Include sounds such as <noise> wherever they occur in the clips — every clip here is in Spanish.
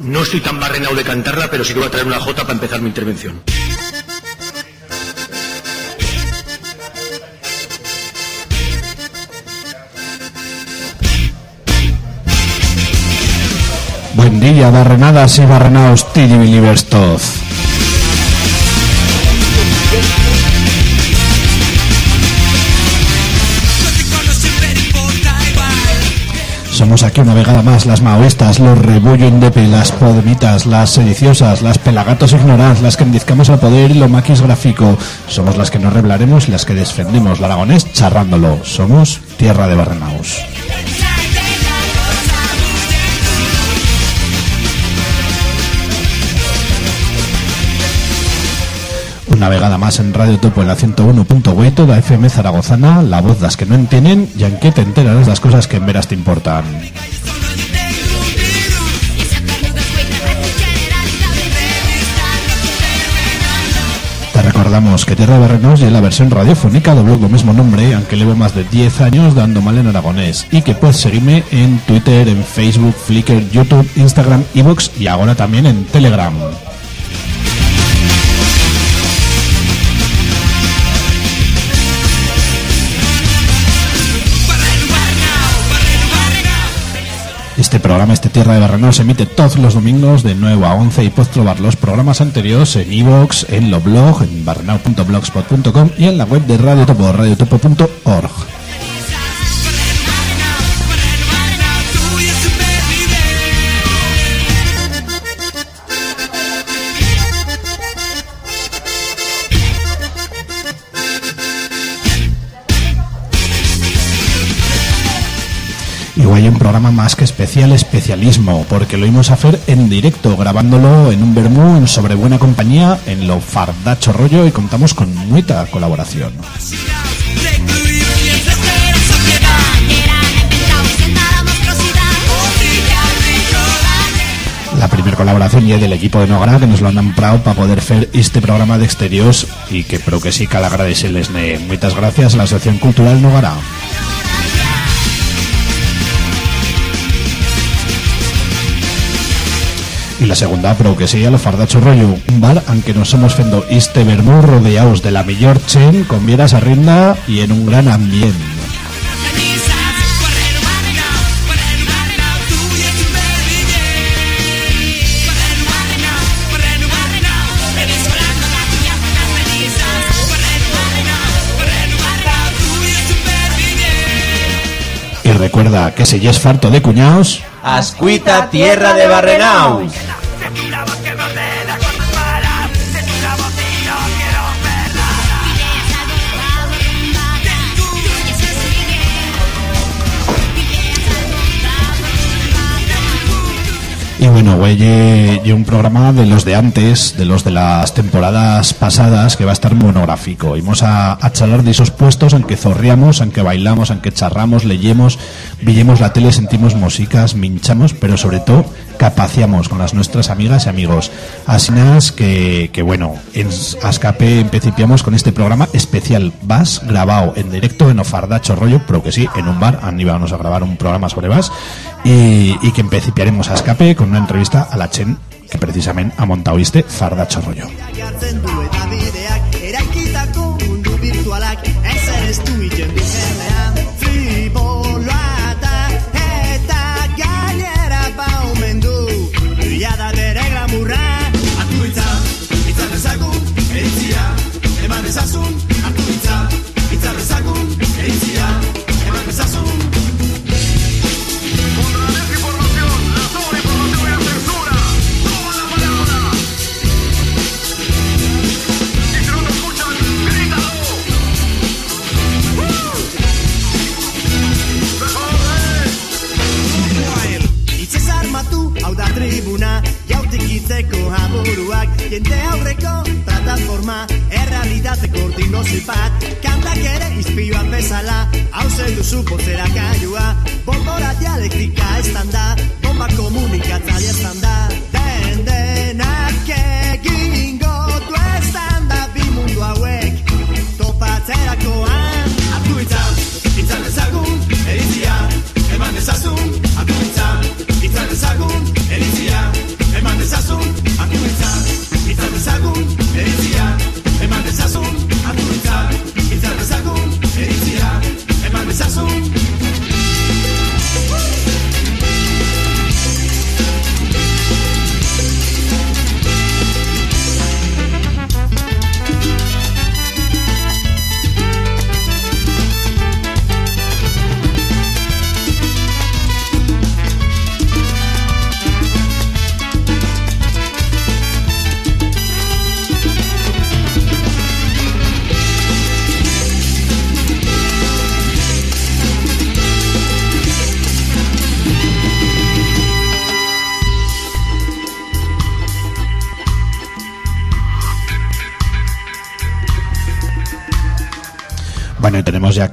No estoy tan barrenado de cantarla, pero sí que voy a traer una jota para empezar mi intervención. Buen día, barrenadas y barrenados, Tidi Believers Somos aquí una vegada más las maoístas, los rebullo indepe, las podemitas, las sediciosas, las pelagatos ignorantes, las que endizcamos al poder y lo maquis gráfico. Somos las que nos reblaremos y las que defendemos lo aragonés charrándolo. Somos tierra de barrenaos. Una vegada más en Radio Topo en la 101.8 toda FM Zaragozana, la voz das que no entienden y en que te enterarás las cosas que en veras te importan. Te recordamos que Tierra de Barrenos y la versión radiofónica dobló lo mismo nombre, aunque llevo más de 10 años dando mal en aragonés, y que puedes seguirme en Twitter, en Facebook, Flickr, YouTube, Instagram, Evox y ahora también en Telegram. Este programa, este Tierra de Barrenao, se emite todos los domingos de 9 a 11 y puedes probar los programas anteriores en iVoox, en lo blog, en barrenao.blogspot.com y en la web de Radio Topo, radiotopo.org. programa más que especial, especialismo, porque lo íbamos a hacer en directo, grabándolo en un vermú, en sobre buena compañía, en lo fardacho rollo y contamos con mucha colaboración. La primera colaboración ya del equipo de Nogara que nos lo han comprado para poder hacer este programa de exteriores y que creo que sí que al agradecerles ne. muchas gracias a la Asociación Cultural Nogara. Y la segunda, pero que sí, a lo fardacho rollo, un bar, aunque nos hemos fendo este vermú rodeados de la mejor chen, con vieras a rinda y en un gran ambiente. Recuerda que si ya es farto de cuñaos, Ascuita Tierra de Barrenaus. Y bueno, güey, y un programa de los de antes, de los de las temporadas pasadas, que va a estar monográfico. Vamos a, a charlar de esos puestos en que zorriamos, en que bailamos, en que charramos, leyemos, villemos la tele, sentimos músicas, minchamos, pero sobre todo capaciamos con las nuestras amigas y amigos. Así que, que bueno, en Ascape empecipiamos con este programa especial, vas grabado en directo en Ofardacho Rollo, pero que sí, en un bar, íbamos a grabar un programa sobre vas, y, y que empecipiaremos a Escape con una entrevista a la Chen, que precisamente ha montado este Fardacho Rollo.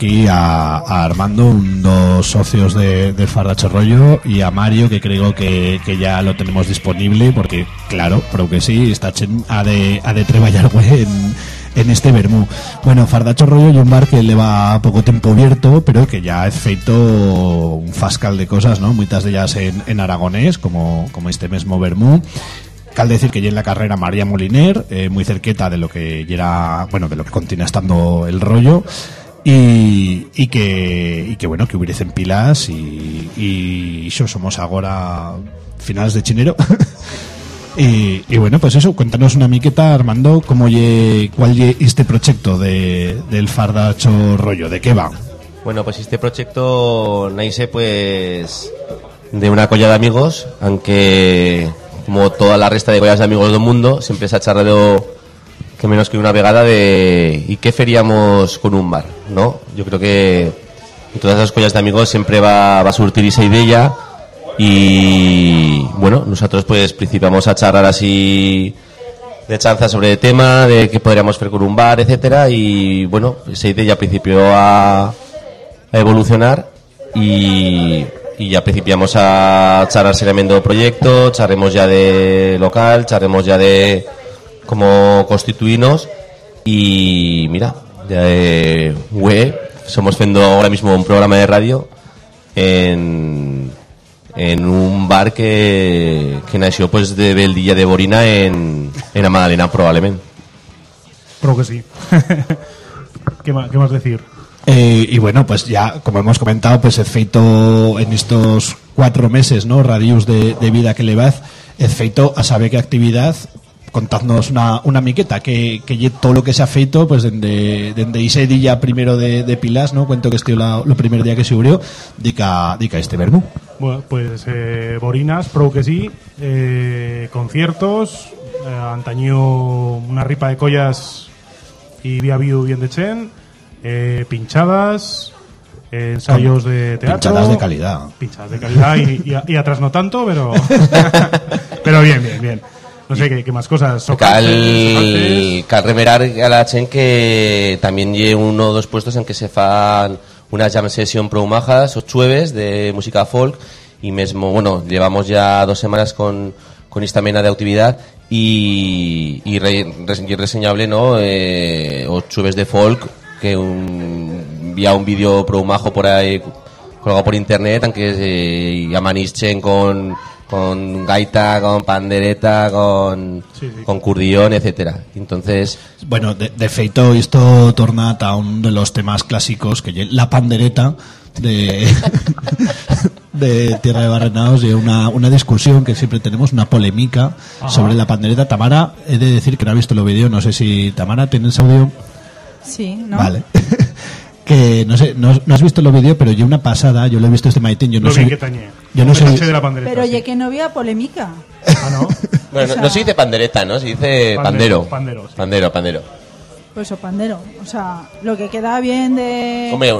Aquí a, a Armando, un dos socios de, del Fardacho Rollo, y a Mario, que creo que, que ya lo tenemos disponible, porque, claro, pero que sí, está chen a de, a de treballar <laughs> en, en este vermú. Bueno, Fardacho Rollo y un bar que le va poco tiempo abierto, pero que ya es feito un fascal de cosas, ¿no? Muchas de ellas en, en aragonés, como, como este mismo vermú. Cal decir que ya en la carrera María Moliner, eh, muy cerqueta de lo que era, bueno, de lo que continúa estando el rollo. Y, y que y que bueno que hubiesen pilas y, y somos ahora finales de chinero. <laughs> Y, y bueno pues eso cuéntanos una miqueta Armando cómo lle, cuál lle este proyecto de, del fardacho rollo de qué va Bueno, pues este proyecto nace pues de una colla de amigos, aunque como toda la resta de collas de amigos del mundo, siempre se ha charlado que menos que una vegada de ¿y qué feríamos con un bar? ¿no? Yo creo que todas las collas de amigos siempre va, va a surtir esa idea y bueno, nosotros pues principiamos a charlar así de chanza sobre el tema, de qué podríamos hacer con un bar, etcétera y bueno, esa idea principió a, a evolucionar y, y ya principiamos a charlar seriamente del proyecto, charremos ya de local, charremos ya de cómo constituirnos y mira, ya de web, somos haciendo ahora mismo un programa de radio en, en un bar que, que nació pues de Beldilla de Borina en, en la Magdalena probablemente. Creo que sí. <laughs> ¿Qué, más, ¿Qué más decir? Eh, y bueno, pues ya, como hemos comentado, pues el feito en estos cuatro meses, ¿no? Radius de, de vida que le vas, el feito a saber qué actividad, contadnos una, una miqueta, que, que todo lo que se ha feito, pues desde, desde ese día primero de, de Pilas, ¿no? Cuento que este la, lo primer día que se abrió, dica, dica este vermú. Bueno, pues eh, Borinas, pro que sí, eh, conciertos, eh, antaño una ripa de collas y vía viu bien de chen, eh, pinchadas, eh, ensayos de teatro. Pinchadas de calidad. Pinchadas de calidad y, y, y atrás no tanto, pero, <laughs> <laughs> pero bien, bien, bien. No sé qué, qué más cosas. Cal, cal remerar a la chen que también lle uno o dos puestos en que se fan una jam session pro majas o chueves de música folk y mesmo, bueno, llevamos ya dos semanas con, con esta mena de actividad y, y, re- y reseñable, ¿no? Eh, o chueves de folk que un, vía un vídeo pro majo por ahí colgado por internet, aunque eh, y amanischen con, con gaita, con pandereta, con, Sí, sí. con curdión, etcétera. Entonces, Bueno, de, de feito esto torna a un de los temas clásicos que la pandereta de, <laughs> de Tierra de Barrenaos y una, una discusión que siempre tenemos, una polémica sobre la pandereta. Tamara, he de decir que no ha visto el vídeo, no sé si Tamara tienes audio. Sí, ¿no? Vale. <laughs> que no sé, no, no has visto el vídeo, pero yo una pasada, yo lo he visto este maitín, yo no Lo sé. que. Yo no taché de la pandereta, Pero sí. oye, que no había polémica. Ah, ¿no? <laughs> bueno, no- sea- no se dice pandereta, ¿no? Se dice Pandero, pandero. pandero, sí. Pandero, pandero. Pues o pandero. O sea, lo que queda bien de... Hombre,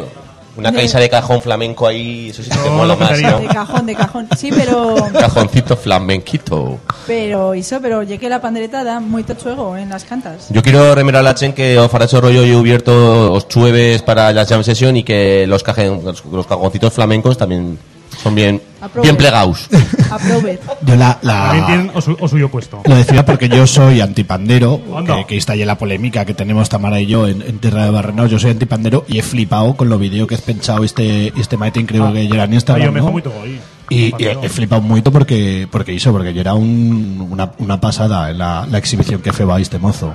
una de- caixa de cajón flamenco ahí, eso sí que No, mola más. De cajón, de cajón. Sí, pero... <laughs> Cajoncito flamenquito. Pero eso, pero oye que la pandereta da moito chuego en las cantas. Yo quiero remerar a la chen que o faracho rollo y abierto os chueves para la jam session y que los, cajen, los, los cajoncitos flamencos también son bien, Aprove. bien plegados. Aprove. Yo la, la- También tienen o, su- o suyo puesto. Lo decía porque yo soy antipandero, Anda. que, que está ya la polémica que tenemos Tamara y yo en, en Tierra de Barrenaos. Yo soy antipandero y he flipado con los vídeos que has pensado este, este maitín, creo que era en Ah, Instagram. yo me ¿no? fue muy todo ahí. Y, he flipado mucho porque porque hizo, porque ya era un, una, una pasada en la, la exhibición que feba este mozo.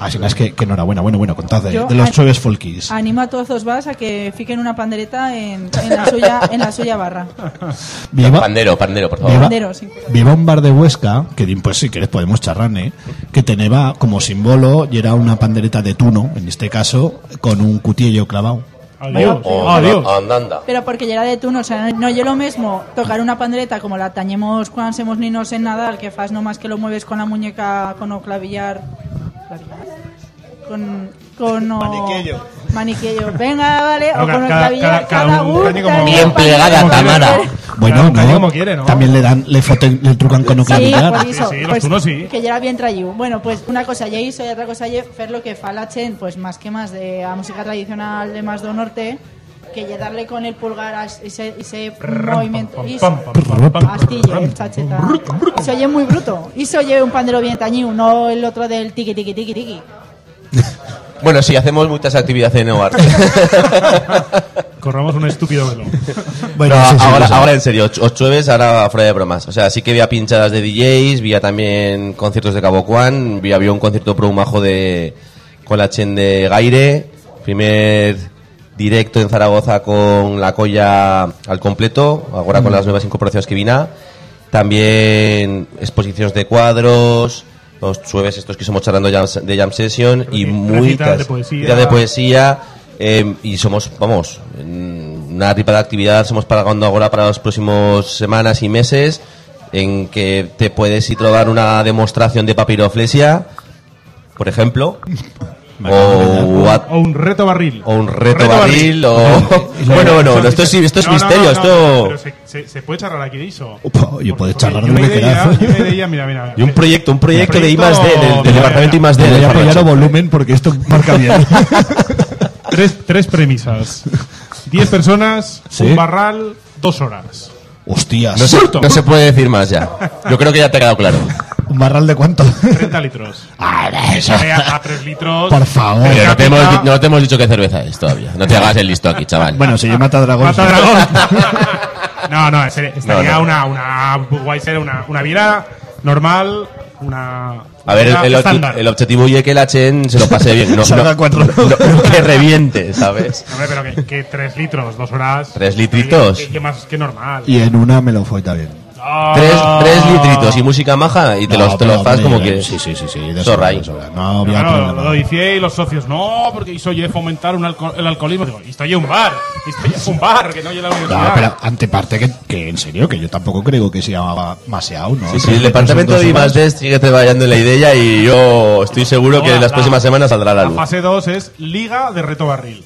Así es que, que enhorabuena, bueno, bueno, contad de, Yo de los chueves folkis. Animo a todos los vas a que fiquen una pandereta en, en la suya en la suya barra. Viva, Pandero, pandero, por favor. viva, Pandero, sí. viva un bar de Huesca, que pues si quieres podemos charrar, ¿eh? que tenía como símbolo y era una pandereta de tuno, en este caso, con un cutillo clavado. Adiós. Oh, Adiós. anda, anda. Pero porque llega de turno, o sea, no yo lo mismo tocar una pandereta como la tañemos cuando somos niños en Nadal, que fas no más que lo mueves con la muñeca con o clavillar, con con o, maniquí yo, venga, vale, o con el cada- cada- cada cada un uno caño como- también, Bien plegada, Tamara. Bueno, un no, como quiere, ¿no? también le dan, le, foten, le trucan con un Sí, eso, Sí, sí, los pues, sí. que ya era bien traído. Bueno, pues una cosa ya hizo y otra cosa ya fer lo que fa la Chen, pues más que más de la música tradicional de más do norte, que ya darle con el pulgar a ese, ese movimiento. Y el chacheta. Y se oye muy bruto. Y se oye un pandero bien tañido, no el otro del tiki tiki tiki tiki. <laughs> Bueno, sí, hacemos muchas actividades en hogar. <laughs> Corramos un estúpido velo. <laughs> Bueno, No, sí, sí, ahora, sí. ahora en serio, os jueves, ahora fuera de bromas. O sea, sí que había pinchadas de DJs, había también conciertos de Cabo Juan, había, había un concierto pro un majo de con la Chen de Gaire, primer directo en Zaragoza con la colla al completo, ahora con las nuevas incorporaciones que vina. También exposiciones de cuadros, los jueves estos que somos charlando de Jam Session y muy de poesía. de poesía eh, y somos, vamos, una ripa de actividad somos pagando ahora para las próximas semanas y meses en que te puedes ir trobar una demostración de papiroflesia, por ejemplo, <laughs> o, a- O un reto barril. o un reto, barril, o... <laughs> <laughs> bueno, bueno, no, esto es, esto es No, misterio, no, no, esto... Pero se, se, se puede charlar aquí de eso. Upa, yo puedo charlar de lo que quieras. Y un proyecto, un proyecto de I más D, del, departamento I más D. Voy del a apoyar volumen porque esto marca bien. <laughs> Tres, tres premisas. Diez personas, Sí. un barral, dos horas. Hostias. No se, no se puede decir más ya. Yo creo que ya te ha quedado claro. ¿Un barral de cuánto? 30 litros. <laughs> Ah, eso. A, a tres litros. Por favor. Pero no te, hemos, no te hemos dicho qué cerveza es todavía. No te hagas el listo aquí, chaval. Bueno, si yo mata dragón. Mata dragón. <laughs> no, no, estaría No, no. una, una, guay ser una, una viera normal, una. A ver, el, el- el objetivo es que la Chen se lo pase bien. No, <laughs> Salga no- cuatro. no- no que reviente, ¿sabes? Hombre, pero que, que tres litros, dos horas. Tres litritos. Que, que más que normal. Y en una me lo fue también. No. Tres, tres litritos y música maja y te No, los, te los fas hombre, como que... Sí, sí, sí. sí de sobra, ahí. de sobra. No había Claro, problema. lo dice y los socios, no, porque hizo ye fomentar un alco- el alcoholismo. Digo, esto ya un bar, esto ya es un bar, que no llega la universidad. No, pero anteparte que, que en serio, que yo tampoco creo que sea maseado, ¿no? Sí, sí, el departamento de en I dos más D sigue trabajando en la idea y yo estoy seguro que en las la- próximas semanas saldrá a la La luz. fase 2 es Liga de Reto Barril.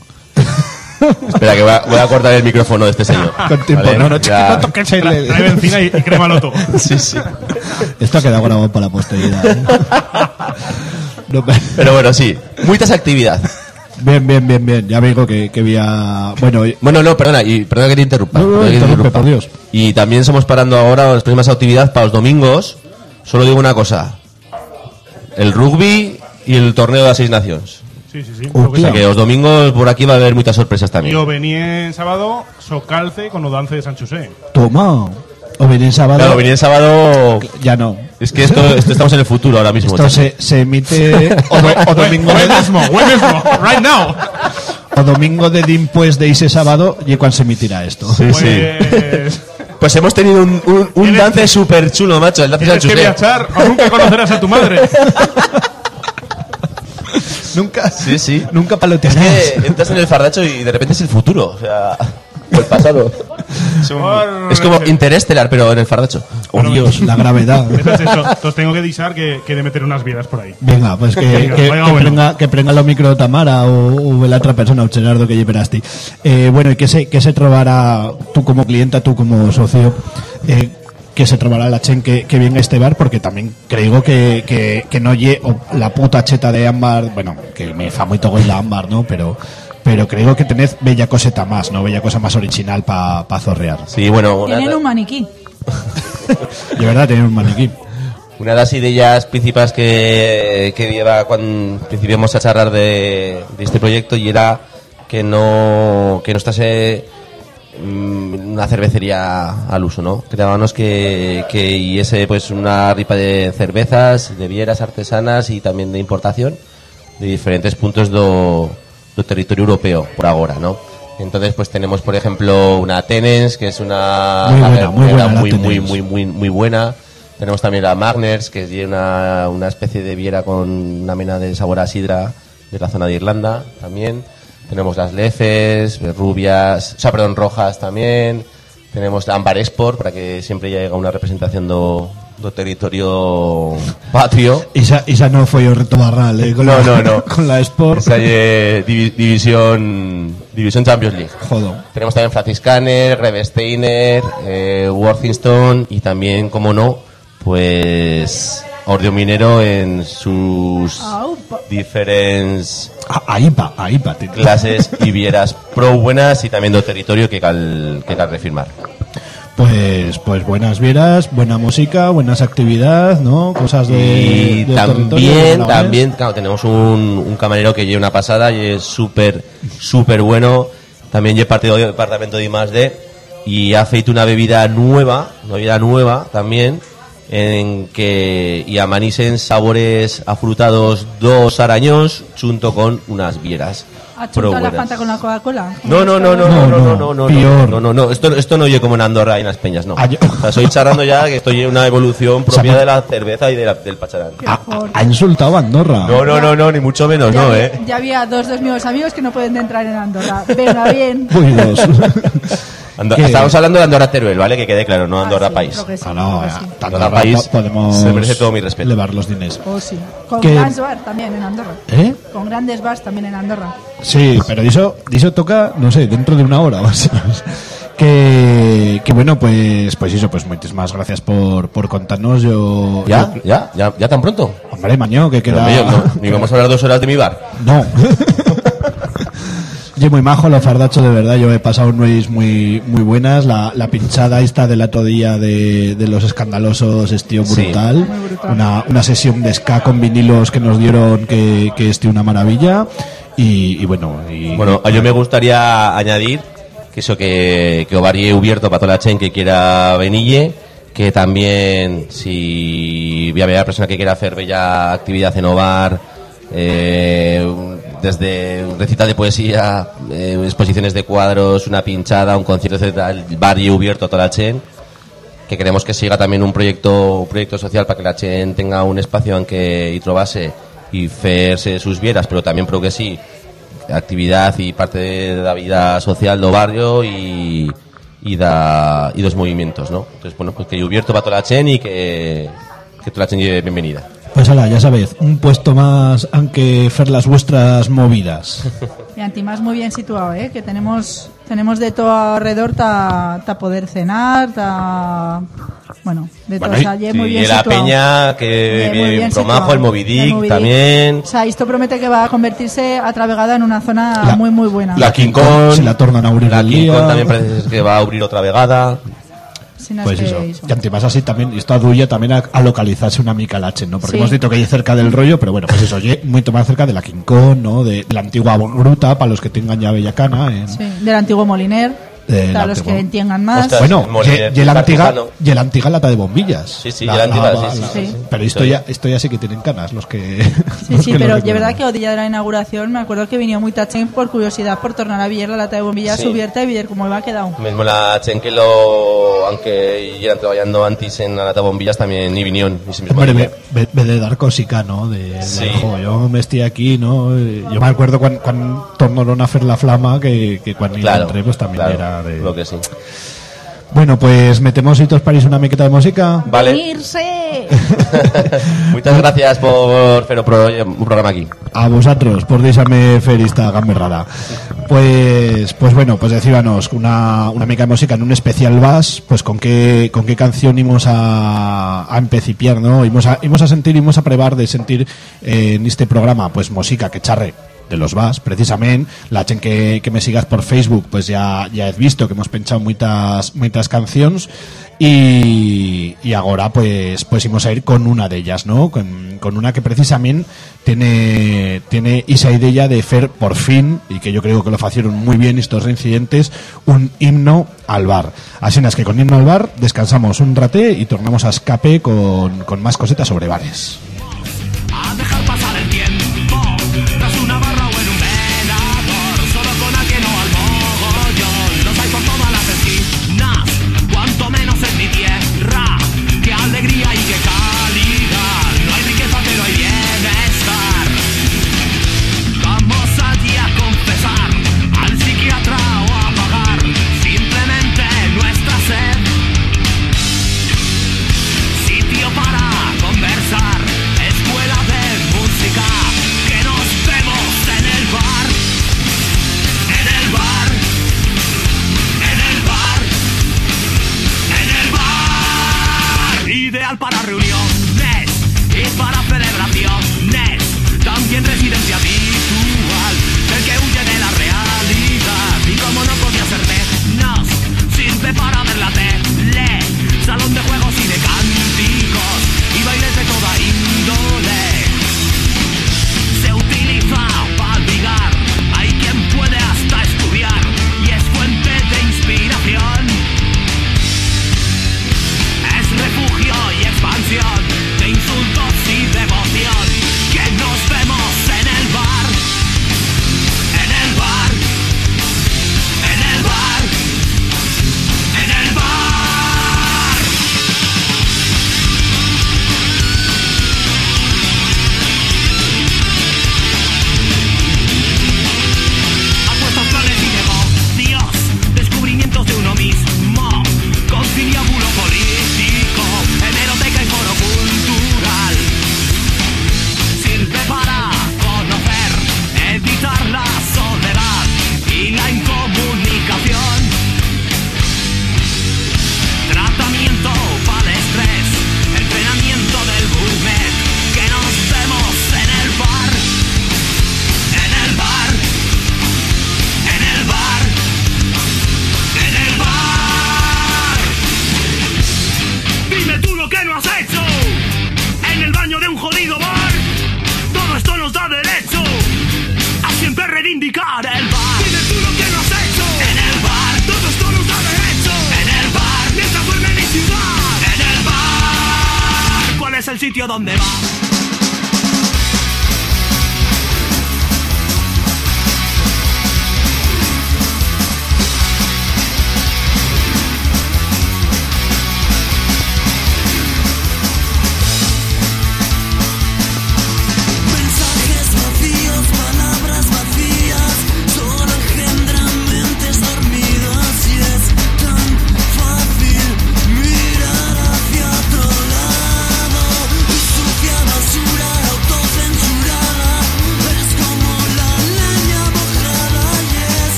Espera, que voy a, voy a cortar el micrófono de este señor. Con tiempo, Vale, no, no, ya. no toques el- Trae trae benzina y, y crémalo todo. <laughs> Sí, sí. Esto ha quedado grabado para la posteridad. ¿eh? No, pero- Pero bueno, sí. Muchas actividad. bien, bien, bien, bien. Ya digo que, que había. Bueno, y- Bueno, no, perdona, y perdona que te interrumpa. No, no, que te interrumpa. por Dios. Y también estamos parando ahora las próximas actividades para los domingos. Solo digo una cosa. El rugby y el torneo de las seis naciones. Sí, sí, sí. Hostia. Lo que O sea que los domingos por aquí va a haber muchas sorpresas también. Yo venía en sábado, socalce con Odance de San José. toma. O viene el sábado. Claro, venir el sábado... Ya no. Es que esto, esto estamos en el futuro ahora mismo. Esto se, se emite <laughs> o, o <laughs> domingo Hoy de, mismo, hoy mismo, right now. o domingo de después de ese sábado y cuando se emitirá esto. Sí, sí. Pues, Pues hemos tenido un, un, un dance súper chulo, macho. El dance tienes que San José. viajar o nunca conocerás a tu madre. <laughs> Nunca, Sí, sí. nunca Es palotearás. que entras en el fardacho y de repente es el futuro. O sea, o el pasado. Es, un- Por- es como interestelar, pero en el fardacho. Oh Dios, la gravedad. <laughs> Es eso. Entonces tengo que disar que, que de meter unas vidas por ahí. Venga, pues que, Venga, que, vaya que bueno. prenga, que prenga lo micro Tamara o, o la otra persona, o Gerardo que llevarás ti. Eh, bueno, y que se, que se trobará tú como clienta, tú como socio, eh, que se trobará la chen que, que venga a este bar, porque también creo que, que, que no lle la puta cheta de ámbar, bueno, que me fa muy todo la ámbar, ¿no? Pero, pero creo que tenés bella coseta más, ¿no? Bella cosa más original para pa zorrear. Sí, bueno, una, Tienen un maniquí. De verdad, tener un maniquí. una de las ideas principales que, que lleva cuando principiamos a charlar de, de este proyecto y era que no, que no estase una cervecería al uso, ¿no? Creábamos que, que hubiese pues una ripa de cervezas, de vieras artesanas y también de importación de diferentes puntos do, do territorio europeo por ahora, ¿no? Entonces, pues tenemos, por ejemplo, una Tenens, que es una Muy buena, muy buena muy, muy, muy, muy buena. Tenemos también la Magners, que es una, una especie de viera con una mena de sabor a sidra de la zona de Irlanda también. Tenemos las Lefes, rubias, o sea, perdón, rojas también. Tenemos la Ambar Sport, para que siempre llegue una representación do, do territorio <laughs> patrio. Isa, Isa no foi o reto Barral, eh, con No, la, no, no. <laughs> con la Sport. Esa es divi- división, división Champions League. Jodo. Tenemos también Franciscaner, Revesteiner, eh, Worthington y también, como no, pues Ordio Minero en sus Aupa. diferentes Ahí va, ahí va. tío. clases y vieras pro buenas y también do territorio que cal, que cal refirmar. Pues, pues buenas vieras, buena música, buenas actividades, ¿no? Cosas de. Y de también, también, claro, tenemos un, un camarero que lleva una pasada y es súper, súper bueno. También lleva parte del departamento de I+D y ha feito una bebida nueva, una bebida nueva también, en que y amanisen sabores afrutados dos araños junto con unas vieras. ¿Ha pro chuntado la. Fanta con la Coca-Cola? No, no, no, no, no, no, no, no, no, no, no, no, esto, esto no oye como en Andorra y en las peñas, no. Ah, O sea, estoy charlando ya que estoy en una evolución propia de la cerveza y de la- del pacharán. Ha, insultado a Andorra. No, no, no, no, ni mucho menos, ya, no, eh. ya había dos de mis amigos que no pueden entrar en Andorra. Venga, bien. Uy, dos. Ando- ¿Qué? Estamos hablando de Andorra Teruel, ¿vale? Que quede claro, no Ah, Andorra sí, País. Ah, no. Andorra país po- podemos se merece todo mi respeto. elevar los diners. Oh, sí. Con Que- grandes bars también en Andorra. ¿Eh? Con grandes bars también en Andorra. Sí, pero eso, eso toca, no sé, dentro de una hora más <laughs> o menos. Que, que bueno, pues, pues eso, pues muchísimas gracias por, por contarnos. Yo, ¿Ya? yo- ¿Ya? ¿Ya? ¿Ya tan pronto? hombre, maño, que Pero, queda. yo no, ni vamos a hablar dos horas de mi bar. No. <laughs> Yo muy majo, lo fardacho de verdad, yo he pasado nuez muy muy buenas, la, la pinchada esta del otro día de, de los escandalosos estío brutal. Una, una sesión de ska con vinilos que nos dieron que, que estío una maravilla. Y, y bueno, y, Bueno, yo me gustaría añadir que eso que, que Ovarie abierto para toda la gente que quiera venille, que también si voy a ver a persona que quiera hacer bella actividad en Ovar, eh, desde un de poesía, eh, exposiciones de cuadros, una pinchada, un concierto, etcétera, el barrio abierto a toda la gente que queremos que siga también un proyecto un proyecto social para que la gente tenga un espacio en que y trobase y hacerse sus vieras, pero también creo que sí, actividad y parte de la vida social del barrio y y da y dos movimientos, ¿no? Entonces, bueno, pues que abierto para toda la gente y que que toda la gente lleve bienvenida. Pues ala, ya sabéis, un puesto más aunque fer las vuestras movidas. <laughs> Y Antimás muy bien situado, ¿eh? Que tenemos tenemos de todo alrededor para poder cenar, ta... Bueno, de todo. Bueno, o sea, sí, muy bien y la situado. peña que viene bien Promajo, el Moby El Dick Moby Dick. también. O sea, esto promete que va a convertirse a travegada en una zona La- muy, muy buena. La King Kong, Si la tornan a abrir la King. Kong también parece que va a abrir otra vegada. Pues que eso, eso. que antimás así también, esto adulla también a, a localizarse una mica lache, ¿no? Porque Sí. hemos dicho que hay cerca del rollo, pero bueno, pues eso, oye, mucho más cerca de la Kong, ¿no? De, la antigua gruta, para los que tengan ya Bellacana. En, Sí, del antiguo Moliner. Del para los que entiendan más. Ostras. Bueno, y, la el antigua, Cartujano. y la antigua lata de bombillas. Sí, sí, y la antigua, sí, sí, sí. Pero esto ya, esto ya sí que tienen canas, los que. Sí, <laughs> los sí, que pero de verdad que el día de la inauguración me acuerdo que vino muy tachén por curiosidad por tornar a ver la lata de bombillas Sí. abierta y ver cómo iba quedado. Mesmo la chen que lo, aunque llegan trabajando antes en la lata bombillas también ni vinieron. Y se mismo Hombre, ve, ve- ve de dar cosica, ¿no? De, de, Sí. jo, yo me estoy aquí, ¿no? Eh, Yo me acuerdo cuando, cuando tornaron a hacer la flama, que, que cuando claro, entré, pues también claro, era de... lo que sí. Bueno, pues metemos hitos París una miqueta de música. Vale. ¡Irse! <laughs> Muchas gracias por hacer un pro- un programa aquí. A vosotros, por deixarme fer esta gamberrada. Pues, pues bueno, pues decíbanos una, una mica de música en un especial bass, pues con qué, con qué canción íbamos a, a empecipiar, ¿no? Íbamos a, íbamos a sentir, íbamos a probar de sentir eh, en este programa, pues música que charre de los bass, precisamente la gente que, que me sigas por Facebook pues ya ya he visto que hemos pinchado muchas muchas canciones. Y, y ahora pues pues íbamos a ir con una de ellas no con, con una que precisamente tiene tiene esa idea de hacer por fin y que yo creo que lo hicieron muy bien estos reincidentes un himno al bar. Así es que con himno al bar descansamos un rate y tornamos a escape con, con más cositas sobre bares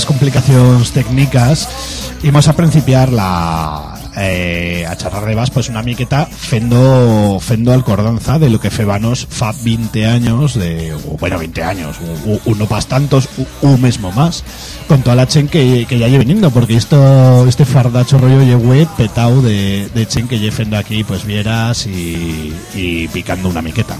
las complicaciones técnicas. Íbamos a principiar la eh, a charlar de vas pues una miqueta fendo fendo alcordanza de lo que febanos fa 20 años de bueno 20 años u- u- uno pas tantos u- un mismo más con toda la chen que, que ya lle veniendo porque esto este fardacho rollo lle petao de, de chen que lle fendo aquí pues vieras y, y picando una miqueta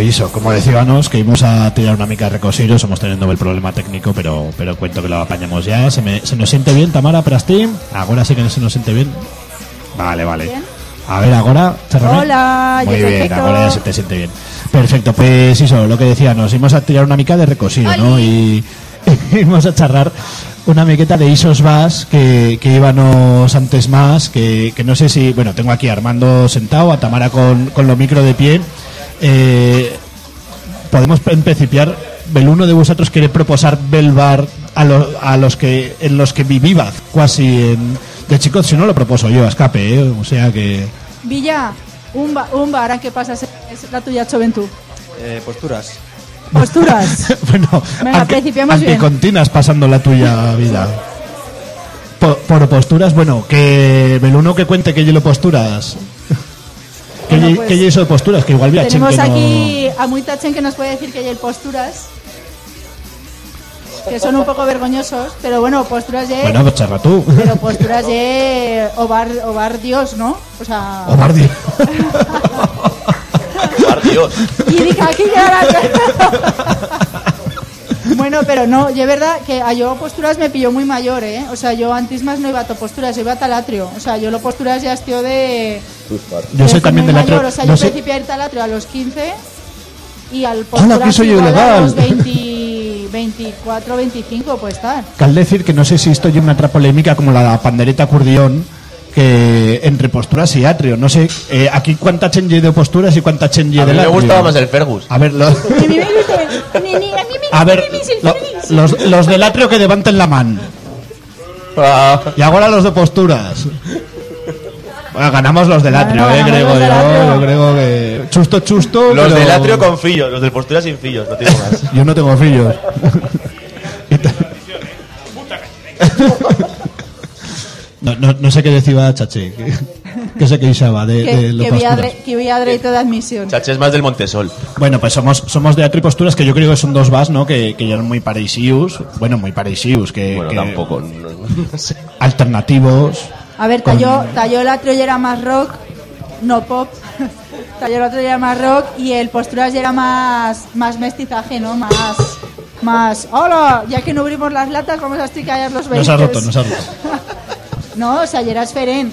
Bueno, eso, como decíamos, que íbamos a tirar una mica de recosiros, estamos teniendo el problema técnico, pero pero cuento que lo apañamos ya. ¿Se, me- se nos siente bien, Tamara, para Steam? Ahora sí que se nos siente bien. Vale, vale. Bien. A ver, ahora. Hola, Muy bien, ahora ya se te siente bien. Perfecto, pues eso, lo que decía, nos íbamos a tirar una mica de recosido, ¿no? Y <laughs> íbamos a charrar una miqueta de Isos Bass que, que íbamos antes más, que, que no sé si, bueno, tengo aquí a Armando sentado, a Tamara con, con lo micro de pie. Eh, podemos empecipiar, ¿el uno de vosotros quiere proposar Belvar a, lo- a los que en los que vivibaz casi en, de chicos? Si no lo proposo yo, a escape, ¿eh? o sea que... Villa, un, ba- un bar, ¿a qué pasa? Es la tuya, Choventud. Eh, posturas. Posturas. <laughs> bueno, Venga, aunque, principiamos aunque bien. continas pasando la tuya vida. Po- Por, posturas, bueno, que Beluno que cuente que llelo posturas. Bueno, lle- pues, lle eso de posturas, que igual vi a Chen Tenemos que no- aquí a Muitachen que nos puede decir que hay el posturas. Que son un poco vergonzosos, pero bueno, posturas de. Bueno, pues charra tú. Pero posturas de Ovar, Ovar Dios, ¿no? O sea. O Bardi. Par Dios. <laughs> Y dije, aquí ya la- <laughs> Bueno, pero no, yo es verdad que a yo posturas me pilló muy mayor, ¿eh? O sea, yo antes más no iba a posturas, yo iba a talatrio. O sea, yo lo posturas ya estoy de... Yo soy de también atrio. mayor, O sea, yo sé- principié a ir talatrio a los 15 y al ¡Hala, posturas que soy a los 20, 24, 25 puede estar. Cal decir que no sé si estoy en una otra polémica como la de la pandereta acordeón que entre posturas y atrio. No sé, eh, aquí cuánta chen lle de posturas y cuánta chen lle A de mí me atrio. gustaba más el Fergus. A ver, lo- a ver lo- los, los del atrio que levanten la mano. Ah, Y ahora los de posturas. Bueno, ganamos los del atrio, Bueno, eh, creo los atrio. Yo creo que. Chusto, chusto. Los pero- del atrio con fillos, los del postura sin fillos, no tengo más. Yo no tengo fillos. <laughs> No, no, no sé qué decía Chache. Que, que sé que isaba de, de Que, lo que, había que había derecho de admisión. Chache es más del Montesol. Bueno, pues somos, somos de atrio y posturas que yo creo que son dos vas, ¿no? Que, que ya eran muy parecidos. Bueno, muy parecidos. Que, Bueno, que tampoco. No, no sé. Alternativos. A ver, Con- talló, talló el atrio ya era más rock, no pop. <laughs> talló el atrio ya era más rock y el posturas ya era más, más mestizaje, ¿no? Más, más. ¡Hola! Ya que no abrimos las latas, vamos a esticallar los Nos veinte. ha roto, nos ha roto. <laughs> No, o sea, ya era esferen.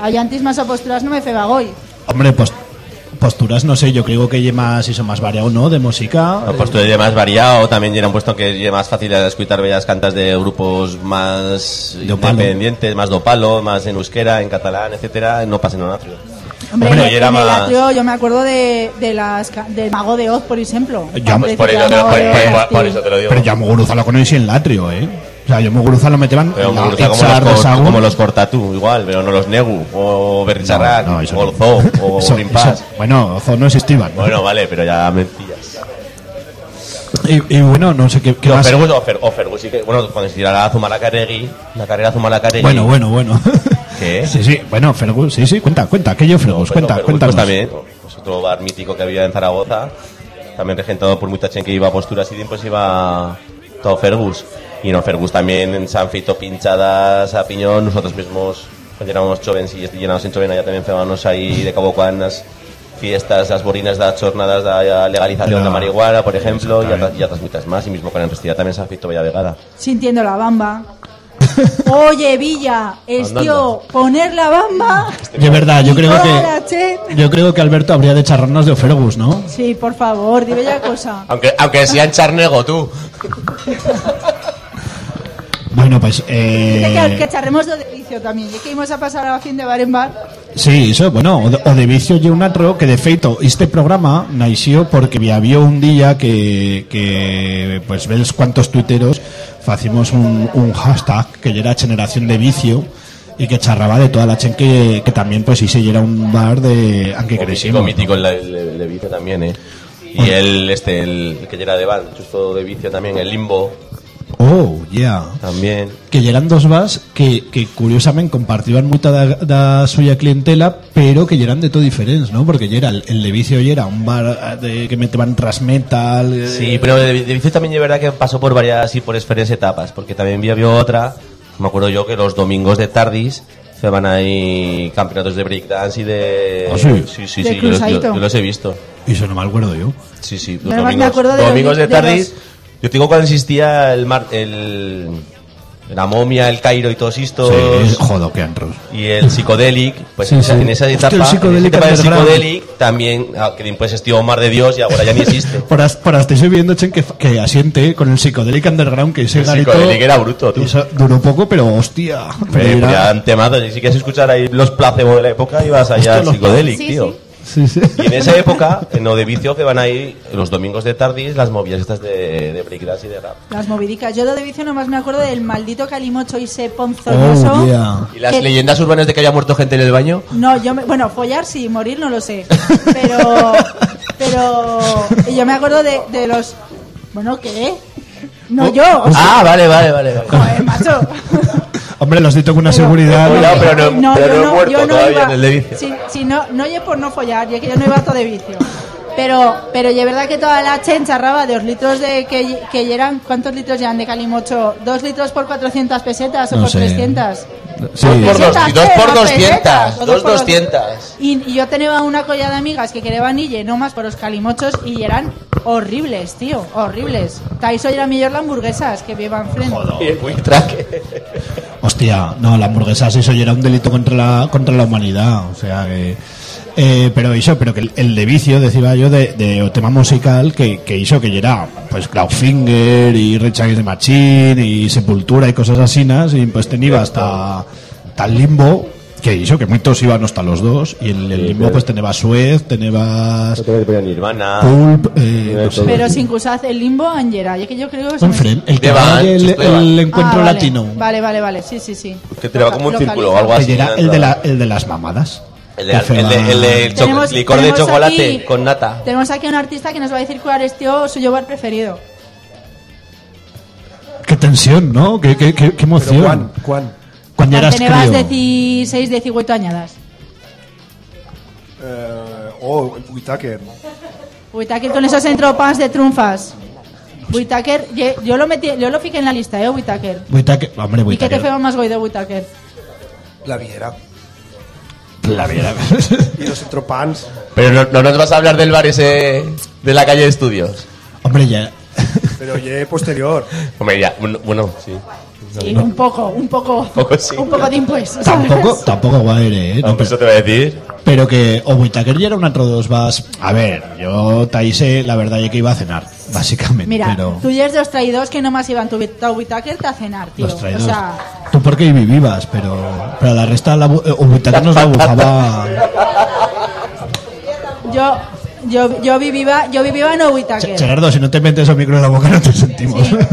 Allá antes más a posturas no me feba hoy. Hombre, pues posturas, no sé, yo creo que lle más, eso más variado, ¿no? De música. Pues tú eres más variado, también era un puesto que es más fácil de escuchar bellas cantas de grupos más De palo. independientes, más do palo, más en euskera, en catalán, etcétera, no pasa en atrio. Hombre, y era en el atrio yo me acuerdo de, de las ca- del Mago de Oz, por ejemplo. Ya, Al pues, por eso te lo- Mago de por- Oz, por- por sí. eso te lo digo. Pero yo a Muguruza lo conocí en el atrio, ¿eh? O sea, yo Muguruza lo meteban Pero en la como los, de cor- Sagun. como los Cortatú, igual, pero no los Negu, o Berrizarrak, No, o no. el Zoo, o <laughs> Eso- eso- bueno, Ozo no existían. Bueno, vale, pero ya me pillas. Y, y bueno, no sé qué, qué No, más. Fergus, o, Fer- o Fergus sí que, bueno, cuando se la Zumalacárregui, la carrera Zumalacárregui. Bueno, bueno, bueno. <laughs> ¿Qué? Sí, sí, bueno, Fergus, sí, sí, cuenta, cuenta, que yo Fergus, Bueno, cuenta, Fergus, cuéntanos. Pues también, pues otro bar mítico que había en Zaragoza, también regentado por mucha gente que iba a posturas y pues iba todo Fergus. Y no, Fergus también en San Fito pinchadas a piñón, nosotros mismos cuando éramos jóvenes y llenamos en Chovena ya también febábamos ahí de Cabo Cuan las fiestas, las borinas de las jornadas de legalización de marihuana, por ejemplo, y otras, y otras muchas más, y mismo con el Restilla también San Fito Bella Vegada. Sintiendo la bamba. <laughs> Oye, Villa, es Andando. tío, poner la bamba. De verdad, yo creo la que yo creo que Alberto habría de charlarnos de Fergus, ¿no? Sí, por favor, dime ya cosa. Aunque, aunque sea en charnego, tú. <laughs> Bueno, pues que, eh, que charremos de vicio también. Y que íbamos a pasar a fin de bar en bar. Sí, eso, bueno, o de, o de vicio lle un atro que de feito este programa nació porque había un día que, que pues ves cuántos tuiteros facimos un, un hashtag que ya era generación de vicio y que charraba de toda la chen que, que también pues sí se era un bar de aunque crecimos mítico el, el, el de vicio también, eh. Y el, este, el, que ya era de Van, justo de vicio también, el limbo, oh yeah también. que eran dos bars que, que curiosamente compartían mucha da, da suya clientela pero que eran de todo diferentes ¿no? porque era el, el de vicio ya era un bar de, que metían tras metal eh, Sí, pero de, de vicio también es verdad que pasó por varias y por diferentes etapas, porque también había otra, me acuerdo yo que los domingos de tardis se van ahí campeonatos de breakdance y de... ¿Ah, sí? Sí, sí, De sí, yo los, yo- cruzadito. yo los he visto. y eso no me acuerdo yo Sí, sí, los además me domingos, acuerdo de domingos de de tardis. los- Yo te digo cuando existía el, mar, el la momia, el Cairo y todos estos... Sí, jodo, que y el psicodelic, pues Sí, en, esa, sí. en esa Hostia, etapa, el en esa psicodelic etapa del underground. psicodelic también, ah, que después estuvo Mar de Dios y ahora ya ni existe. <laughs> Por hasta estoy viendo chen, que, que asiente con el Psychedelic Underground, que ese El garito- psicodelic era bruto, tú. eso duró poco, pero hostia. Eh, Era- pues ya y si quieres escuchar ahí los placebo de la época, ibas allá Hostia, al psicodelic, Sí, tío. Sí. sí, sí. Y en esa época, en lo de vicio, que van ahí los domingos de tardis, las movidas estas de, de breakdance y de rap. Las movidicas. Yo de vicio nomás me acuerdo del maldito calimocho y ese ponzoñoso. Oh, yeah. ¿Y las que- leyendas urbanas de que había muerto gente en el baño? No, yo me, bueno, follar sí, morir no lo sé. <laughs> Pero, pero yo me acuerdo de, de los, bueno, ¿qué? No yo, o sea, Ah, vale, vale, vale. vale. joder, macho. <laughs> Hombre, los dito con una Pero- seguridad. Cuidado, pero no- pero yo no he muerto yo todavía iba- en el de vicio. Si, si no, no oye por no follar, y que yo no iba todo de vicio. Pero, pero y es verdad que toda la chen charraba de los litros de que, que eran, ¿cuántos litros llevan de calimocho? ¿Dos litros por 400 pesetas o No por sé. 300? Sí. Dos por dos, y dos por no 200, pesetas, o dos 200. Y, y yo tenía una colla de amigas que querían y no más por los calimochos y eran horribles, tío, horribles. Taiso era mejor las hamburguesas que llevan frente. Quick track. Hostia, no, la hamburguesa eso ya era un delito contra la, contra la humanidad. O sea que. Eh, pero eso, pero que el, el de vicio, decía yo, de, de o tema musical, que, que hizo que ya era, pues, Cloudfinger y Against the Machine y Sepultura y cosas así, y pues tenía hasta tal limbo, que hizo que muchos iban hasta los dos, y el, el limbo pues tenía Suez, tenía Nirvana. Pulp, eh, no sé. Pero sin usad el limbo Angera, ya que yo creo que el que De va Van, el, justo de Van. el encuentro Ah, vale. latino. Vale, vale, vale, sí, sí, sí. Que te va como un círculo o algo así. era el de, la, el de las mamadas. El de, el de, el de Tenemos- licor de chocolate aquí- con nata. Tenemos aquí a un artista que nos va a decir cuál es tío, suyo bar preferido. Qué tensión, ¿no? Qué, qué, qué, qué emoción. Juan, Juan, Cuando eras crío. 16, 18 añadas. eh, oh, Whitaker. Whitaker con esos entropas de triunfas. Whitaker, yo lo metí, yo lo fijé en la lista, eh, Whitaker. Whittaker- hombre, ¿Y qué te fue más goy de Whitaker? La Viera. La. Y los entropans. Pero no, no nos vas a hablar del bar ese de la calle de estudios. hombre, ya. Pero ye posterior. Hombre, ya, bueno, bueno, sí. Sí, un poco, un poco, Poco sí. un poco de impuestos. Tampoco, tampoco guaire, eh? No, Hombre, eso te voy a decir. Pero que o Whittaker ya era un otro dos vas. A ver, yo Taise, la verdad es que iba a cenar, básicamente. Mira, pero tú ya eres de los traidores que nomás iban tu Whittaker a cenar, tío. los O traidores. sea, Tú porque ahí vivibas, pero, pero la resta la, bu- o Whittaker nos la bufaba. yo, yo, yo vivía, yo vivía en Whittaker. Gerardo, si no te metes el micro en la boca no te sentimos. Sí. <laughs>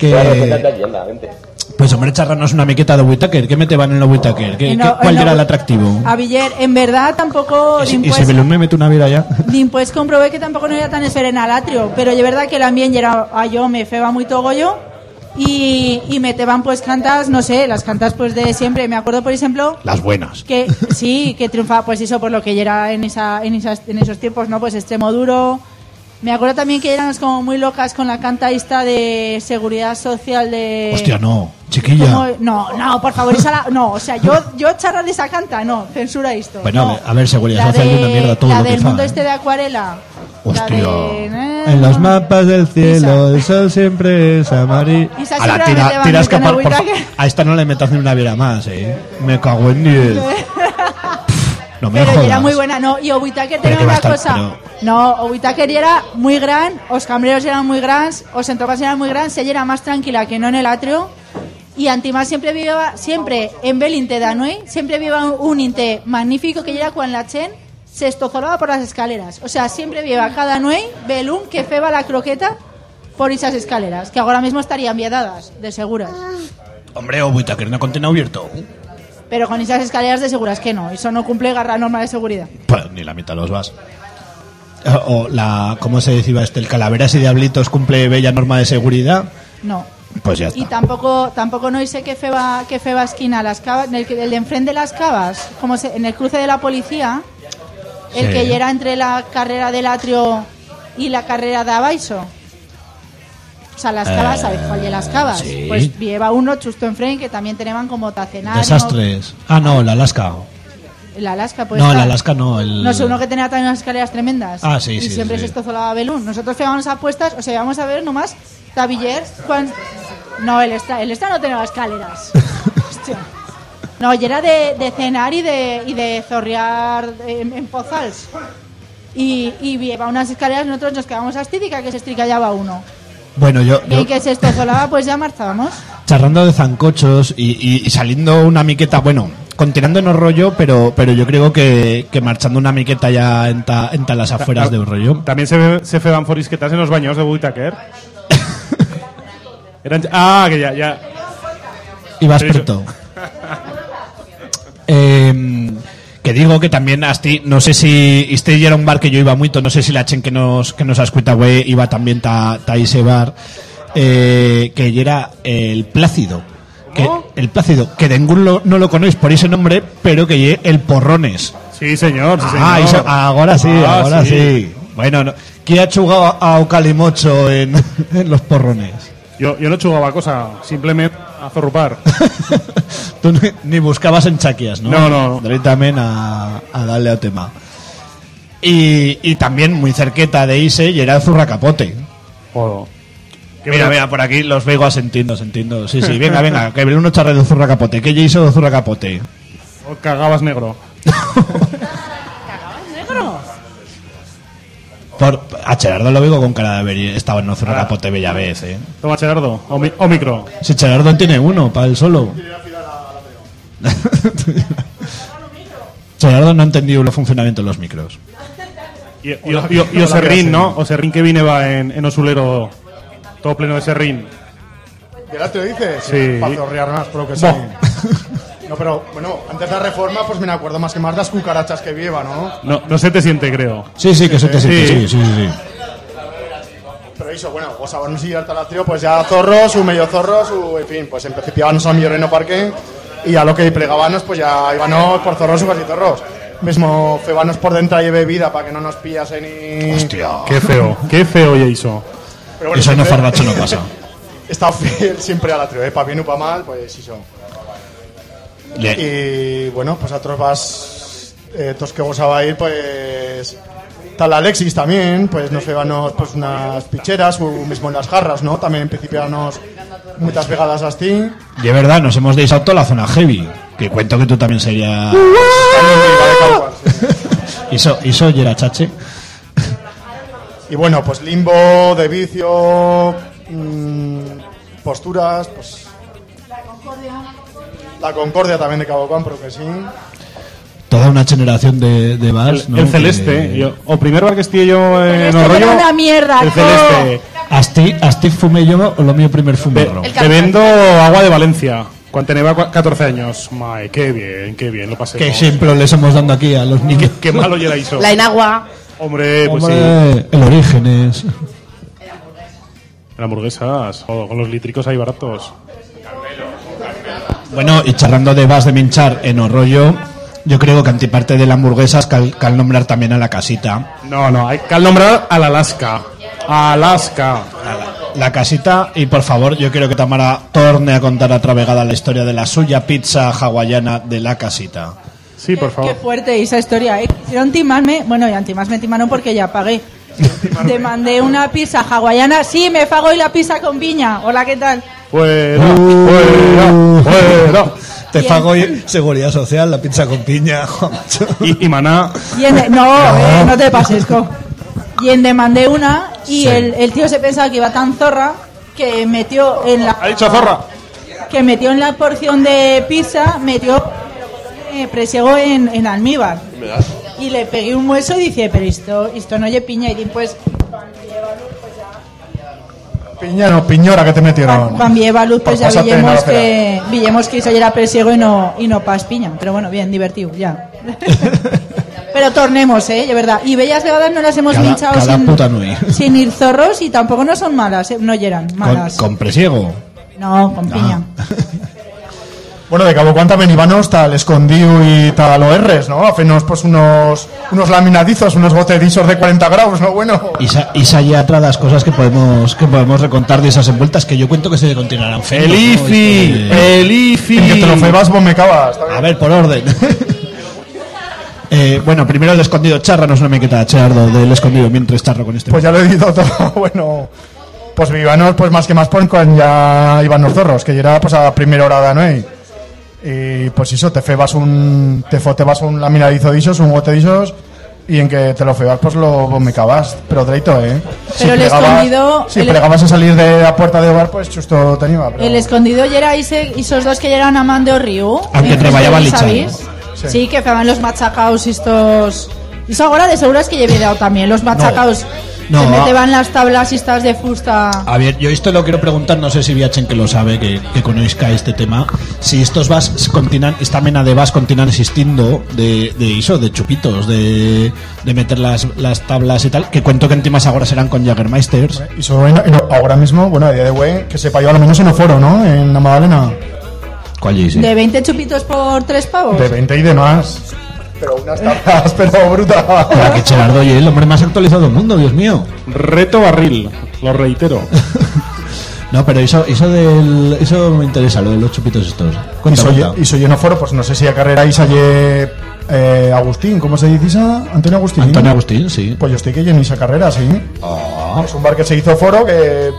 que, pues hombre, charranos una miqueta de Whittaker. ¿Qué meteban en la Whittaker? ¿Qué, lo- ¿Cuál en era el atractivo? A Villar, en verdad tampoco Y si, y dimpués, si Belén me mete una vida ya. <laughs> dimpués comprobé que tampoco no era tan esferena al atrio, pero es verdad que el ambiente era a yo me feba muy togollo y, y meteban pues cantas, no sé, las cantas pues de siempre. Me acuerdo, por ejemplo, Las buenas. que sí, que triunfaba pues eso por lo que era en esa, en esas, en esos tiempos, ¿no? Pues extremo duro. Me acuerdo también que éramos como muy locas con la canta esta de seguridad social de Hostia, no. Chiquilla. No, no, por favor, esa la- no, o sea, yo yo charla de esa canta, no, censura esto. Bueno, no. a ver, seguridad La social de- de una mierda todo la lo que del fa, mundo ¿eh? este de acuarela. La Hostia. de- eh, En los mapas del cielo, el sol siempre es amarillo. A la tira, meteban tira en escapar, el por fa-. A esta no le metas ni una viera más, eh. Me cago en 10. <laughs> No me Pero jodas. era muy buena, no. Y Pero tenía una estar- cosa. No, Obitaker era muy gran, los cambreros eran muy grandes, los entropas eran muy grandes, ella era más tranquila que no en el atrio. Y Antimás siempre vivía, siempre en Belinte de siempre vivía un, un inte magnífico que era cuando la chen se estozolaba por las escaleras. O sea, siempre vivía cada Anuey, Belún, que feba la croqueta por esas escaleras, que ahora mismo estarían viadadas, de seguras. Hombre, o Whittaker no contiene abierto. Pero con esas escaleras de seguras que no, eso no cumple la norma de seguridad. Pues ni la mitad los vas. O la, ¿cómo se decía este? El Calaveras y Diablitos cumple bella norma de seguridad. No. Pues ya Y está. tampoco tampoco no sé qué feba, qué feba esquina las cavas, en el, el de enfrente de las cavas, como se, en el cruce de la policía, el Sí. que era entre la carrera del atrio y la carrera de Abaiso. O sea, las cavas, Eh, ¿sabes cuál de las cavas? sí. Pues lleva uno justo enfrente que también tenían como tacenario. Desastres. Ah, no, la Alaska. El Alaska, pues. No, el Alaska no. El... No sé, uno que tenía también unas escaleras tremendas. Ah, sí, y sí, siempre sí. se estozolaba Belún. Nosotros pegamos apuestas, o sea, vamos a ver nomás Tabillers. cuan- No, el extra, el extra no tenía escaleras. <laughs> Hostia. No, y era de, de cenar y de, y de zorrear en, en pozals. Y, y lleva unas escaleras, nosotros nos quedamos a estítica que se estricallaba uno. Bueno, yo, Y yo el que se estozolaba, pues ya marchábamos. charlando de zancochos y, y- y saliendo una miqueta, bueno, continuándonos rollo, pero, pero yo creo que, que marchando una miqueta ya en, ta- en ta las afueras de un rollo. También se, se feban forisquetas en los baños de. <laughs> Eran, ah, que ya, ya. Iba Sí, experto. Eh, que digo que también asti, no sé si este ya era un bar que yo iba mucho, no sé si la chen que nos que nos ha escuchado güey, iba también ta, ta ese bar eh, que ya era el Plácido. Que, el Plácido, que de no lo conocéis por ese nombre, pero que ye el Porrones. Sí, señor, sí, Ah, señor. eso- ahora sí, Ah, ahora sí. sí. Bueno, no, ¿quién ha chugado a Ocalimocho en, <laughs> en los porrones? Yo, yo no jugaba cosa, simplemente a zorrupar. <laughs> Tú ni, ni buscabas en chaquias, ¿no? No, no. Directamente a, a darle al tema. Y, y también muy cerqueta de Ise y era el Zurracapote. Joder. Qué Mira, mira, por aquí los veo asentiendo, asentiendo. Sí, sí, venga, <laughs> venga, que uno charre de Zurracapote. ¿Qué ya hizo de Zurracapote? O cagabas negro. <laughs> Por, a Gerardo lo digo con cara de haber estado en un Zurracapote bella vez, ¿eh? Toma, Gerardo. O, mi- o micro. Si Gerardo tiene uno para él solo. <laughs> Gerardo no ha entendido el funcionamiento de los micros. Y, y, y- y- y o serrín, ¿no? O serrín que vine va en, en Osulero todo pleno de serrín. ¿Ya te lo dices? Sí. Para zorrear más, pero que sí. <laughs> No, pero bueno, antes de la reforma, pues me acuerdo más que más de las cucarachas que viva, ¿no? No, no se te siente, creo. Sí, sí, que se te siente, sí, Sí. sí, sí. Pero eso, bueno, o sea, no sé si al talatrio, pues ya zorros, un medio zorros, u, en fin, pues en principio íbamos al Milloreno Parque y a lo que plegábamos, pues ya íbamos por zorros o casi zorros. Mismo febanos por dentro y bebida para que no nos pillasen y... Hostia. Qué feo, qué feo ya hizo. Pero bueno, Eso no siempre fardacho no pasa. <laughs> Estado fiel siempre al atrio, ¿eh? Para bien o para mal, pues eso. Y bueno, pues a otros vas, eh, todos que vos a ir, pues tal Alexis también, pues nos llevanos pues unas picheras, o mismo en las jarras, ¿no? También en principio nos muchas vegadas así. Y es verdad, nos hemos deixado toda la zona heavy. Que cuento que tú también serías. <laughs> Iso <laughs> y era chache. Y bueno, pues limbo, de vicio, mm, posturas, pues... La concordia también de Cabo Campo, pero que sí. Toda una generación de, de bars. El, ¿no? el Que- celeste. Yo- o primer bar que estuve yo en que era una mierda, El celeste. Asti, asti fumé yo o lo mío primer. El Bebiendo agua de Valencia. Cuando tenía cua- 14 años. Mae, qué bien, qué bien, lo pasé. Que siempre les hemos dando aquí a los niños. Qué malo ya la hizo. La enagua. Hombre, pues sí. Hombre, el origen es. En hamburguesas. o con los lítricos ahí baratos. Bueno, y charlando de vas de minchar en Orrollo, yo creo que antiparte de la hamburguesas cal, cal nombrar también a la casita. No, no, hay que nombrar al Alaska. Alaska. La casita, y por favor, yo quiero que Tamara torne a contar otra vegada la historia de la suya pizza hawaiana de la casita. Sí, por Qué favor. fuerte esa historia, ¿eh? Quisieron timarme, bueno, y antimas me timaron porque ya pagué. Te mandé una pizza hawaiana, sí, me pago y la pizza con piña. Hola, ¿qué tal? Fuera, Uh. fuera, fuera. Te pago seguridad social, la pizza con piña. <laughs> Y, y maná. Y en de- no, eh, no te pases, co. Y en de mandé una y Sí. el, el tío se pensaba que iba tan zorra que metió en la Ha dicho zorra. que metió en la porción de pizza, metió eh, presiego en, en almíbar. Y le pegué un hueso y dice, pero esto, esto no oye piña. Y di, pues, Piña no, piñora que te metieron. cuando lleva luz, pues ya villemos que, villemos que eso era presiego y no, y no pas piña. Pero bueno, bien, divertido, ya. <laughs> pero tornemos, eh, de verdad. Y bellas vegadas no las hemos Cada- minchado cada sin, puta nui. <laughs> sin ir zorros y tampoco no son malas, eh, no Con, malas. con presiego. No, con piña. <laughs> Bueno, de Cabo Cuanta venivanos tal escondido y tal ORs, ¿no? Hacemos pues unos, unos laminadizos, unos gotedizos de 40 grados, ¿no? Bueno. Isa, Isa ya atrás las cosas que podemos que podemos recontar de esas envueltas que yo cuento que se continuarán fendo, El ¿no? De- que te lo febas, vos me cabas. A ver, por orden. <laughs> Eh, bueno, primero el escondido. Charranos una mequeta, Chardo, del escondido, mientras charro con este. Pues ya lo he dicho todo, <laughs> bueno. Pues vivanos, pues más que más por cuando ya iban los zorros, que ya era pues a primera hora de noche. Y pues eso, te febas un, te fotebas un laminadizo de isos, un gote de isos, y en que te lo febas, pues lo vos me cabas. Pero treito, ¿eh? Pero el plegabas- escondido- Si el- plegabas a salir de la puerta de hogar, pues justo tenía. Pero... El escondido ya era ese, esos dos que llegan a Man de Río. Aunque treballaban lichai, Sí. sí, que estaban los machacaos estos... Eso ahora de seguro es que llevé dado también, los machacaos. No. Se meteban las tablas estas de fusta. A ver, yo esto lo quiero preguntar, no sé si Viachen que lo sabe, que, que conozca este tema, si estos vas continúan, esta mena de vas continúan existiendo de, de eso, de chupitos, de, de meter las, las tablas y tal, que cuento que en timas ahora serán con Jagermeisters. Y eso, en- en- ahora mismo, bueno, a día de hoy, que sepa yo, al menos en Oforo, ¿no? En la Magdalena. ¿Cuál es? De 20 chupitos por 3 pavos. De 20 y de más. Pero unas tablas, <laughs> pero bruta. Que Gerardo y el hombre más actualizado del mundo, Dios mío. Reto barril. Lo reitero. <laughs> No, pero eso, eso del, eso me interesa, lo de los chupitos estos. Y Cuenta, soy, cuenta. y soy en Oforo, pues no sé si a carrera y salle eh, Agustín, ¿cómo se dice esa? Antonio Agustín. Antonio Agustín, sí. Pues yo estoy que en esa carrera, sí. Es un bar que se hizo foro que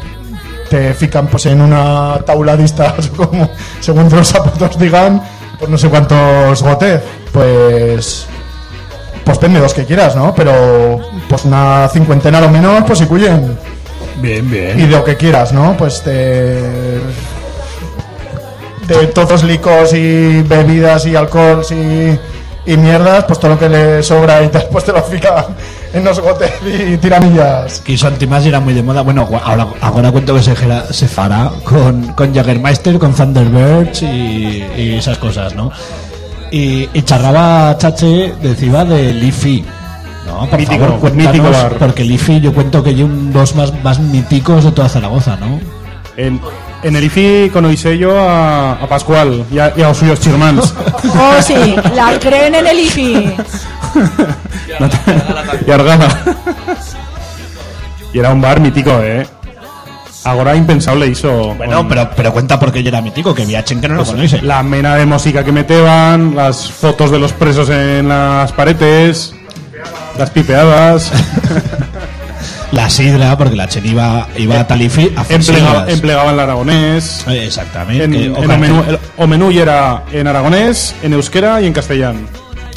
te fican pues en una taula de <laughs> como según los zapatos digan, pues no sé cuántos gotes. Pues pues pende los que quieras, ¿no? Pero pues una cincuentena lo menos, pues si cuyen. Bien, bien. Y de lo que quieras, ¿no? Pues de de todos licos y bebidas y alcohol y, y mierdas, pues todo lo que le sobra y tal, pues te lo fica en los gotes y tiramillas. que y era muy de moda. Bueno, ahora, ahora cuento que se, gera- se fará con, con Jagermeister, con Thunderbirds y, y esas cosas, ¿no? Y, y charraba Chache, decía de Leafy. No, por Mítico, favor, cuéntanos, mítico porque Leafy yo cuento que hay un, dos más, más míticos de toda Zaragoza, ¿no? En, en el IFI conocí yo a, a Pascual y a, y a los suyos chirmans. <laughs> Oh, sí, la creen en el IFI. <laughs> <laughs> y Argala. y era un bar mítico, ¿eh? Ahora impensable hizo. Bueno, con pero, pero cuenta porque yo era mítico, que Viachen que no lo conoce. La mena de música que meteban, las fotos de los presos en las paredes, las pipeadas. <laughs> la sidra, porque la Chen iba, iba a Talifi a hacer Emplegaba, sidras. emplegaba en aragonés. Eh, Exactamente. En, en o menú, el- o menú y era en aragonés, en euskera y en castellano.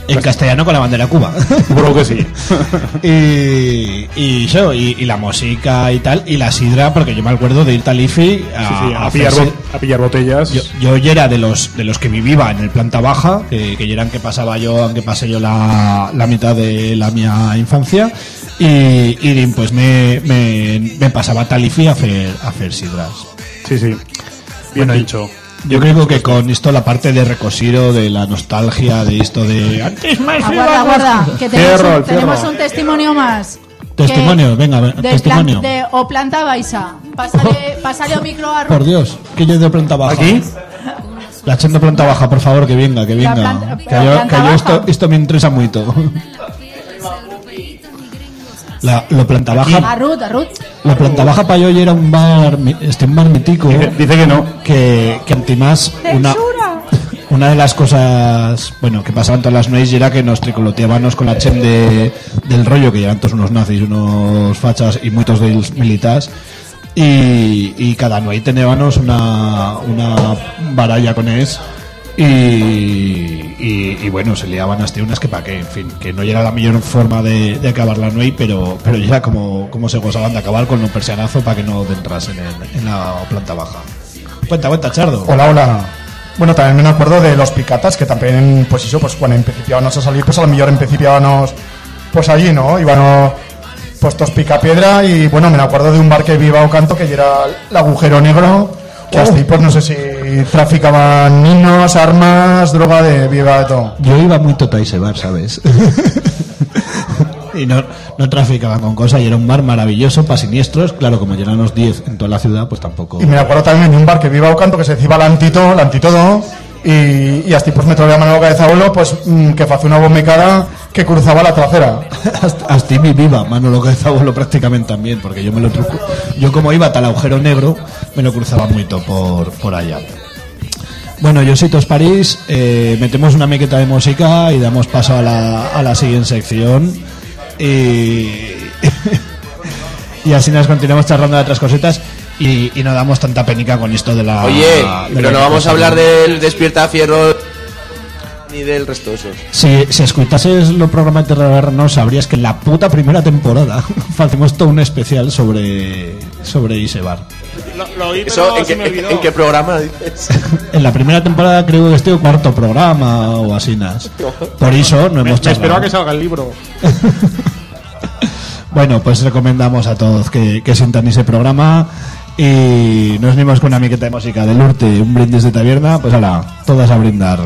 En castellano con la bandera Cuba. Seguro que sí. <laughs> y, y eso, y, y la música y tal, y la sidra, porque yo me acuerdo de ir Talifi a, Sí, sí, a a, pillar, a botellas. Yo, yo ya era de los de los que vivía en el planta baja, que, que ya eran que pasaba yo, aunque pasé yo la, la mitad de la mía infancia, y, y pues me, me, me pasaba a Talifi a hacer, a hacer sidras. Sí, sí. Bien Bueno, dicho. Yo creo que con esto la parte de recosido, de la nostalgia, de esto de antes más Aguarda, aguarda, que tenemos, Fierro, un, fierro. tenemos un testimonio más. Testimonio, venga, testimonio. plan- de o planta baixa. Pásale, <laughs> pásale o micro a Por Dios, que yo de planta baja. ¿Aquí? La chen de planta baja, por favor, que venga, que venga. planta- que yo, que yo baja. esto, esto me interesa mucho. <laughs> La, lo planta baja, a Ruth, a Ruth. lo planta baja para yo era un bar, este un bar mítico. Dice, dice que no. que, que antimás una, una de las cosas bueno que pasaban todas las noches era que nos tricoloteábamos con la chen de, del rollo que eran todos unos nazis unos fachas y muchos de ellos militares y, y cada noche teníamos una, una baralla con es y, y, y bueno, se liaban hasta unas que para qué, en fin, que no era la mejor forma de, de acabar la noche, pero, pero ya como, como se gozaban de acabar con un persianazo para que no entrasen en, en la planta baja. Cuenta, cuenta, Chardo. Hola, hola. Bueno, también me acuerdo de los picatas, que también, pues eso, pues cuando empecipiábamos a salir, pues a lo mejor empecipiábamos pues allí, ¿no? Íbamos puestos pica piedra y bueno, me acuerdo de un bar que viva o canto que era el agujero negro, que hasta ahí, pues no sé si traficaban niños, armas, droga de viva de todo. Yo iba muy tota a ese bar, ¿sabes? <laughs> y no, no traficaban con cosas y era un bar maravilloso para siniestros. Claro, como llegan los 10 en toda la ciudad, pues tampoco. Y me acuerdo también de un bar que viva o canto que se decía Lantito, Lantitodo, y, y así pues me traía mano cabeza abuelo, pues mm, que hacía una bombicada que cruzaba la trasera. <laughs> hasta, mi viva, Manolo Cabeza Abuelo prácticamente también, porque yo me lo truco. Yo como iba tal agujero negro, me lo cruzaba mucho por, por allá. Bueno, Jositos París, eh, metemos una mequeta de música y damos paso a la, a la siguiente sección. Y, <laughs> y así nos continuamos charlando de otras cositas y, y no damos tanta penica con esto de la. Oye, de pero la no vamos a hablar del Despierta Fierro ni del resto de esos. Si, si escuchases los programas de Terra no sabrías que en la puta primera temporada <laughs> hacemos todo un especial sobre sobre Isebar. Lo, lo oí, Eso, pero ¿en, se qué, me olvidó. en qué programa dices? En la primera temporada creo que este es el cuarto programa o así nas. Por eso no Me, hemos me espero a charlado. que salga el libro. <laughs> Bueno, pues recomendamos a todos que, que sientan ese programa y nos unimos con una miqueta de música del Urte, un brindis de taberna, pues ahora, todas a brindar.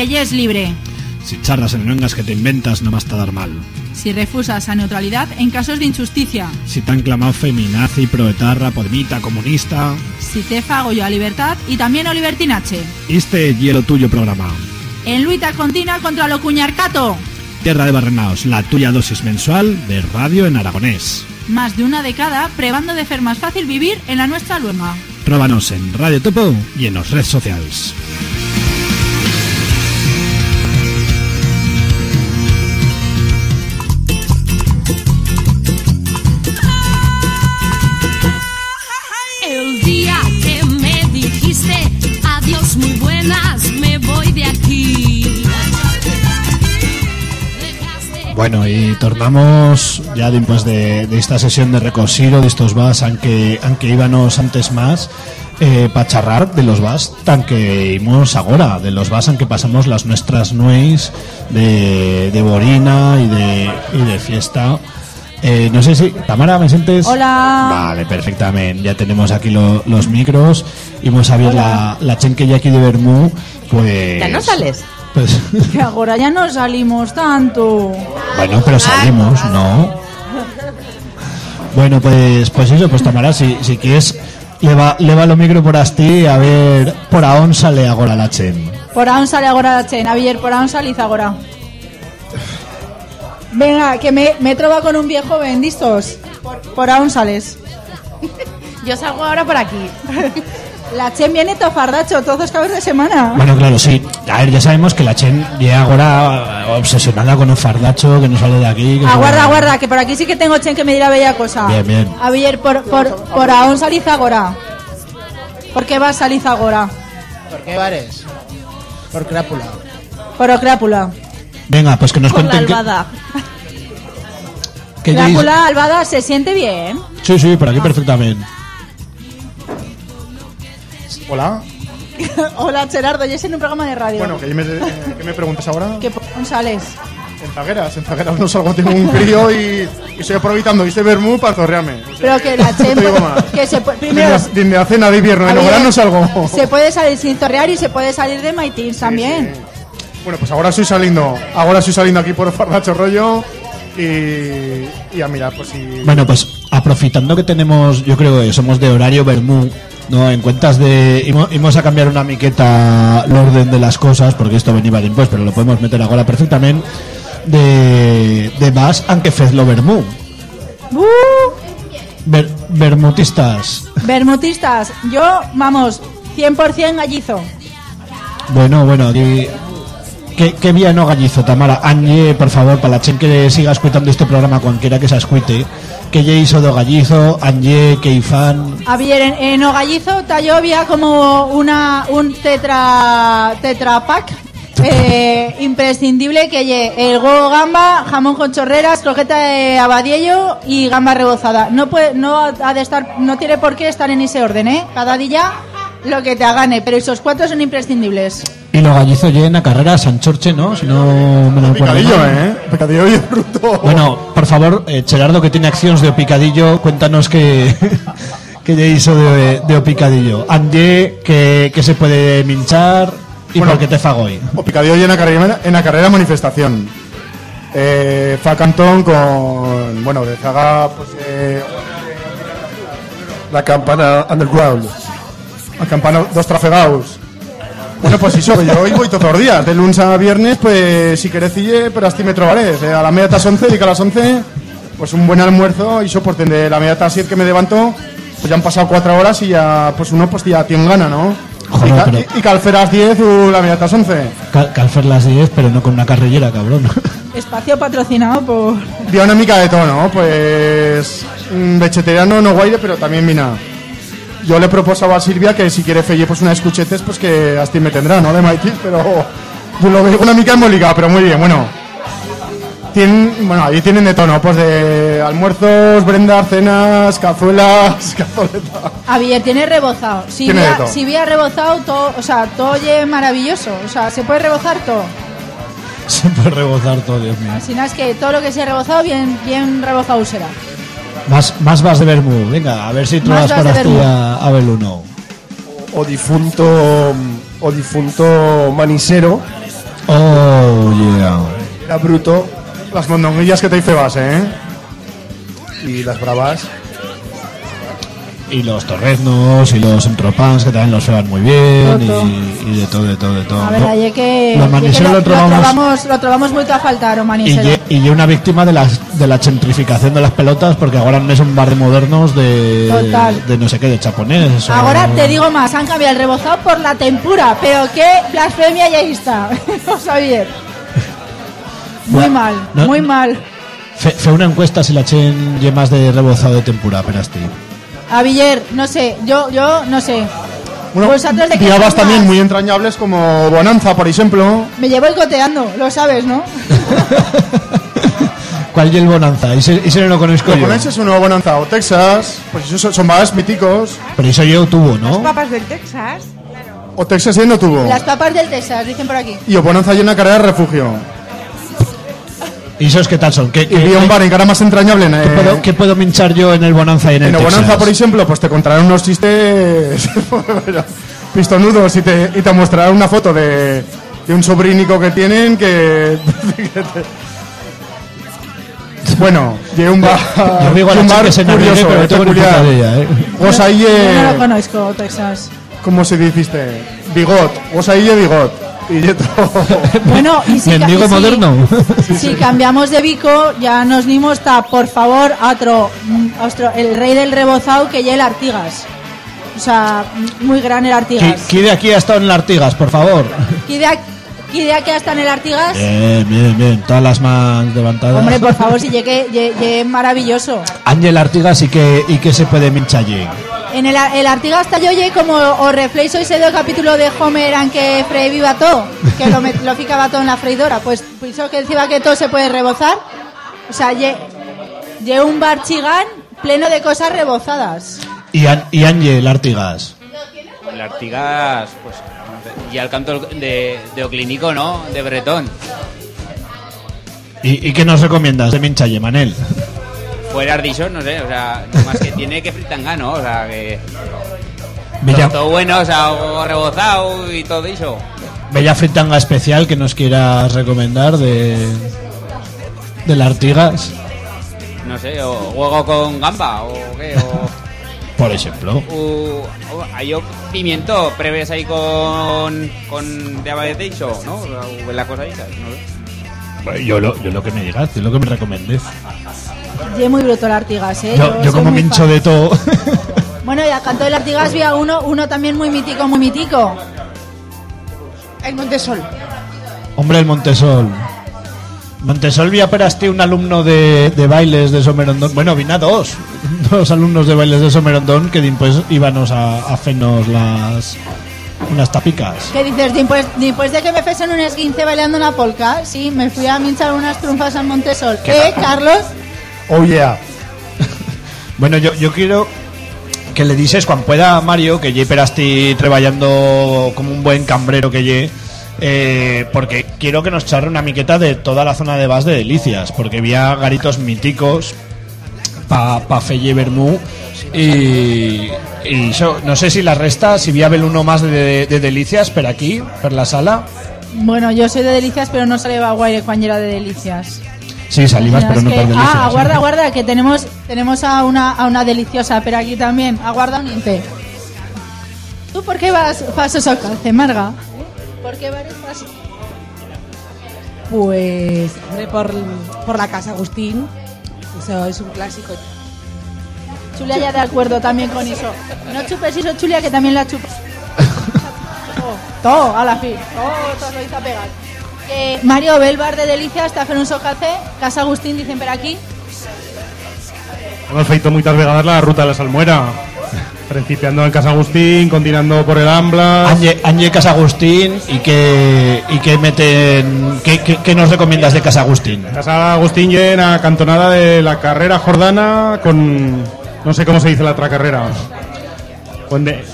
Que ya es libre. Si charlas en lenguas que te inventas, no vas a dar mal. Si refusas a neutralidad en casos de injusticia. Si t'han clamado feminazi, proetarra, podemita, comunista... Si te fago yo a libertad y también a libertinache. Este hielo tuyo programa. En luita continua contra lo cuñarcato. Tierra de Barrenaos, la tuya dosis mensual de radio en aragonés. Más de una década probando de hacer más fácil vivir en la nuestra luenga. Próbanos en Radio Topo y en las redes sociales. Bueno, y tornamos ya después de, de esta sesión de recosiro de estos vas, aunque, aunque íbamos antes más, eh, para charrar de los vas, tan que íbamos ahora, de los vas, aunque pasamos las nuestras nueis de, de Borina y de, y de fiesta. Eh, no sé si, Tamara, ¿me sientes? Hola. Vale, perfectamente. Ya tenemos aquí lo- los micros. Y vamos a ver la, la chen que hay aquí de Bermú. Pues. Ya no sales. Pues, Que ahora ya no salimos tanto. bueno, pero salimos, ¿no? Bueno, pues, pues eso, pues Tamara, si, si quieres, leva, leva lo micro por asti a ver por aún sale ahora la chen. Por aún sale agora la chen. Javier, por aún saliz agora. Venga, que me, me he trobado con un viejo bendistos. Por, por aún sales. Yo salgo ahora por aquí. <laughs> La chen viene tofardacho todos los cabos de semana. Bueno, claro, sí. A ver, ya sabemos que la chen llega ahora eh, obsesionada con un fardacho que no sale de aquí. que Aguarda, no- aguarda, que por aquí sí que tengo chen que me dirá bella cosa. Bien, bien. Javier, por, por, por aún saliz agora. ¿Por qué vas saliz agora? ¿Por qué bares? Por crápula. Por Ocrápula. Venga, pues que nos Por la cuenten. albada. que Crápula, albada, se siente bien. Sí, sí, por aquí perfectamente. Hola. <laughs> Hola, Gerardo, ya es en un programa de radio. Bueno, ¿qué me, eh, ¿qué me preguntas ahora? ¿Qué por sales? En zagueras, en zagueras no salgo, tengo un crío y, y estoy aprovechando este vermú para zorrearme. Pero que la chen... <laughs> No que se primero, Desde la cena de invierno, en verano no salgo. se puede salir sin zorrear y se puede salir de maitins también. Bueno, pues ahora estoy saliendo, ahora estoy saliendo aquí por <laughs> Fardacho Rollo y, y a mirar, pues si... Bueno, pues aprofitando que tenemos, yo creo que somos de horario Bermú, ¿no? En cuentas de. Íbamos a cambiar una miqueta el orden de las cosas, porque esto venía de impuestos, pero lo podemos meter ahora perfectamente. De, de más, aunque fezlo Bermú. ¡Uh! Bermutistas. Bermutistas, yo, vamos, 100% gallizo. Bueno, bueno, aquí. ¿Qué, qué vía no gallizo, Tamara? Anje, por favor, para la chen que siga escuchando este programa, cualquiera que se escuite, que ya hizo do gallizo, Anje, que ifan. Javier, en, en o tallo había como una, un tetra, tetra pack. Eh, imprescindible que lleve el huevo gamba, jamón con chorreras, croqueta de abadiello y gamba rebozada. No puede, no ha de estar, no tiene por qué estar en ese orden, ¿eh? Cada día lo que te agane, pero esos cuatro son imprescindibles. Y lo gallizo llena carrera San Chorche, ¿no? Si no me lo acuerdo Picadillo, mal. eh? Picadillo bruto. Bueno, por favor, eh, Gerardo, que tiene acciones de o picadillo, cuéntanos que, que lle hizo de, de o picadillo. Ande, que, que se puede minchar y Bueno. por qué te fagoy. O picadillo y en la carrera, en la carrera manifestación. Eh, fa cantón con, bueno, de Zaga, pues, eh, la campana underground. La campana dos trafegaus. Bueno, pues eso, yo hoy voy todos los días, de lunes a viernes, pues si querés cille, pero hasta me trobarés. Eh, a la media tas 11, y que a las 11, pues un buen almuerzo y soporten de la media tas 7 que me levanto, pues ya han pasado cuatro horas y ya, pues uno pues ya tiene gana, ¿no? Joder, y, ca- pero- y, y calferas 10 o la media tas 11. Cal, calfer las 10, pero no con una carrillera, cabrón. Espacio patrocinado por... Vía una mica de tono, pues mm, vegetariano no guaire, pero también mina. Yo le he propuesto a Silvia que si quiere felle pues una escuchetes, pues que hasta me tendrá, ¿no? De Mikey, pero yo lo veo una mica embolicada, pero muy bien, bueno. Tienen, bueno, ahí tienen de tono, pues de almuerzos, brendas, cenas, cazuelas, <laughs> cazoleta. Javier, tiene rebozado. Si Tiene todo. si vea rebozado, todo, o sea, todo oye maravilloso. O sea, se puede rebozar todo. se puede rebozar todo, Dios mío. Así nada, es que todo lo que sea rebozado, bien, bien rebozado será. Más, más vas de Bermú. Venga, a ver si tú Más vas para a, a Beluno. O difunto o difunto manisero. Oh, yeah. Era bruto. Las mondonguillas que te hice base, ¿eh? Y las bravas. Y los torreznos y los entropans que también los feban muy bien. Y, y de todo, de todo, de todo. A ver, ayer que, Los ayer que maniseros lo, lo lo trovamos- trovamos, lo trovamos muy a faltar, o Y y ye una víctima de, las, de la gentrificación de las pelotas porque ahora no es un bar de modernos de, Total. de no sé qué, de chaponés. o- Ahora te digo más, han cambiado el rebozado por la tempura, pero qué blasfemia ya está. <laughs> Vamos a ver. Muy Bueno, mal, no- muy mal. Fe una encuesta si la chen más de rebozado de tempura, pero ti. A Villar, no sé, yo, yo, no sé. Bueno, de formas? también muy entrañables como Bonanza, por ejemplo. Me llevo boicoteando, lo sabes, ¿no? <laughs> ¿Cuál y el Bonanza? ¿Y ese no lo conozco yo? conoces uno Bonanza o Texas, pues esos son, más míticos. Pero eso yo tuvo, ¿no? Papas del Texas. O Texas ya no tuvo. Las papas del Texas, dicen por aquí. Y o Bonanza y una carrera de refugio. ¿Y esos qué tal son? ¿Qué, Y qué- vi un bar en cara más entrañable. En, qué eh, puedo, qué puedo minchar yo en el Bonanza y en el en el Bonanza, por ejemplo, pues te contarán unos chistes <laughs> pistonudos y te, y te mostrarán una foto de, de un sobrinico que tienen que... <laughs> que te- Bueno, de un bar, Yo digo a la un bar que se curioso, pero no tengo ni peculiar. puta idea, ¿eh? Vos ahí, Yo no lo conozco, Texas. ¿cómo se dijiste? Bigot, vos ahí bigot. Y yo <laughs> Bueno, y si, ca- y si- moderno. si cambiamos de bico, ya nos dimos está, por favor, otro, mm, otro- el rey del rebozado que ya el Artigas. O sea, m- muy gran el ¿Qui- Artigas. ¿Quién de aquí ha estado en las Artigas, por favor? <laughs> ¿Qué idea, qué idea que hasta en el Artigas? Bien, bien, bien. Todas las más levantadas. Hombre, por favor, si llegue, llegue- llegue maravilloso. Ángel Artigas y que, y que se puede minchar allí. En el, el Artigas está yo oye, como o reflejo ese do capítulo de Homer en que Frey viva todo, que lo, met- lo ficaba todo en la freidora, pues pienso que decía que todo se puede rebozar. O sea, lle, lle un bar chigán pleno de cosas rebozadas. Y, An- y Ángel Artigas. El Artigas, pues, y al canto de, de Oclínico, ¿no? De Bretón. ¿Y, y qué nos recomiendas de minchalle, Manel? Fuera Ardison, no sé, o sea, más que tiene que fritanga, ¿no? O sea, que... Bella, Todo bueno, o sea, rebozado y todo eso. bella fritanga especial que nos quieras recomendar de del Artigas, No sé, o juego con gamba, o qué, o... <laughs> por ejemplo. o- hay pimiento, preves ahí con... con de abadetecho, ¿no? La cosa esa, no. Pues Yo lo, yo lo que me digas, yo lo que me recomendés. Lle muy bruto el Artigas, ¿eh? Yo, yo como fan. de todo. <laughs> Bueno, y al canto del Artigas había uno, uno también muy mítico, muy mítico. El Montesol. Hombre, el Montesol. Montesol vía perasti un alumno de, de bailes de Somerondón. Bueno, vino dos. <laughs> Dos alumnos de bailes de Somerondón que después íbamos a, a hacernos las unas tapicas. ¿Qué dices? Después, después de que me fesen un esguince bailando una polca, sí, me fui a minchar unas trunfas al Montesol. ¿Qué, Carlos? Oh yeah. <laughs> Bueno, yo, yo quiero que le dices cuando pueda Mario que lle perasti trabajando como un buen cambrero que lle eh, porque quiero que nos charre una miqueta de toda la zona de Bas de Delicias porque había garitos míticos pa, pa Felle Bermú y, no sé si la resta si había haber uno más de, de Delicias per aquí, per la sala Bueno, yo soy de Delicias, pero no salía guaire cuando era de Delicias. Sí, salivas pero no que- Ah, aguarda, aguarda, que tenemos tenemos a una, a una deliciosa, pero aquí también. Aguarda un inte. ¿Tú por qué vas pasos a calce, Marga? ¿Por qué vas pasos? Pues, hombre, por, por la casa Agustín. Eso es un clásico. Chulia ya de acuerdo también con eso. No chupes eso, Chulia, que también la chupas. Oh, todo, a la fin. Oh, todo lo hizo a pegar. Eh, Mario, ve el bar de Delicias, está haciendo un socalce. Casa Agustín, dicen por aquí. Hemos feito muchas vegadas la ruta de la Salmuera. <laughs> Principiando en Casa Agustín, continuando por el Ambla. Anje, Anje Casa Agustín y que y que meten ¿qué, nos recomiendas de Casa Agustín? Casa Agustín llena cantonada de la carrera jordana con. No sé cómo se dice la otra carrera.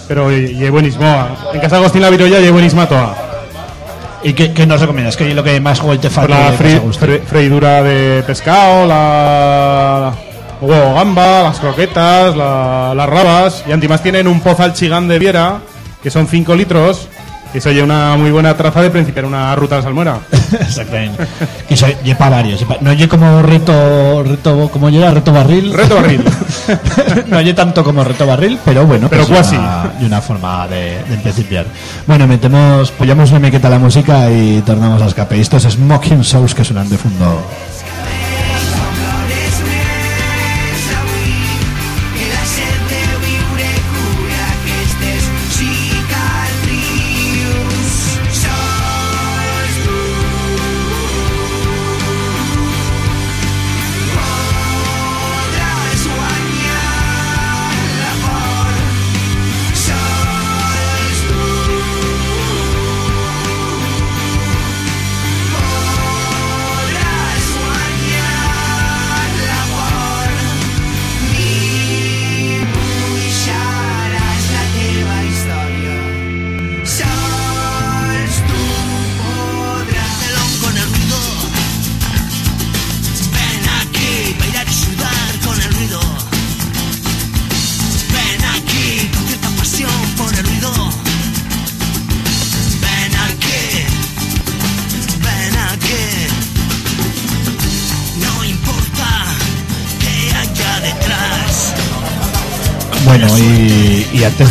Pero lle buenísimo. En Casa Agustín la virolla lle buenísima toda. ¿Y qué, qué nos recomiendas? ¿Qué es lo que más juego te falta la fri- Agustín? fre- freidura de pescado, la huevo gamba, las croquetas, la- las rabas. Y además tienen un pozal chigán de Viera, que son 5 litros. Que se oye una muy buena traza de principiar una ruta de salmuera. <laughs> Exactamente. Y soy lleva varios. No oye como reto, reto ¿cómo llega? Reto barril. Reto barril. <laughs> no oye tanto como reto barril, pero bueno, Pero pues cuasi. Una, y una forma de, de empezar. Bueno, metemos, pollamos una miqueta la música y tornamos a escape. Esto es Smoking Souls que suenan de fondo.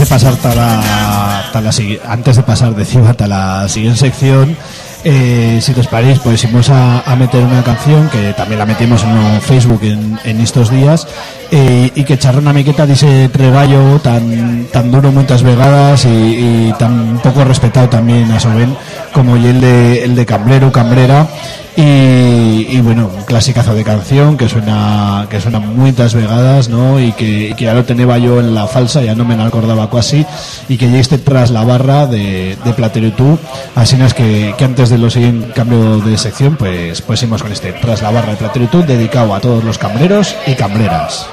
De pasar a la, ta la sigui- antes de pasar de Ciba a la siguiente sección, eh, si os parece, pues vamos a, a meter una canción que también la metimos en Facebook en, en estos días eh, y que charra una miqueta ese treballo tan, tan duro muchas vegadas y, y tan poco respetado también a Soben como y el de, el de Cambrero, Cambrera y, y bueno, un clasicazo de canción que suena que suena muchas vegadas, ¿no? Y que, que ya lo tenía yo en la falsa, ya no me lo acordaba casi, y que ya esté tras la barra de, de Platero y tú. Así es que, que antes de lo siguiente cambio de sección, pues pues seguimos con este tras la barra de Platero dedicado a todos los cambreros y cambreras.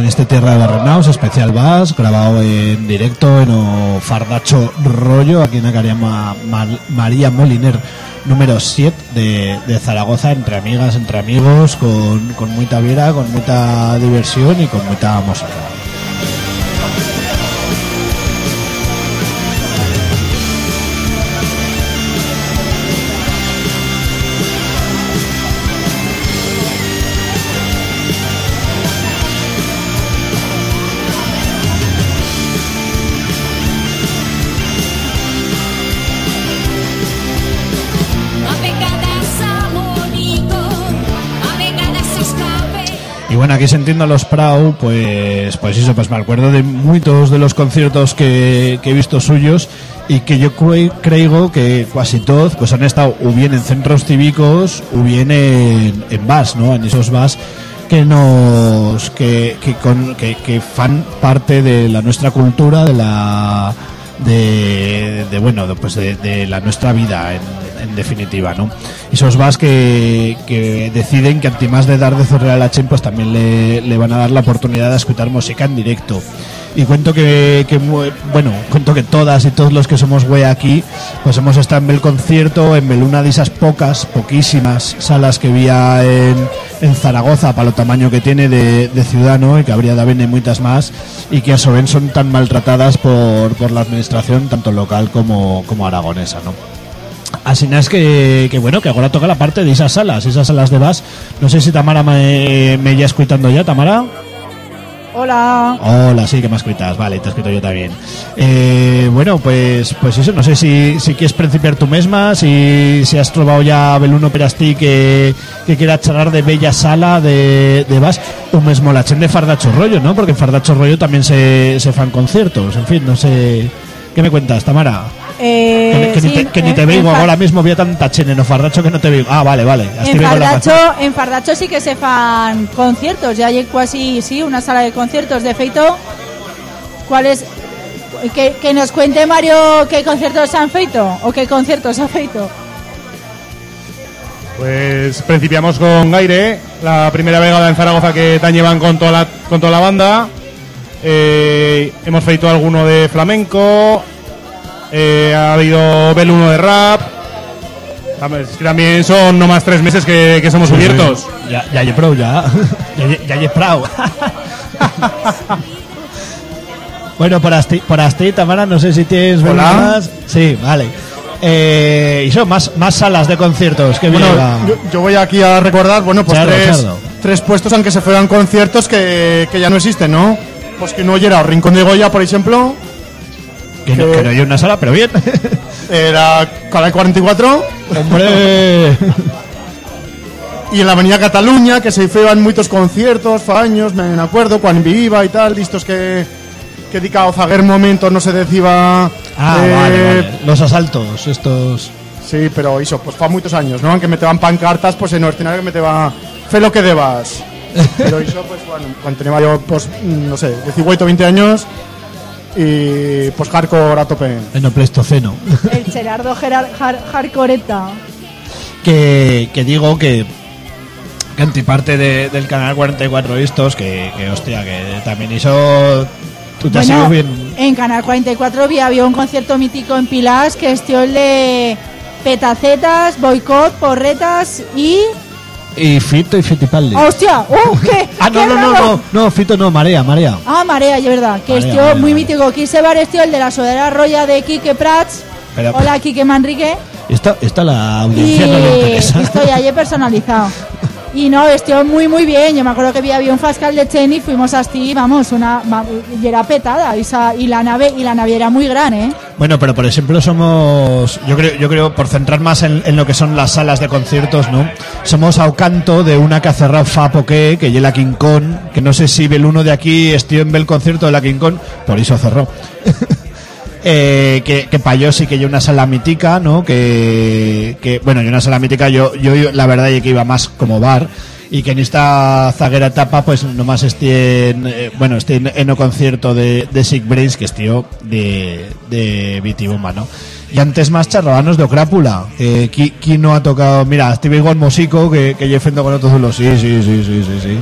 En este Tierra de Barrenaus, especial Bass, grabado en directo en o Fardacho Rollo, aquí en la calle Ma- Ma- María Moliner, número 7 de, de Zaragoza, entre amigas, entre amigos, con, con mucha viera, con mucha diversión y con mucha música. Y bueno, aquí sintiendo los Prau, pues, pues eso, pues me acuerdo de muchos de los conciertos que, que he visto suyos y que yo cre- creo que casi todos pues han estado o bien en centros cívicos o bien en, en bars, ¿no? En esos bars que nos que, que, con, que, que fan parte de la nuestra cultura, de la de, bueno de, pues de, la nuestra vida en definitiva no esos vas que, que deciden que ante más de dar de zorrear a chen pues también le, van a dar la oportunidad de escuchar música en directo y cuento que, bueno cuento que todas y todos los que somos güey aquí pues hemos estado en el concierto en Bel- una de esas pocas poquísimas salas que había en, Zaragoza para lo tamaño que tiene de, de ciudad ¿no? y que habría de haber muchas más y que a su vez son tan maltratadas por, por la administración tanto local como, como aragonesa ¿no? Así es que, que bueno, que ahora toca la parte de esas salas, esas salas de bas. No sé si Tamara me, me ya escuchando ya, Tamara. Hola. Hola, sí que me escuchas, vale, te he escrito yo también. Eh, bueno, pues pues eso, no sé si, si quieres principiar tú misma, si, si has trovado ya Beluno Perastí que, que quiera charlar de bella sala de, de bas, o mismo la chen de Fardacho Rollo, ¿no? Porque en Fardacho Rollo también se, se fan conciertos, en fin, no sé... ¿Qué me cuentas, Tamara? Eh, que, ni sí, te, que ni te veigo Fa- ahora mismo, había tanta chen en o Fardacho que no te veigo. Ah, vale, vale. En Fardacho, en Fardacho sí que se fan conciertos, ya hay casi, sí, una sala de conciertos. De feito, ¿cuáles? Que, que nos cuente Mario qué conciertos se han feito o qué conciertos ha feito. Pues principiamos con Gaire, la primera vegada en Zaragoza que tan llevan con toda la, con toda la banda. Eh, hemos feito alguno de flamenco, eh, ha habido Bel uno de rap. También- son no más tres meses que, que somos abiertos. Ya, ya pro, <laughs> ya. ya, <laughs> bueno, por Asti, por Asti, Tamara, no sé si tienes Hola. más. Sí, vale. Eh, y son más, más salas de conciertos. Que Bueno, yo, yo voy aquí a recordar, bueno, pues Chardo, tres, chardo. tres puestos aunque se fueran conciertos que, que ya no existen, ¿no? Pues que no era Rincón de Goya, por ejemplo, que, no, que no hay una sala, pero bien. <laughs> era Canal 44. Hombre. Y en la Avenida Cataluña, que se hicieron muchos conciertos, fa años, me acuerdo, cuando viva y tal, listos que, que di cada zaguer momento no se decía... Ah, eh, vale, vale. Los asaltos, estos. Sí, pero eso, pues fa muchos años, ¿no? Aunque me te van pancartas, pues en el escenario que me te va... Fe lo que debas. <laughs> Pero eso, pues bueno, cuando tenía yo, pues, no sé, 18 o 20 años y pues hardcore a tope. En el Pleistoceno. El Gerardo Gerar, Jar- Jarcoreta. que, que digo que, que antiparte de, del canal 44 estos, que, que hostia, que también hizo. Tú te has Bueno, ido bien. en Canal 44 había, había un concierto mítico en Pilas que es el de petacetas, boicot, porretas y... Y Fito y Fitipaldi. ¡Hostia! ¡Uh, qué, Ah, no, qué no, no, no, no, Fito no, Marea, Marea. Ah, Marea, es verdad. Que es tío Marea, muy Marea. mítico. Quise ver este el de la sudadera roya de Quique Prats. Pero- Hola, Quique Manrique. Esta, esta la Y audiencia no le interesa. estoy allí <laughs> personalizado. Y no, estoy muy, muy bien. Yo me acuerdo que había, había un fascal de Chen y fuimos así, vamos, una, y era petada. Y, y la nave y la nave era muy grande, ¿eh? Bueno, pero por ejemplo somos, yo creo, yo creo por centrar más en, lo que son las salas de conciertos, ¿no? Somos a canto de una que ha cerrado fa poqué, que la King Kong, que no sé si el uno de aquí estuvo en el concierto de la King por eso cerró. <laughs> eh, que, que para yo sí que hay una sala mítica, ¿no? Que, bueno, y una sala mítica, yo, yo yo la verdad es que iba más como bar y que en esta zaguera etapa pues nomás esté en, eh, bueno, esté en, o concierto de, de Sick Brains que estío de, de Bitibomba, ¿no? Y antes más charrabanos de Ocrápula. Eh, ¿qui, qui no ha tocado? Mira, Steve Gon Mosico, que, que yo ofendo con otros. Sí, sí, sí, sí, sí, sí.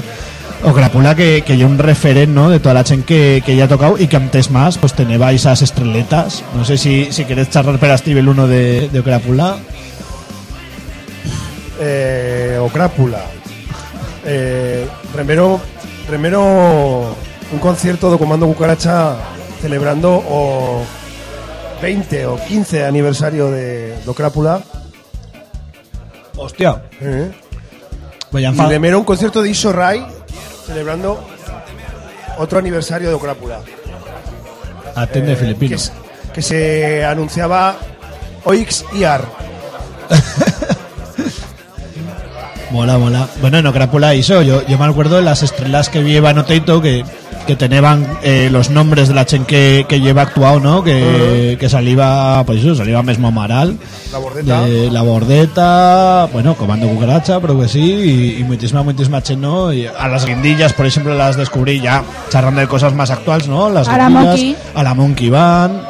O Crapula que, que un referente ¿no? de toda la chen que, que ya ha tocado y que antes más pues teneba esas estreletas. No sé si, si queréis charlar para Steve el uno de, de Crapula. Eh, o Crápula. Eh, primero, primero un concierto de Comando Cucaracha celebrando o 20 o 15 aniversario de do Crápula. Hostia. Eh. Voy a Y primero un concierto de Iso Rai celebrando otro aniversario de Crápula. Atende, Eh, filipino. Que, se- que se anunciaba Oix IAR. <laughs> Mola, mola. Bueno, no, Crápula hizo. Yo, yo me acuerdo de las estrellas que lleva Noteito que, que tenían eh, los nombres de la chen que, que lleva actuado, ¿no? Que, que salía, pues eso, salía mismo Amaral. La bordeta. de la bordeta, bueno, comando cucaracha, pero que sí, y, y muchísima, muchísima chen, ¿no? Y a las guindillas, por ejemplo, las descubrí ya charlando de cosas más actuales, ¿no? Las A la guindillas, Monkey. a la Monkey Van,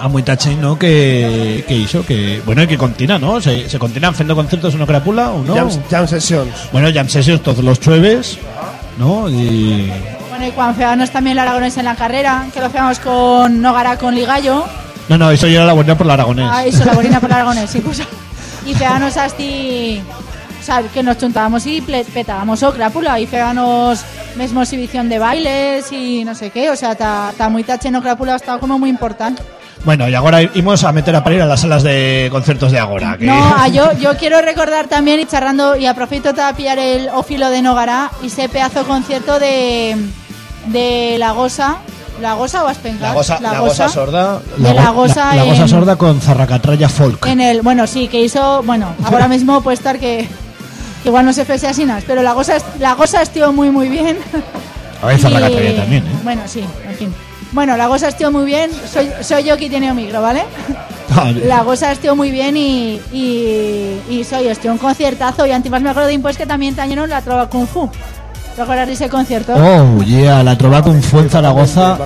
a mucha chen, ¿no? Que, que hizo, que, bueno, y que continúa, ¿no? Se, se continúan haciendo conciertos en Ocrapula, ¿o no? Jam, jam Sessions. Bueno, jam sessions todos los jueves, ¿no? Y... Bueno, y cuando feamos también el aragonés en la carrera, que lo hacíamos con Nogara con Ligallo. No, no, eso yo era la buena por el aragonés. Ah, eso, la borina por el aragonés, sí, pues. <laughs> Y feábamos así... O sea, que nos chuntábamos y petábamos o crápula y feábamos mismo exhibición de bailes y no sé qué. O sea, está muy tacheno crápula, ha estado como muy importante. Bueno, y ahora íbamos a meter a parir a las salas de conciertos de Agora. Que... No, ah, yo, yo quiero recordar también y charlando y aprovecho para pillar el ofilo de Nogara y ese pedazo concierto de, de La Gosa. ¿La Gosa o Aspencar? La goza, la goza sorda. De la go- goza la goza en- sorda con zarracatralla folk. En el, bueno, sí, que hizo, bueno, <laughs> ahora mismo puede estar que, que igual no se fuese así, nada, pero la goza, es- la goza estuvo muy, muy bien. A ver, zarracatralla también, ¿eh? Bueno, sí, en fin. Bueno, la goza estuvo muy bien, soy, soy yo quien tiene un micro, ¿vale? La goza estuvo muy bien y, y, y soy estuvo un conciertazo y antes me acuerdo de impuestos que también tañeron la trova Kung Fu. ¿Te acuerdas de ese concierto? Oh, yeah, la trova con fue en Zaragoza.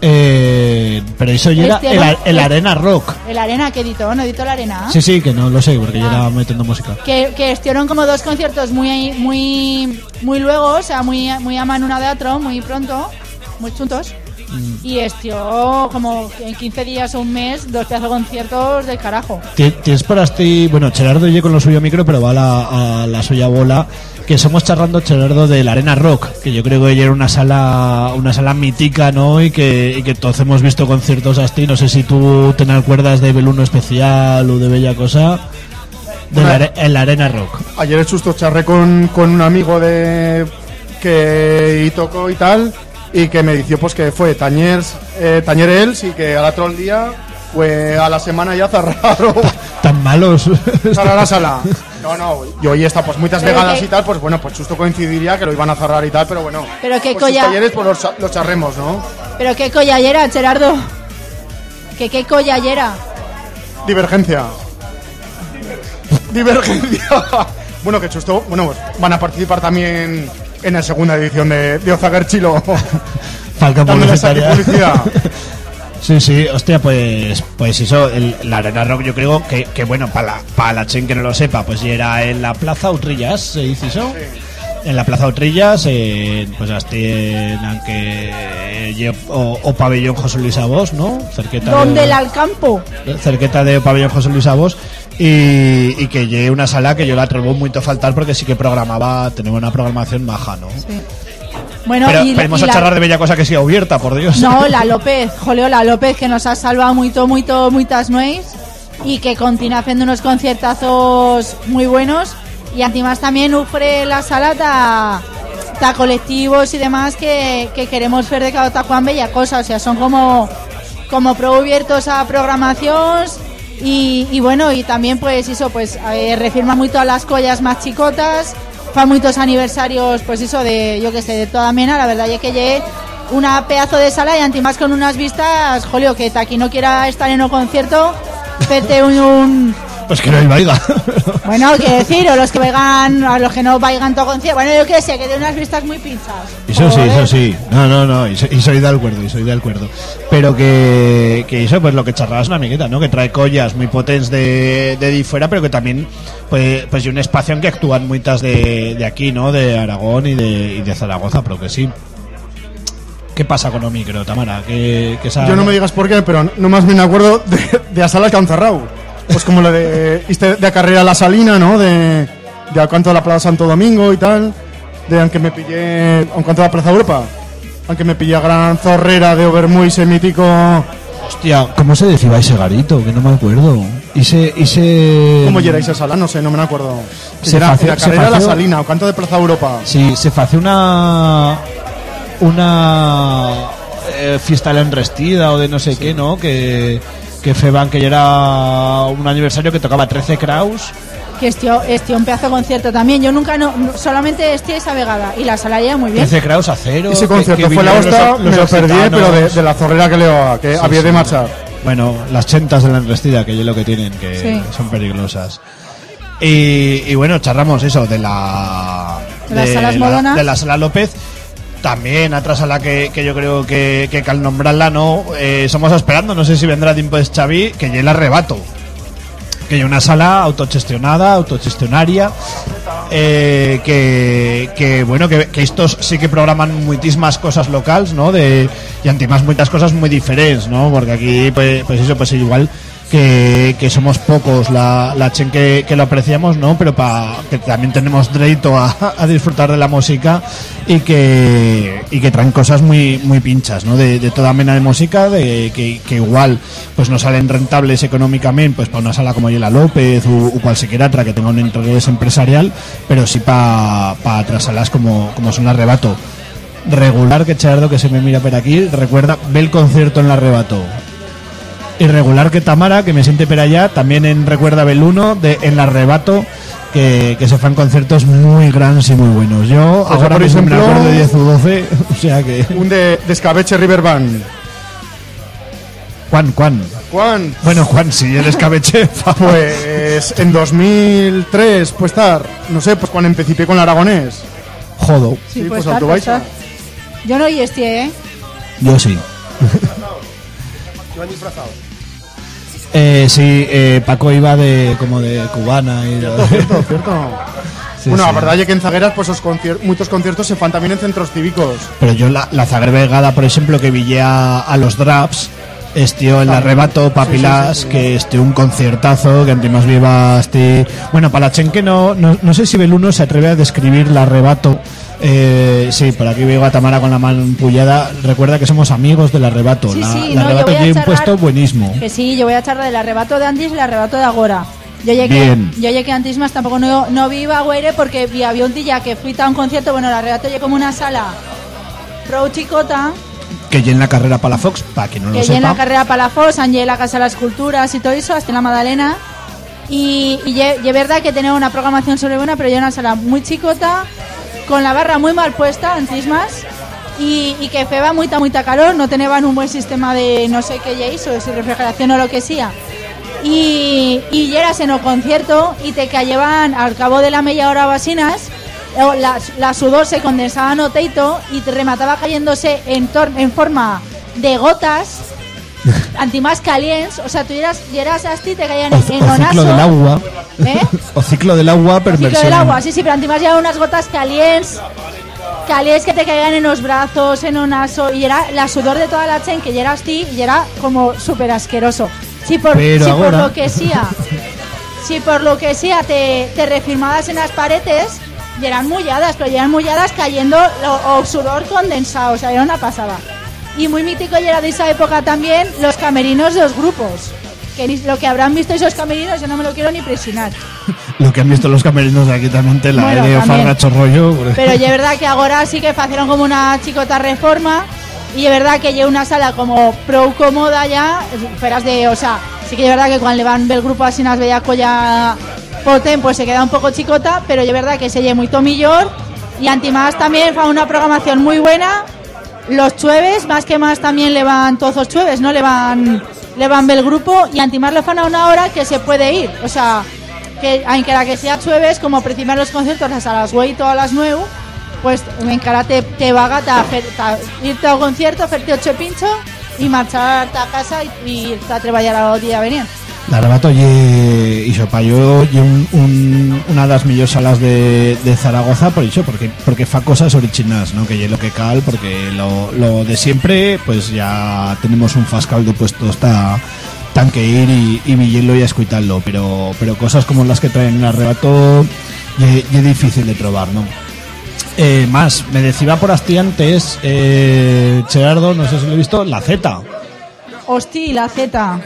Eh, pero eso ya era Este el, no- a- el Arena Rock. El Arena que editó, ¿no editó la Arena? Sí, sí, que no lo sé, porque yo Ah. era metiendo música. que, que estuvieron como dos conciertos muy muy muy luego, o sea, muy muy a mano una de otro, muy pronto, muy chuntos. Mm. Y estuvo como en 15 días o un mes, dos pedazos de conciertos del carajo. Ti- Tienes por así, bueno, Gerardo y yo con lo suyo micro, pero va a la, a la suya bola, que somos charlando Gerardo de la Arena Rock, que yo creo que era una sala, una sala mítica, ¿no? Y que, y que todos hemos visto conciertos así, no sé si tú te acuerdas de Beluno Especial o de Bella Cosa, de la, en la Arena Rock. Ayer el susto charré con, con un amigo de que y tocó y tal y que me dició pues que fue Tañers eh, Tañer Els y que al otro día fue a la semana ya cerraron <laughs> Tan malos. cerrar la sala no no y hoy está pues muchas Pero vegadas que- y tal pues bueno pues justo coincidiría que lo iban a cerrar y tal pero bueno Pero qué pues colla- talleres pues los, los charremos no Pero qué collallera, Gerardo. Que qué collallera. divergencia divergencia <laughs> bueno que chusto bueno pues van a participar también en la segunda edición de, de Ozager Chilo <laughs> Falca publicitaria. publicidad. <laughs> Sí, sí, hostia, pues pues eso, el- la Arena Rock yo creo que, que bueno, para la, pa la chen que no lo sepa, pues ya era en la Plaza Utrillas, ¿se dice eso? En la Plaza Utrillas, eh, pues hasta en que lle- o, o pabellón José Luis Abos, ¿no? Cerqueta ¿Dónde de, el Alcampo? cerqueta de pabellón José Luis Abos y, y que llegue una sala que yo la trobo muy a faltar porque sí que programaba, tenía una programación baja, ¿no? Bueno, Pero y, esperemos y a la- charlar de bella cosa que siga abierta, por Dios. No, <laughs> la López, joleo, la López que nos ha salvado mucho, mucho, muchas nueves y que continúa haciendo unos conciertazos muy buenos y además también ofre la sala ta, ta colectivos y demás que, que queremos ver de cada tacuán bella cosa, o sea, son como como pro abiertos a programaciones y, bueno, y también pues eso, pues eh, refirma mucho a las collas más chicotas, fa muchos aniversarios, pues eso de, yo que sé, de toda mena, la verdad es que llegué una pedazo de sala y antimás con unas vistas, jolio, que aquí no quiera estar en un concierto, vete un, un, Pues que no hay vaiga. <laughs> Bueno, quiero decir, o los que vayan, a los que no vayan todo concierto. Bueno, yo qué sé, que de unas vistas muy pinchas. Eso sí, eso sí. No, no, no. Y, so- y soy de acuerdo, y soy de acuerdo. Pero que, que eso, pues lo que charrabas una amigueta, ¿no? Que trae collas muy potentes de, de di fuera, pero que también, pues, pues, y un espacio en que actúan muchas de, de aquí, ¿no? De Aragón y de, y de Zaragoza, pero que sí. ¿Qué pasa con Omicro, Tamara? ¿Qué, qué Yo no me digas por qué, pero no más me acuerdo de, de a salas que han cerrado. Pues como lo de, este de carrera a la salina, ¿no? De, de al canto de la Plaza Santo Domingo y tal. De aunque me pillé, a un canto de la Plaza Europa. Aunque me pillé a gran zorrera de Overmuy, ese mítico. Hostia, ¿cómo se decía ese garito? Que no me acuerdo. Y se... Y se... ¿Cómo llegáis a sala? No sé, no me acuerdo. Se era, fació- de a se carrera a la salina, o canto de Plaza Europa. Sí, se hace una una eh, fiesta de la enrestida o de no sé qué, ¿no? Que que feban que ya era un aniversario que tocaba 13 Kraus. Que este, este un pedazo de concierto también. Yo nunca, no, no- solamente este esa vegada. Y la sala ya muy bien. 13 Kraus a cero. Ese concierto que fue la hostia, los- me lo perdí, pero de, de la zorrera que le que Sí, había sí. de marchar. Bueno, las chentas de la enrestida, que es lo que tienen, que Sí. son peligrosas. Y, y bueno, charramos eso de la. De las salas la, de la sala López. También otra sala que, que yo creo que, que al nombrarla no, eh, estamos esperando, no sé si vendrá tiempo de Xavi, que llegue el arrebato. Que hay una sala autogestionada, autogestionaria, eh, que, que, bueno, que, que estos sí que programan muchísimas cosas locales, ¿no? De, y antimás muchas cosas muy diferentes, ¿no? Porque aquí, pues, pues eso, pues igual que, somos pocos la, la chen que, lo apreciamos, ¿no? Pero pa, que también tenemos derecho a, a disfrutar de la música y que, y que traen cosas muy, muy pinchas, ¿no? De, toda mena de música, de que, igual pues no salen rentables económicamente pues para una sala como Yela López o, o cualquier otra que tenga un interés empresarial, pero sí para pa otras salas como, como son Arrebato. Regular que Chardo que se me mira por aquí, recuerda, ve el concierto en el Arrebato. Irregular que Tamara, que me siente por allá, también en Recuerda Beluno, de En el Arrebato, que, que se fan conciertos muy grandes y muy buenos. Yo Pues ahora por mismo me ejemplo- acuerdo de 10 o 12, <laughs> o sea que... Un de, de Escabeche River Band. Juan, Juan. Juan. Bueno, Juan, si eres cabeche, Pues en 2003 puede estar, no sé, pues cuando empecé con el aragonés. Jodo. Sí, Sí, pues pues estar, pues estar. Yo no oí este, ¿eh? Yo sí. <laughs> Iban disfrazados. Eh, sí, eh, Paco iba de como de cubana y de- Cierto, <laughs> cierto. Sí, bueno, sí. la verdad es que en Zagueras pues concier- muchos conciertos se fan también en centros cívicos. Pero yo la, la Zagrebegada, por ejemplo, que villé a, a los Draps, estió el arrebato Papilás, sí, sí, sí. que estió un conciertazo, que más viva este... Bueno, para la Chen que no, no, no sé si Beluno se atreve a describir el arrebato. Eh, sí, por aquí veo a Tamara con la mano empullada. Recuerda que somos amigos del arrebato. Sí, la, sí, el no, yo arrebato voy a tiene un puesto buenísimo. Que sí, yo voy a charlar del arrebato de Antis y el arrebato de Agora. Yo llegué, Bien. yo llegué antes más, tampoco no, no vi a Güere porque vi, había un día que fui a un concierto, bueno, el arrebato llegué como una sala pro chicota, Que en la carrera para la Fox, para que no lo que llena sepa. la carrera para la FOS, allí la Casa de las Culturas y todo eso, hasta en la Madalena. Y, y ye- y es verdad que tenía una programación sobre buena, pero ya una sala muy chicota, con la barra muy mal puesta, antes más. Y, y que feba muita, muita calor, no tenían un buen sistema de no sé qué ya hizo, si refrigeración o lo que sea. Y, y llegas en el concierto y te cayeban al cabo de la media hora vasinas, la, la sudor se condensaba no teito y te remataba cayéndose en, en forma de gotas antimás calientes, o sea, tú eras, eras así te caían en, en O ciclo del onaso. agua. ¿Eh? <laughs> O ciclo del agua, Ciclo perversión. del agua, sí, sí, pero antimás ya unas gotas calientes, calientes que te caían en los brazos, en un aso, y era la sudor de toda la chen que era así, y era como súper asqueroso. Si por, Pero si por ahora- lo que sea, si por lo que sea te, te refirmabas en las paredes, y eran mulladas, pero eran mulladas cayendo o, o sudor condensado, o sea, era una pasada. Y muy mítico y era de esa época también los camerinos de los grupos. Que lo que habrán visto esos camerinos yo no me lo quiero ni presionar. <laughs> Lo que han visto los camerinos de aquí también te la Bueno, he de fargacho rollo. Pero es verdad que <laughs> ahora sí que hicieron como una chicota reforma y es verdad que lleva una sala como pro cómoda ya, esperas de, o sea, sí que es verdad que cuando le van ver el grupo así nas bellaco ya poten, pues se queda un poco chicota, pero es verdad que se lleva muy tomillor y Antimás también fue una programación muy buena. Los chueves, más que más también le van todos los chueves, ¿no? Le van le van el grupo y antimar le a una hora que se puede ir. O sea, que aunque la que sea jueves, como principal los conciertos a las 8 o a las 9, pues encara te, te vaga ta, irte al concierto, hacerte ocho pincho y marcharte a casa y, y irte a trabajar al día venir. La rebato y Sopayo y un, un, una de las millores salas de, Zaragoza por eso, porque porque fa cosas originales, ¿no? Que lle lo que cal, porque lo, lo de siempre, pues ya tenemos un fascal de puesto hasta tan que ir y, y y escucharlo, pero pero cosas como las que traen el arrebato y es difícil de probar, ¿no? Eh, más, me decía por asti antes, eh, Gerardo, no sé si lo he visto, la Z. Hosti, la Z.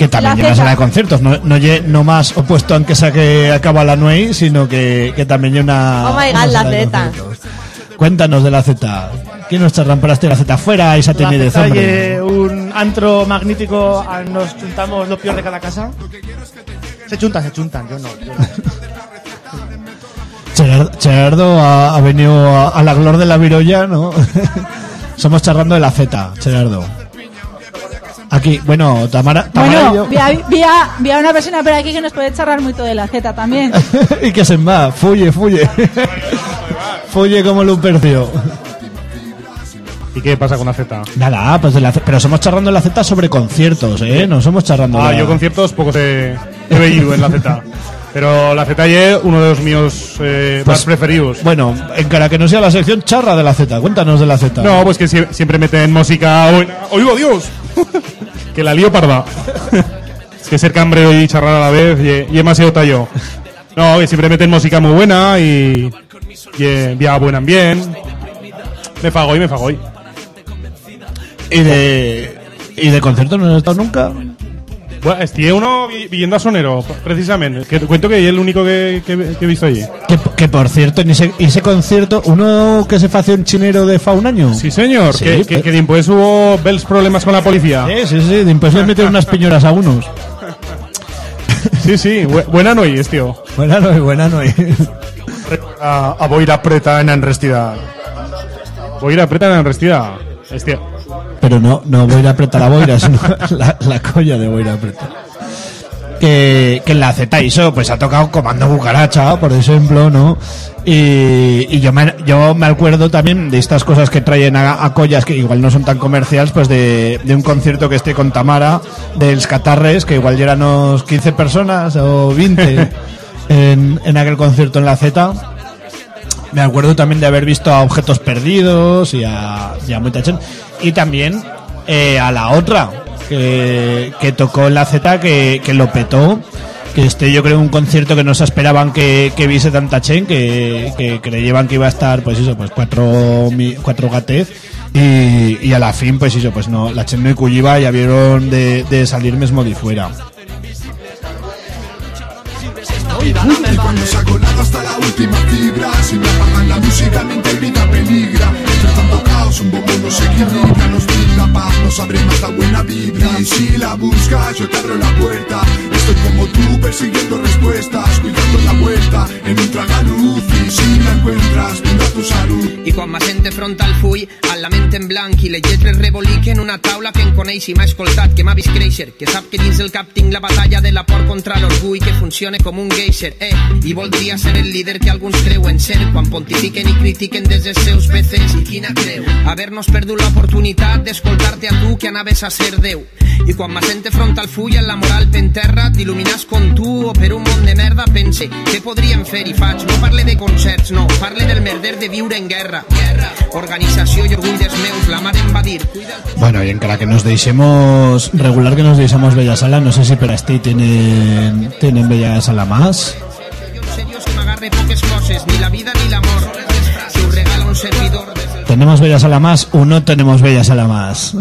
Que también lleva sala de conciertos, no, no, lle- no más opuesto aunque sea que acaba la NUEI, sino que, que también lleva una. Oh my god, la Z. Cuéntanos de la Z. ¿Quién nos charlan para este la Z fuera y esa La de un antro magnífico, ah, nos juntamos lo peor de cada casa. Se chuntan, se chuntan, yo no. yo no. <laughs> Gerardo ha, ha venido a, a la glor de la virolla, ¿no? <laughs> Somos charlando de la Z, Gerardo. Aquí, bueno, Tamara, Tamara y Bueno, yo- vi a, vi a- vi a una persona por aquí que nos puede charlar mucho de la Z también. <laughs> y que se va, fuye, fuye. <laughs> fuye como Lupercio. ¿Y qué pasa con la Z? Nada, pues de la Z- pero somos charlando de la Z sobre conciertos, ¿eh? No somos charlando Ah, yo conciertos pocos he, he veído en la Z. <laughs> Pero la Z es uno de los míos eh, Pues, más preferidos. Bueno, en cara que no sea la sección charra de la Z, cuéntanos de la Z. No, pues que sie- siempre meten música buena. ¡Oigo, Dios! <laughs> que la lío parda. es <laughs> que ser cambrero y charrar a la vez y, y demasiado tallo. No, que siempre meten música muy buena y, y eh, vía buen ambiente. Me fago y me fago. ¿Y de, ¿Y de conciertos no has estado nunca? Bueno, estuve uno vi- viendo a Sonero, precisamente. Que cuento que es el único que, que- que he visto allí. Que, que por cierto, en ese, ese concierto, uno que se fació un chinero de fa un año. Sí, señor. Sí, que, que, pe- que después hubo bells problemas con la policía. Sí, sí, sí, después le metieron unas piñoras a unos. <laughs> Sí, sí, bu- buena noche, tío. Buena noche, buena noche. A, a Boira Preta en Enrestida. Boira Preta en Enrestida. Hostia. Pero no, no voy a ir a apretar la boira, sino <laughs> la, la colla de voy a apretar. Que, que en la Z ISO pues ha tocado Comando Bucaracha, por ejemplo, ¿no? Y, y yo, me, yo me acuerdo también de estas cosas que traen a, a collas que igual no son tan comerciales, pues de, de un concierto que esté con Tamara, dels Catarres, que igual eran unos 15 personas o 20 <laughs> en, en aquel concierto en la Z. Me acuerdo también de haber visto a Objetos Perdidos y a, y a. Y también eh, a la otra que, tocó en la Z, que, que lo petó. Que este yo creo un concierto que no se esperaban que, que viese tanta chen, que, que que iba a estar pues eso, pues cuatro, cuatro gatez. Y, y a la fin, pues eso, pues no, la chen no iba ya vieron de, de salir mismo de fuera. Y cuando se ha colado hasta la última fibra. Si me apagan la música mi integridad peligra tanto caos un bombo no se equilibra Nos brinda paz, nos abre más la buena vibra Y si la buscas yo te abro la puerta. Estoy como tú persiguiendo respuestas Cuidando la vuelta en un tragaluz Y si la encuentras brinda tu salud. I quan me sente front al full, amb la ment en blanc i les lletres reboliquen una taula que em coneix i m'ha que m'ha vist que sap que dins el cap la batalla de la por contra l'orgull que funcione com un geyser, eh, i voldria ser el líder que alguns creuen ser quan pontifiquen i critiquen des dels seus PCs i quina creu, haver-nos perdut l'oportunitat d'escoltar-te a tu que anaves a ser Déu. I quan me sente front al full amb la moral ben terra, t'il·luminàs com tu o per un món de merda pense què podríem fer i faig, no parle de concerts, no, parle del merder de viure en guerra. Guerra, organització i orgull dels meus, la mare em va dir, Bueno, y en cara que nos deixemos regular que nos deixemos Bella Sala, no sé si per este tienen, tienen Bella Sala más. que m'agarre poques coses, ni la vida ni l'amor, que ho regala un servidor des ¿Tenemos Bella Sala más o no tenemos Bella Sala más?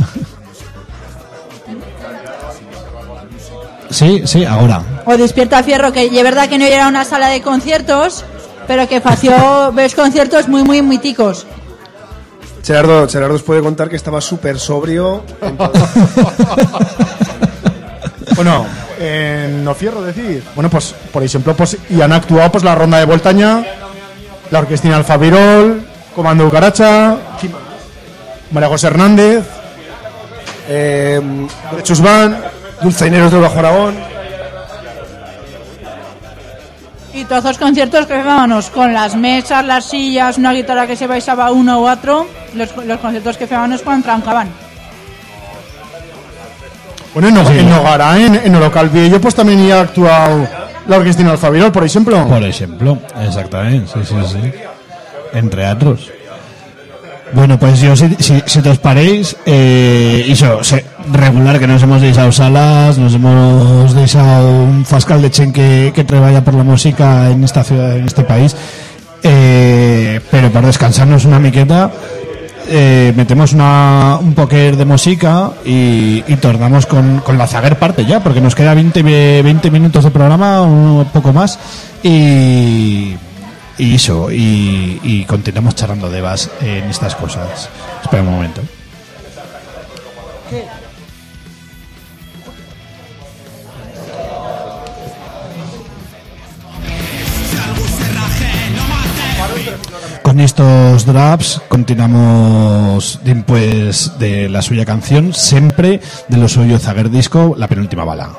Sí, sí, ahora. O Despierta Fierro, que es verdad que no era una sala de conciertos, pero que fació <laughs> ves conciertos muy, muy míticos. Gerardo, Gerardo os puede contar que estaba súper sobrio. <laughs> Bueno, en No Fierro decir. Bueno, pues por ejemplo, pues, y han actuado pues la ronda de Voltaña, la Orquestina Alfavirol, Comando Bucaracha. María José Hernández, eh, de Chusman, Dulzaineros del Bajo Aragón. Y todos los conciertos que hacíamos con las mesas, las sillas, una guitarra que se baixaba uno u otro, los, los conciertos que hacíamos cuando trancaban. Bueno, en, No- en Nogara, en, en el local viejo, pues también ya ha actuado la Orquestina Alfavirol, por ejemplo. Por ejemplo, exactamente, sí, sí, sí. Entre otros. Bueno, pues yo, si, si, os paréis, eh, se- regular que nos hemos dejado salas, nos hemos dejado un fascal de chen que, que por la música en esta ciudad, en este país, eh, pero para descansarnos una miqueta, eh, metemos una, un poquer de música y, y tornamos con, la zaguer parte ya, porque nos queda 20, ve- 20 minutos de programa, un poco más, y, y eso, y, continuamos charlando de vas en estas cosas. Espera un momento. Con estos drops continuamos después de la suya canción, siempre de lo suyo Zager Disco, la penúltima bala.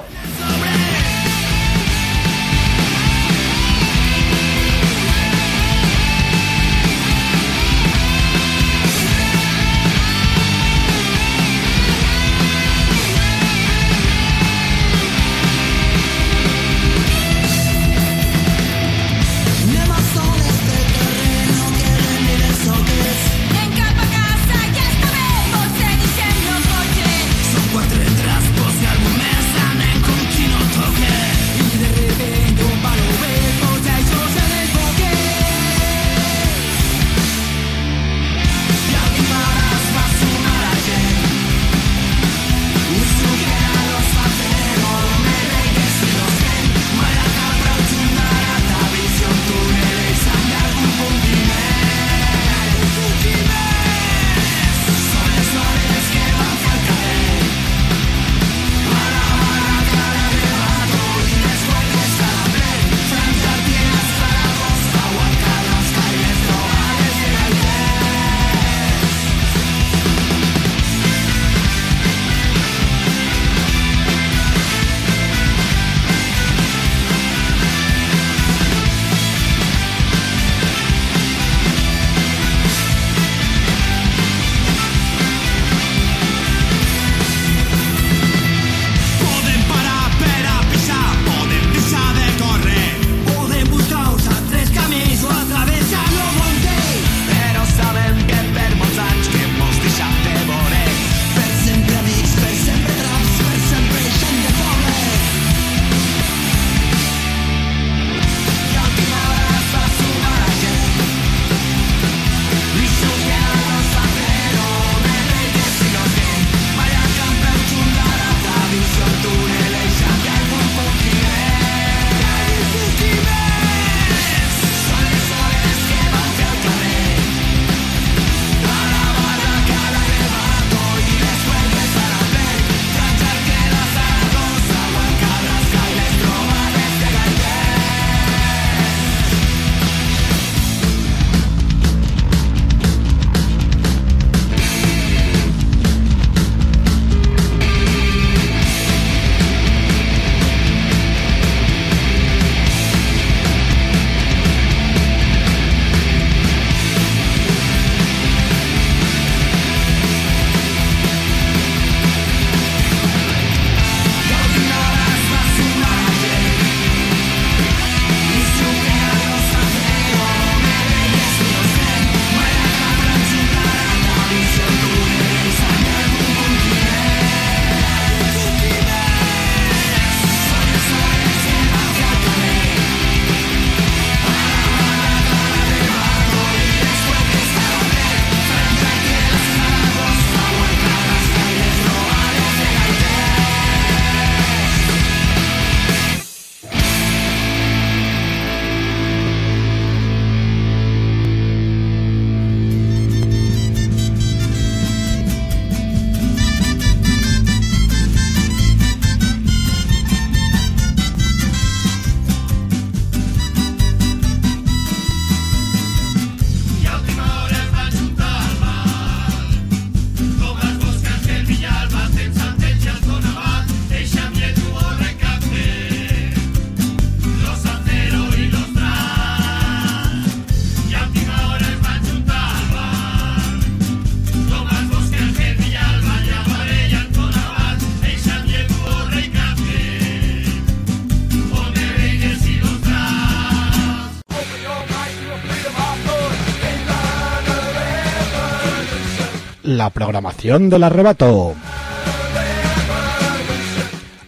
La programación del arrebato.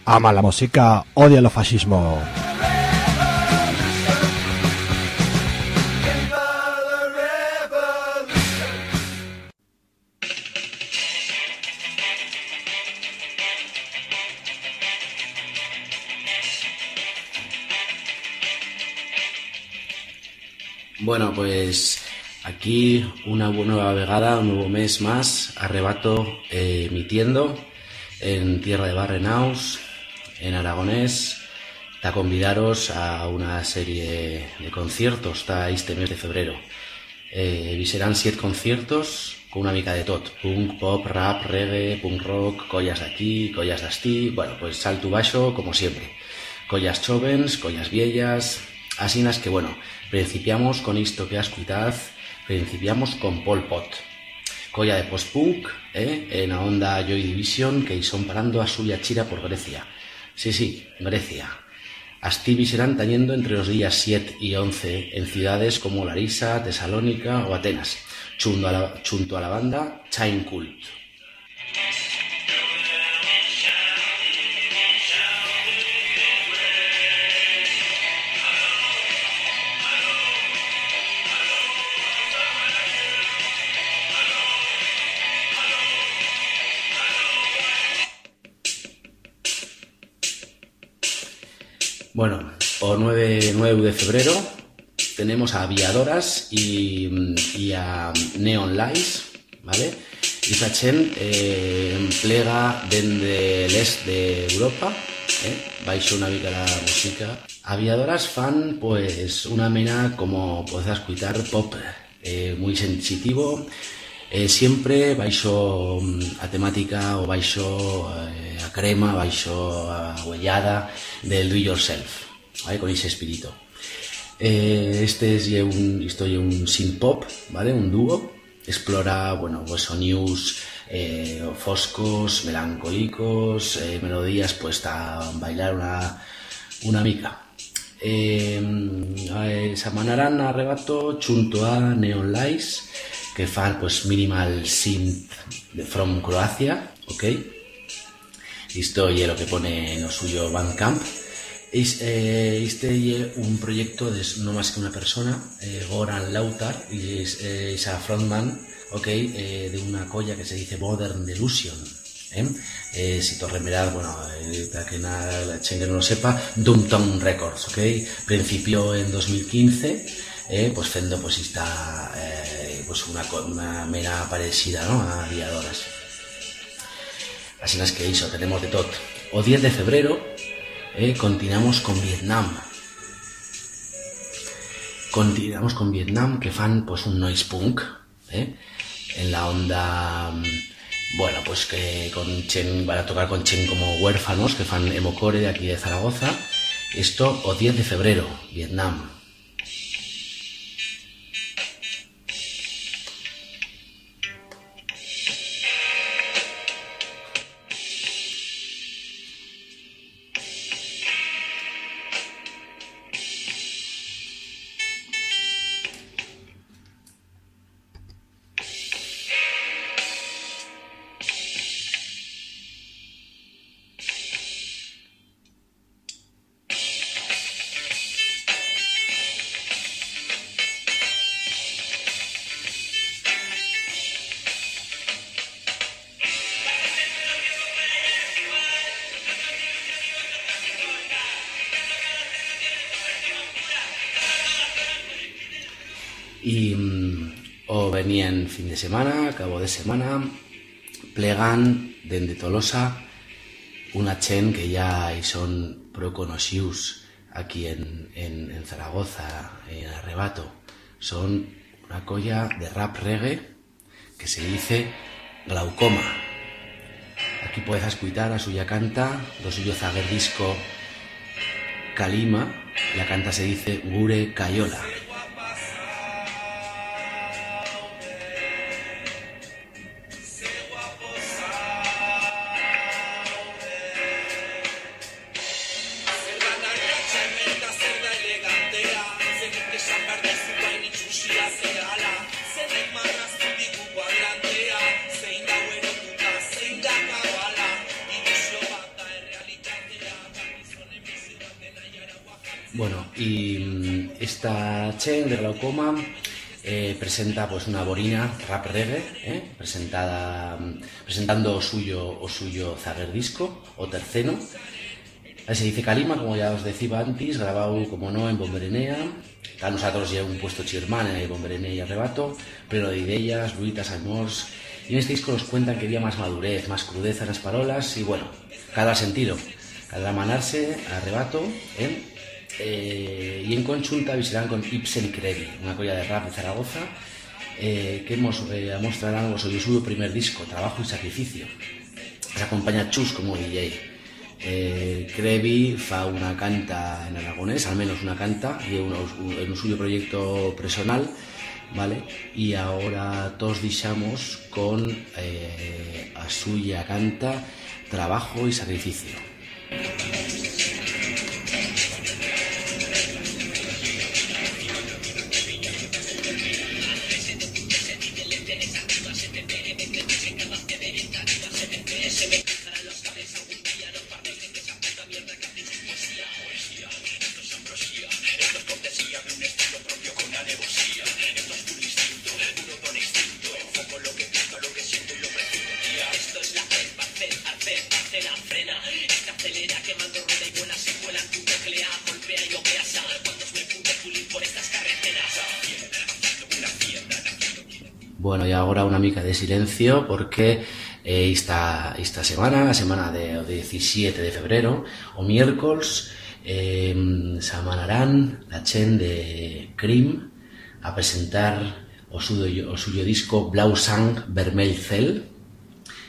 Ama la música, odia el fascismo. Aquí una nueva vegada, un nuevo mes más, arrebato eh, emitiendo en tierra de Barrenaus, en aragonés, a convidaros a una serie de conciertos está este mes de febrero. Eh, serán siete conciertos con una mica de tot, punk, pop, rap, reggae, punk rock, collas de aquí, collas de asti, bueno, pues salto baixo como siempre. Collas chovens, collas viellas, asinas que bueno, principiamos con esto que has cuitaz, principiamos con Pol Pot. Colla de post-punk, eh, en la onda Joy Division, que son parando a suya chira por Grecia. Sí, sí, Grecia. Astivi serán teniendo entre los días 7 y 11 en ciudades como Larisa, Tesalónica o Atenas, junto a la, junto a la banda Chain Cult. Bueno, o 9, 9 de febrero tenemos a Aviadoras y, y a Neon Lights, ¿vale? Y esta chen eh, plega dende l'est de Europa, eh? baixo una mica la música. Aviadoras fan, pues, una mena, como podés escuchar, pop eh, muy sensitivo, eh, siempre baixo mm, a temática o baixo eh, a crema, baixo a huellada del do yourself, ¿vale? con ese espíritu. Eh, este es un, esto un synth pop, ¿vale? Un dúo. Explora, bueno, pues sonidos eh, foscos, melancólicos, melodías pues a bailar una, una mica. Eh, eh, se manarán a junto a Neon Lights, que fan pues minimal synth de from Croacia, ok? Esto es lo que pone en lo suyo Bandcamp. Eh, este es un proyecto de no más que una persona, eh, Goran Lautar, y es, eh, a frontman, ok, eh, de una colla que se dice Modern Delusion. ¿eh? Eh, si torre mirar, bueno, eh, para que nada, la no lo sepa, Doomtown Records, ok, principió en 2015, eh, pues Fendo pues está eh, pues una, una mera parecida ¿no? a Aviadoras. Así es que hizo, tenemos de todo. O 10 de febrero, eh, continuamos con Vietnam. Continuamos con Vietnam, que fan pues un noise punk, en la onda, mm, bueno, pues que con Chen, van a tocar con Chen como huérfanos, que fan Emocore de aquí de Zaragoza. Esto, o 10 de febrero, Vietnam. Fin de semana, cabo de semana, plegan dende Tolosa una chen que ya y son pro conocidos aquí en, en, en Zaragoza, en Arrebato. Son una colla de rap reggae que se dice Glaucoma. Aquí puedes escuchar a suya canta, lo suyo zaguer disco Kalima, la canta se dice Gure Cayola. Chen de Glaucoma eh, presenta pues una borina rap reggae, eh, presentada, mm, presentando o suyo o suyo zaguer disco o terceno. Ahí se dice Kalima, como ya os decía antes, grabado como no en Bomberenea. A nosotros ya un puesto chirmán en Bomberenea y Arrebato, pleno de ideas, ruitas, amors. Y en este disco nos cuentan que había más madurez, más crudeza en las parolas y bueno, cada sentido, cada manarse, arrebato, ¿eh? Eh, y en conjunta visitarán con Ibsen Crevi, una colla de rap de Zaragoza, eh, que hemos, eh, mostrarán sobre su primer disco, Trabajo y Sacrificio. Se acompaña Chus como DJ. Eh, Crevi fa una canta en aragonés, al menos una canta, en un suyo proyecto personal, ¿vale? Y ahora todos dixamos con eh, a suya canta Trabajo y Sacrificio. Silencio porque eh, esta, esta semana, a semana de, o 17 de febrero, o miércoles, eh, se amanarán la chen de Cream a presentar o suyo, suyo disco Blau Sang Vermell Cell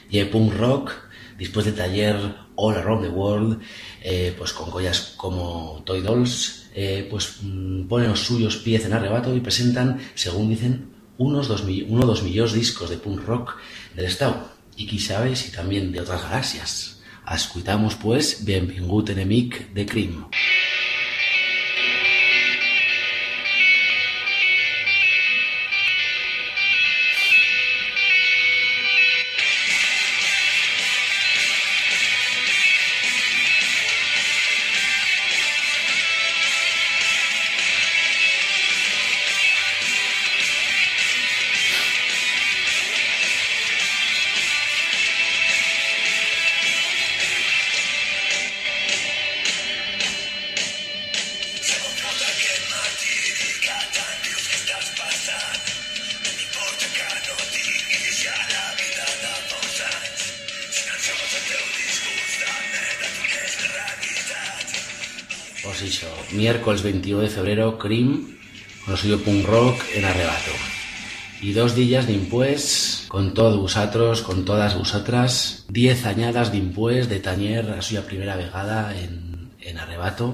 y el punk rock después de taller All Around the World eh, pues con collas como Toy Dolls eh, pues mm, ponen los suyos pies en arrebato y presentan según dicen unos dos, uno o dos millones discos de punk rock del estado y quizás y también de otras galaxias. Escuchamos pues Bienvengut Enemic de Cream miércoles 21 de febrero, Cream, con suyo punk rock en arrebato. Y dos días de impues, con todos vosotros, con todas vosotras, diez añadas de impues de tañer a suya primera vegada en, en arrebato,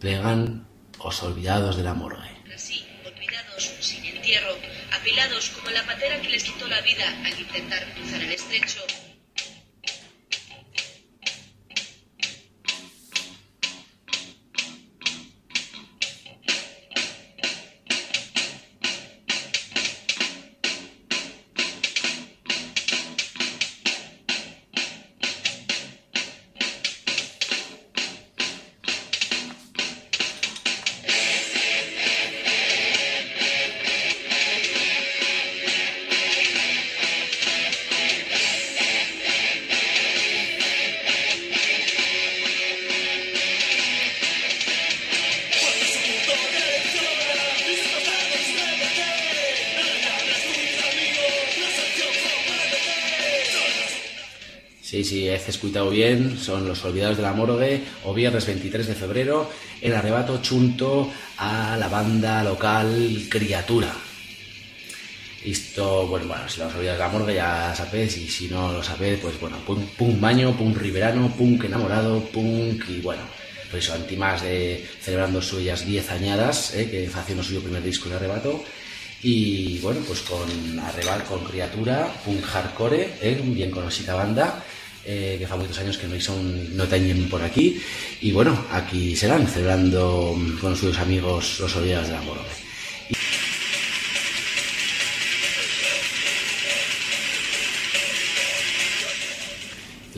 plegan os olvidados de la morgue. Así, olvidados, sin entierro, apilados como la patera que les quitó la vida al intentar cruzar el estrecho. Escuchado bien, son los olvidados de la morgue, o viernes 23 de febrero, en arrebato junto a la banda local Criatura. Esto, bueno, bueno, si los olvidados de la morgue ya sabéis, y si no lo sabéis, pues bueno, punk, punk baño, punk riverano, punk enamorado, punk y bueno, pues eso, antimás de celebrando suyas 10 añadas, eh, que haciendo suyo primer disco de arrebato, y bueno, pues con Arrebal, con Criatura, punk hardcore, eh, bien conocida banda, eh, que hace muchos años que no son no teñen por aquí, y bueno, aquí serán, celebrando con sus amigos los olvidados de la.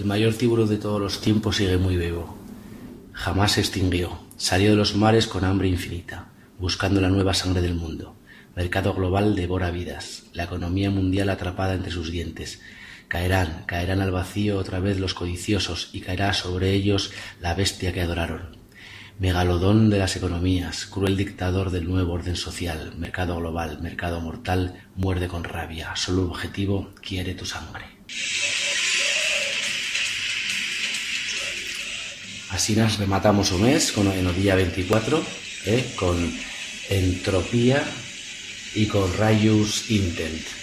El mayor tiburón de todos los tiempos sigue muy vivo. Jamás se extinguió. Salió de los mares con hambre infinita, buscando la nueva sangre del mundo. Mercado global devora vidas, la economía mundial atrapada entre sus dientes. Caerán, caerán al vacío otra vez los codiciosos y caerá sobre ellos la bestia que adoraron. Megalodón de las economías, cruel dictador del nuevo orden social, mercado global, mercado mortal, muerde con rabia, solo objetivo quiere tu sangre. Así nos rematamos o mes con, en o día 24 eh, con Entropía y con Rayus Intent.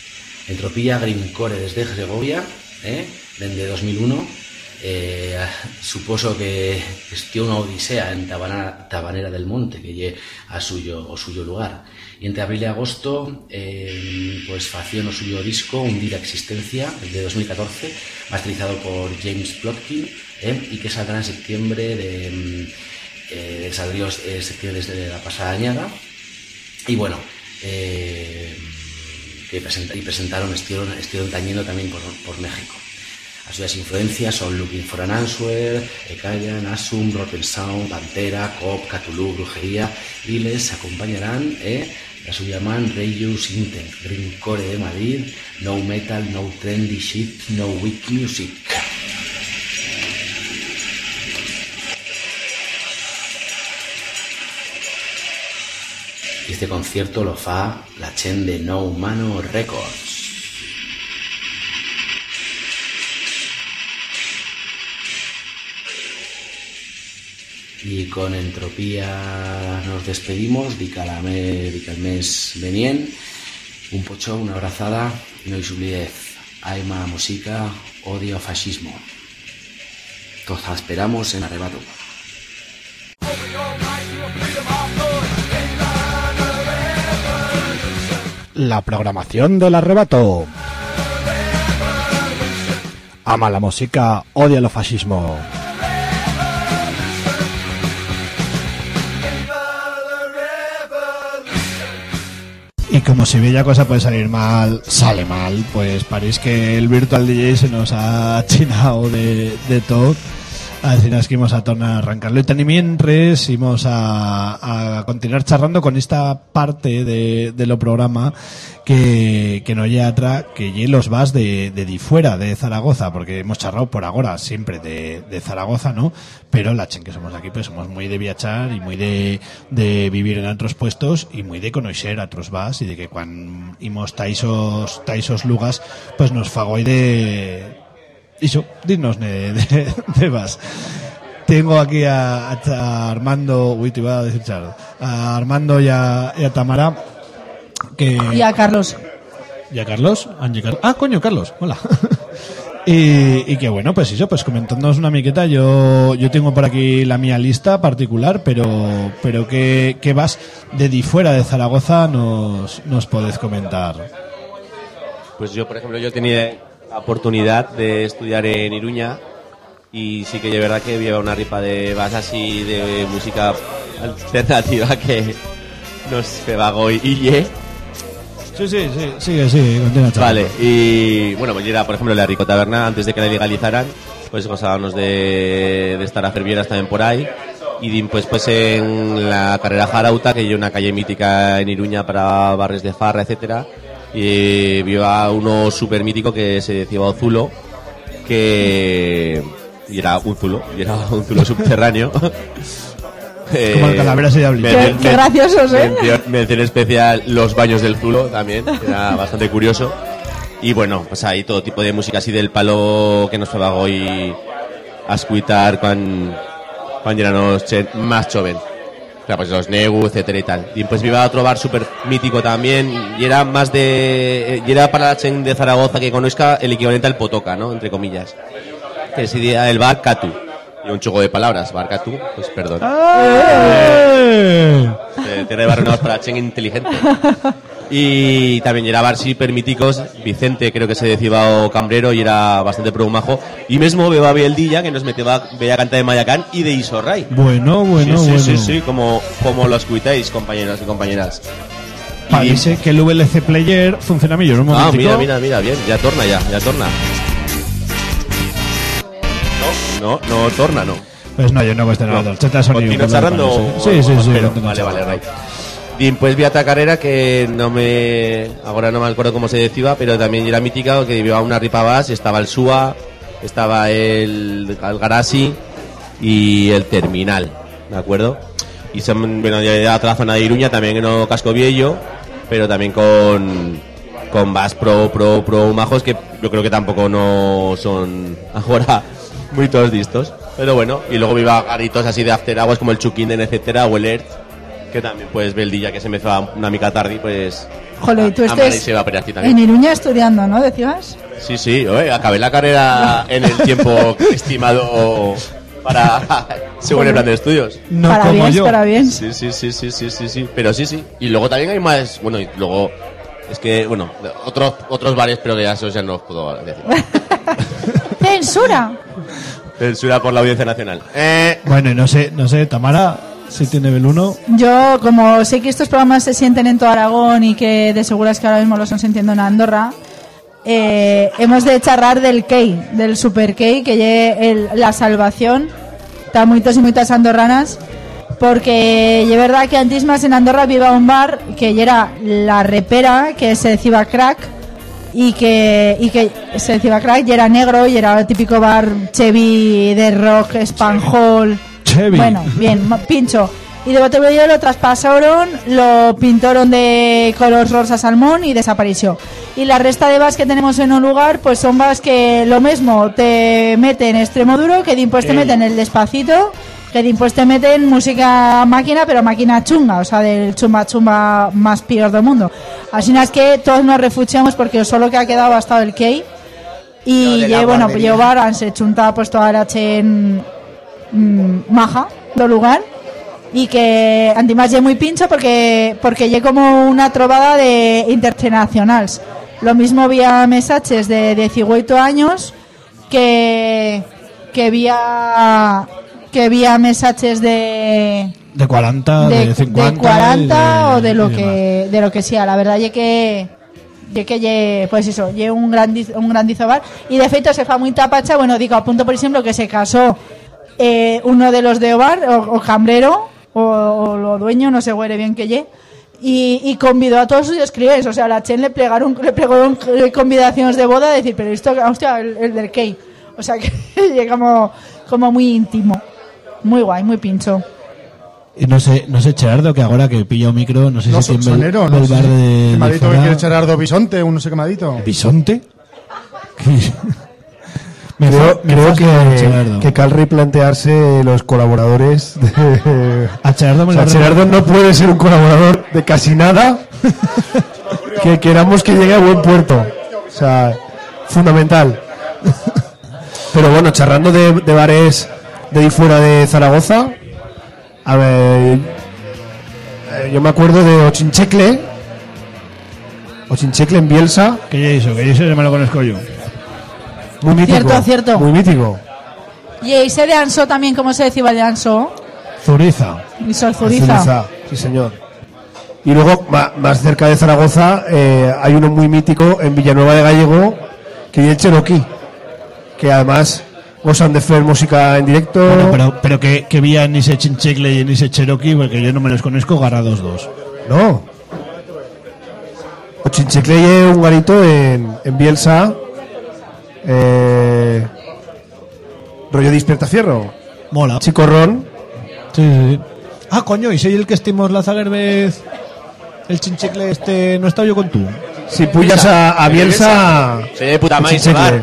Entropía Grimcore desde Gregovia, eh, dende 2001 eh, suposo que estió una odisea en Tabanera del Monte que lle a suyo, o suyo lugar. Y entre abril y agosto, eh, pues fació no suyo disco Hundida Existencia, el de 2014, masterizado por James Plotkin, eh, y que saldrá en septiembre de... eh, en septiembre de la pasada añada. Y bueno, eh, que presenta- y presentaron, estuvieron, estuvieron tañendo también por, por México. Las suyas influencias son Looking for an Answer, Ekayan, Asum, Rotten Sound, Pantera, Cop, Cthulhu, Brujería y les acompañarán eh, la suya man Rayus Intent, Greencore de Madrid, No Metal, No Trendy Shit, No Weak Music. Y este concierto lo fa la chen de No Humano Records. Y con entropía nos despedimos, dica, la me, dica el mes venien. Un pocho, una abrazada no olvidez. Aima música, odio fascismo. Todos esperamos en arrebato. La programación del arrebato. Ama la música, odia el fascismo. Y como si bella cosa puede salir mal, sale mal, pues parece que el Virtual DJ se nos ha <laughs> chinado de, de todo. Así nos que íbamos a tornar a arrancarlo. Y también mientras íbamos a, a continuar charlando con esta parte de, de lo programa que, que no llega atrás, que lle los vas de, de di fuera, de Zaragoza, porque hemos charlado por ahora siempre de, de Zaragoza, ¿no? Pero la chen que somos aquí, pues somos muy de viajar y muy de, de vivir en otros puestos y muy de conocer a otros vas y de que cuando íbamos taisos, taisos lugas, pues nos fagoi de, Iso, dinos de, de, de vas. Tengo aquí a, a Armando, uy, te iba a decir Charo, a Armando y a, y a Tamara, que... Y a Carlos. ¿Y a Carlos? Angie Carlos. Ah, coño, Carlos, hola. <laughs> y, y que bueno, pues eso, pues comentándonos una miqueta, yo, yo tengo por aquí la mía lista particular, pero, pero que, que vas de di fuera de Zaragoza nos, nos podés comentar. Pues yo, por ejemplo, yo tenía la oportunidad de estudiar en Iruña y sí que de verdad que lleva una ripa de basas y de música alternativa que nos pegó y ye. Sí, sí, sí, sigue, sigue, continúa. Vale, y bueno, pues era, por ejemplo, la Rico Taberna, antes de que la legalizaran, pues gozábamos de, de estar a Fervieras también por ahí. Y pues, pues en la carrera Jarauta, que hay una calle mítica en Iruña para barrios de farra, etcétera y vio a uno súper mítico que se decía Zulo, que y era un zulo, y era un zulo subterráneo. <laughs> Eh, Como el Calaveras y Diablillo. Qué- qué graciosos, ¿eh? Mención, mención especial los baños del zulo también, que era bastante curioso. Y bueno, pues ahí todo tipo de música así del palo que nos fue hoy a escuchar cuando, cuando éramos más joven. Claro, pues los Negu, etcétera y tal. Y pues iba a otro bar súper mítico también, y era más de... y era para la chen de Zaragoza que conozca el equivalente al Potoca, ¿no? Entre comillas. Que sería el bar Catu. Y un choco de palabras, bar Catu, pues perdón. ¡Eh! Eh, Tierra de barrenados para la chen inteligente. Y también era bar súper míticos, Vicente creo que se decía o Cambrero y era bastante majo Y mismo Beba Bieldilla que nos metía Bella Canta de Mayacán y de Isorray. Bueno, bueno, sí, sí, bueno. sí, sí, como, como lo escucháis, compañeros y compañeras. Y- Parece que el VLC Player funciona mejor. Un Ah, mira, mira, mira, bien, ya torna ya, ya torna. No, no, no torna, no. Pues no, yo no voy a estar No. en el chat sonido. ¿Continúo por lo charrando Sí, sí, sí. continúa Vale, vale, right. Pues vi a otra carrera que no me... Ahora no me acuerdo cómo se decía, pero también era mítica, que llevaba una ripa bas, estaba el SUA, estaba el Algarasi y el Terminal, ¿de acuerdo? Y son, bueno, ya otra zona de Iruña, también en o Casco Viejo, pero también con, con Bass Pro, Pro, Pro majos, que yo creo que tampoco no son ahora muy todos listos. Pero bueno, y luego viva garitos así de after hours como el Chukinden, etcétera, o el Earth, que también pues Beldilla que se me va una mica tarde, pues Joder, y tú estés en. Iruña estudiando, ¿no? Decías. Sí, sí, oye, acabé la carrera en el tiempo <laughs> estimado para <laughs> según el plan de estudios. No para como bien, yo. para bien. Sí, sí, sí, sí, sí, sí, sí, pero sí, sí. Y luego también hay más, bueno, y luego es que, bueno, otros otros bares, pero que ya esos ya no os puedo decir. <laughs> Censura. Censura por la Audiencia Nacional. Eh, Bueno, y no sé, no sé, Tamara, si tiene Beluno. Yo, como sé que estos programas se sienten en todo Aragón y que de seguras que ahora mismo lo están sintiendo en Andorra, eh, hemos de charlar del Key, del Super Key, que lle el- la salvación, está muchos y muchas andorranas, porque es verdad que antes más en Andorra viva un bar que era la repera, que se decía crack, y que, y que se decía crack y era negro y era el típico bar Chevy de rock, Spanhole. Bueno, bien, pincho. Y de Botellero lo traspasaron, lo pintaron de color rosa salmón y desapareció. Y la resta de vas que tenemos en un lugar, pues son vas que lo mismo te meten extremo duro, que después te meten el despacito, que después te meten música máquina, pero máquina chunga, o sea, del chumba chumba más peor del mundo. Así es que todos nos refugiamos porque solo que ha quedado ha estado el Key. Y bueno, pues llevar han se chunta pues toda la chen mm, maja do lugar y que además lle muy pincho porque porque lle como una trovada de internacionales. Lo mismo vía mensajes de 18 años que que vía que vía mensajes de De 40, de, de, 50. de 40 y o de lo que de lo que sea la verdad es que ye que lle, pues eso lle un grandiz, un grandizo bar y de hecho se fa muy tapacha bueno digo a punto por ejemplo que se casó eh, uno de los de Ovar o, o cambrero o, o lo dueño no sé güere bien que lle y, y convidó a todos sus escribes o sea la Chen le plegaron le plegaron convidaciones de boda a decir pero esto hostia el, el del Key o sea <laughs> que llegamos como muy íntimo muy guay muy pincho Y no sé, no sé, Gerardo, que ahora que pilla un micro, no sé No, si tiene sonero, el, no el sé. bar de, de Quemadito que quiere Gerardo Bisonte, un no sé quemadito. ¿Bisonte? Creo, fa- me creo que, que cal replantearse los colaboradores. De... A Gerardo O sea, Gerardo no puede ser un colaborador de casi nada <laughs> que queramos que llegue a buen puerto. O sea, fundamental. Pero bueno, charrando de, de bares de ahí fuera de Zaragoza, a ver, eh, yo me acuerdo de Ochinchecle, Ochinchecle en Bielsa, ¿Qué ya hizo? Que yo ese me lo conozco yo. Muy mítico. Cierto, cierto. Muy mítico. y ese de Anso también como se decía el de Anso Zuriza. y Solzuriza Zuriza, sí señor. Y luego, más cerca de Zaragoza, eh, hay uno muy mítico en Villanueva de Gallego, que es el Cherokee, que además gozan de hacer música en directo. Bueno, pero, pero que, que vía en ese Chinchecle y en ese Cherokee, porque yo no me los conozco, garados dos. No. O Chinchecle es un garito en, en Bielsa, eh, rollo Despierta Fierro. Mola. Chicorrón. Sí, sí, sí. Ah, coño, y soy el que estimos la Zagerbez, el Chinchecle este, no he estado yo con tú. Si puyas a, a Bielsa. Se de puta madre.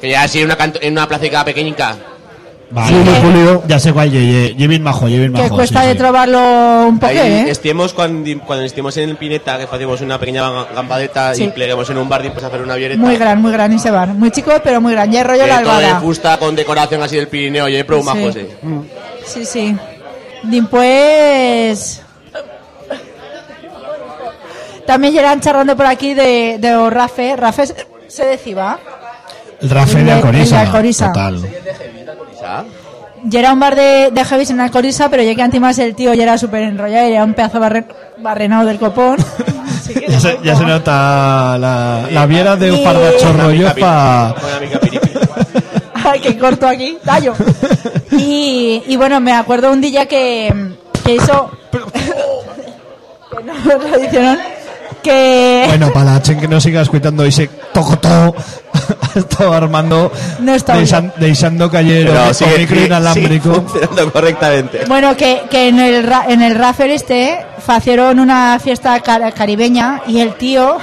Que ya así en una, canto- en una placica pequeñica. Vale. Ya sé cuál, ye bien majo, ye bien que majo. cuesta sí, de sí. trobarlo un poco Ahí ¿eh? estemos cuando, cuando estemos en el Pineta, que hacemos una pequeña ga- gampadeta Sí. y pleguemos en un bar y pues hacer una viereta. muy gran muy gran ese bar muy chico pero muy gran ya rollo Que la todo de albada fusta con decoración así del Pirineo, y pro Sí. majo, sí. sí sí después también llegan charlando por aquí de, de o Rafe Rafe se- decía El Rafael El de de- Alcoriza. el de Alcoriza. Total. Ya era un bar de, de Javis en Alcoriza pero ya que antes más el tío ya era súper enrollado y era un pedazo barre- barrenado del copón <laughs> Ya se, ya se nota la, la viera de un par de chorrollos para la piripi. que corto aquí, tallo. Y, y bueno, me acuerdo un día que, que hizo... <laughs> que no lo hicieron. Que... Bueno, para la chen que no siga escuchando ese toco todo, <laughs> estaba armando No está deixan- deixando callero Pero con sigue- micro sigue- inalámbrico. sigue funcionando correctamente. Bueno, que, que en el ra- en el Raffer este facieron una fiesta car- caribeña y el tío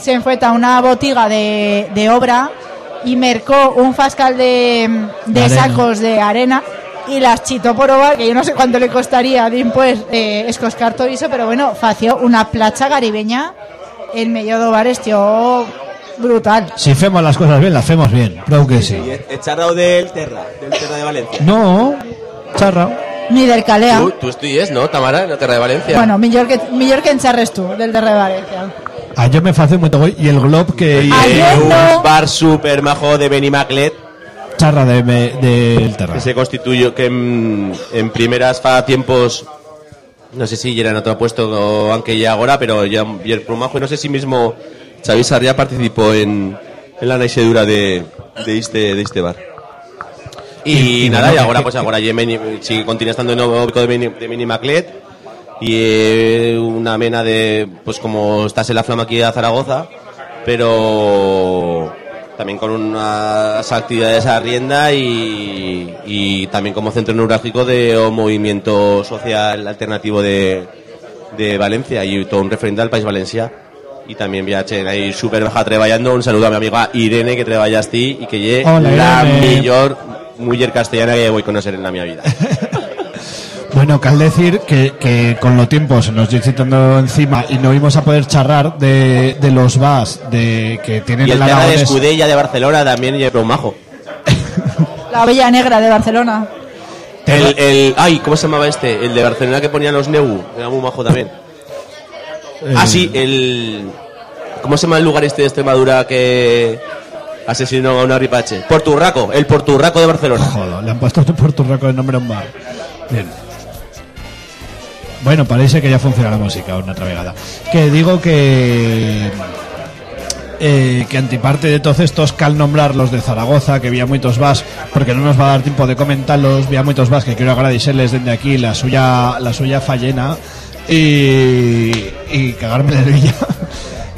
se enfrenta a una botiga de, de obra y mercó un fascal de, de sacos de arena y las chitó por ovar, que yo no sé cuánto le costaría después eh, escoscar todo eso, pero bueno, fació una placha caribeña en medio de bares, tío, brutal. Si hacemos las cosas bien, las hacemos bien. Creo que sí. Echarao del Terra, del Terra de Valencia. No, charra. Ni del Calea. Tú, tú estudies, ¿no, Tamara? En la Terra de Valencia. Bueno, mejor que, mejor que en Charres tú, del de Valencia. A yo me hace muy y el glob que Eh, un bar super majo de Benimaclet charra de, del terra. que se constituyó que en, en primeras fa tiempos no sé si ya era en otro puesto o aunque ya ahora pero ya el plumajo y no sé si mismo Xavi Sarriá participó en, en la naixedura de, de este de este bar y, Y- y nada y ahora pues ahora ya sigue continúa estando en el de Beni, de Benimaclet y eh, una mena de pues como estás en la flama aquí a Zaragoza pero también con unas actividades a rienda y, y también como centro neurálgico de un movimiento social alternativo de, de Valencia. Y todo un referente al país Valencia. Y también viaje ahí súper baja trabajando un saludo a mi amiga Irene que trabajas ti y que la mejor mujer castellana que voy a conocer en la mi vida <laughs> Bueno, cal decir que, que con lo tiempo se nos está citando encima y no íbamos a poder charrar de, de los VAS de, que tienen y el el tema de. Escudella de Barcelona también y de majo <laughs> La Bella Negra de Barcelona. el, el, ay, ¿cómo se llamaba este? El de Barcelona que ponían los Neu, era muy majo también. Ah, sí, el. ¿Cómo se llama el lugar este de Extremadura que asesinó a una ripache? Porturraco, el Porturraco de Barcelona. Joder, le han puesto <laughs> por tu récord de nombre a un bar. Bien. Bueno, parece que ya funciona la música una otra vegada. Que digo que eh, que antiparte de todos estos cal nombrar los de Zaragoza, que había muchos vas, porque no nos va a dar tiempo de comentarlos, había muchos vas que quiero agradecerles desde aquí la suya la suya fallena y, y cagarme de villa.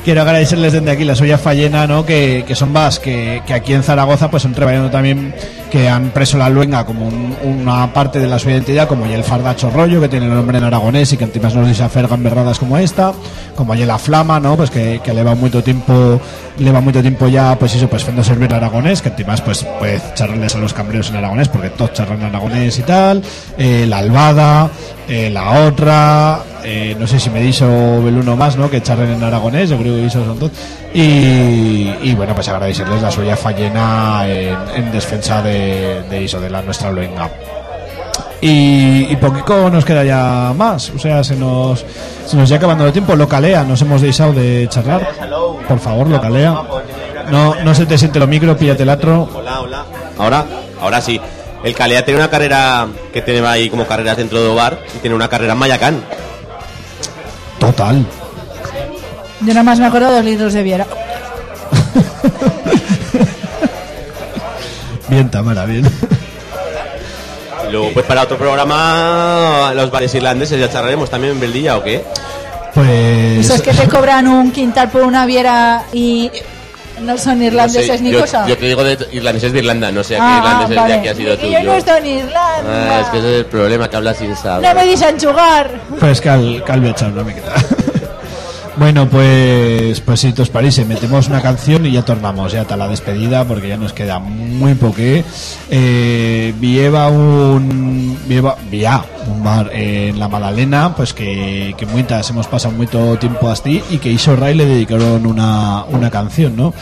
Quiero agradecerles desde aquí la suya fallena, ¿no? Que, que son vas que, que aquí en Zaragoza pues han trabajando también que han preso la luenga como un- una parte de la su identidad, como ya el fardacho rollo, que tiene el nombre en aragonés y que encima nos dice hacer gamberradas como esta, como ya la flama, ¿no? Pues que, que lleva mucho tiempo, lleva mucho tiempo ya, pues eso, pues haciendo servir aragonés, que encima pues, pues charlarles a los cambreros en aragonés, porque todos charlan aragonés y tal, eh, la albada, eh, la otra, eh, no sé si me dijo Beluno más, ¿no? Que charlen en aragonés, yo creo que eso son todos. Y, bueno, pues agradecerles la suya fallena en, en defensa de, de de la nuestra luenga. Y, y poquito nos queda ya más, o sea, se nos, se nos ya acabando el tiempo. Localea, nos hemos dejado de charlar. Por favor, localea. No, no se te siente lo micro, píllate el atro. Hola, hola. Ahora, ahora sí. El Calea tiene una carrera que tiene ahí como carreras dentro de bar y tiene una carrera en Mayacán. Total. Yo nada más me acuerdo de dos litros de Viera. <laughs> Bien, Tamara, bien. Y luego, pues para otro programa, los bares irlandeses ya charlaremos también en Beldilla o qué. Pues. Eso es que te cobran un quintal por una Viera y no son irlandeses No sé, ni yo, cosa. yo te digo de irlandeses de Irlanda, no sé a qué Ah, irlandeses vale. de aquí ha sido tú. yo no estoy en Irlanda. Ah, es que ese es el problema, que hablas sin saber. No me dis enchugar. Pues cal, cal voy a echar una miqueta. Bueno, pues, pues si os parece, metemos una canción y ya tornamos ya hasta la despedida porque ya nos queda muy poqué. Eh, vieva un vieva, vía un bar en la Madalena, pues que, que muitas hemos pasado mucho tiempo así y que hizo Ray le dedicaron una, una canción, ¿no?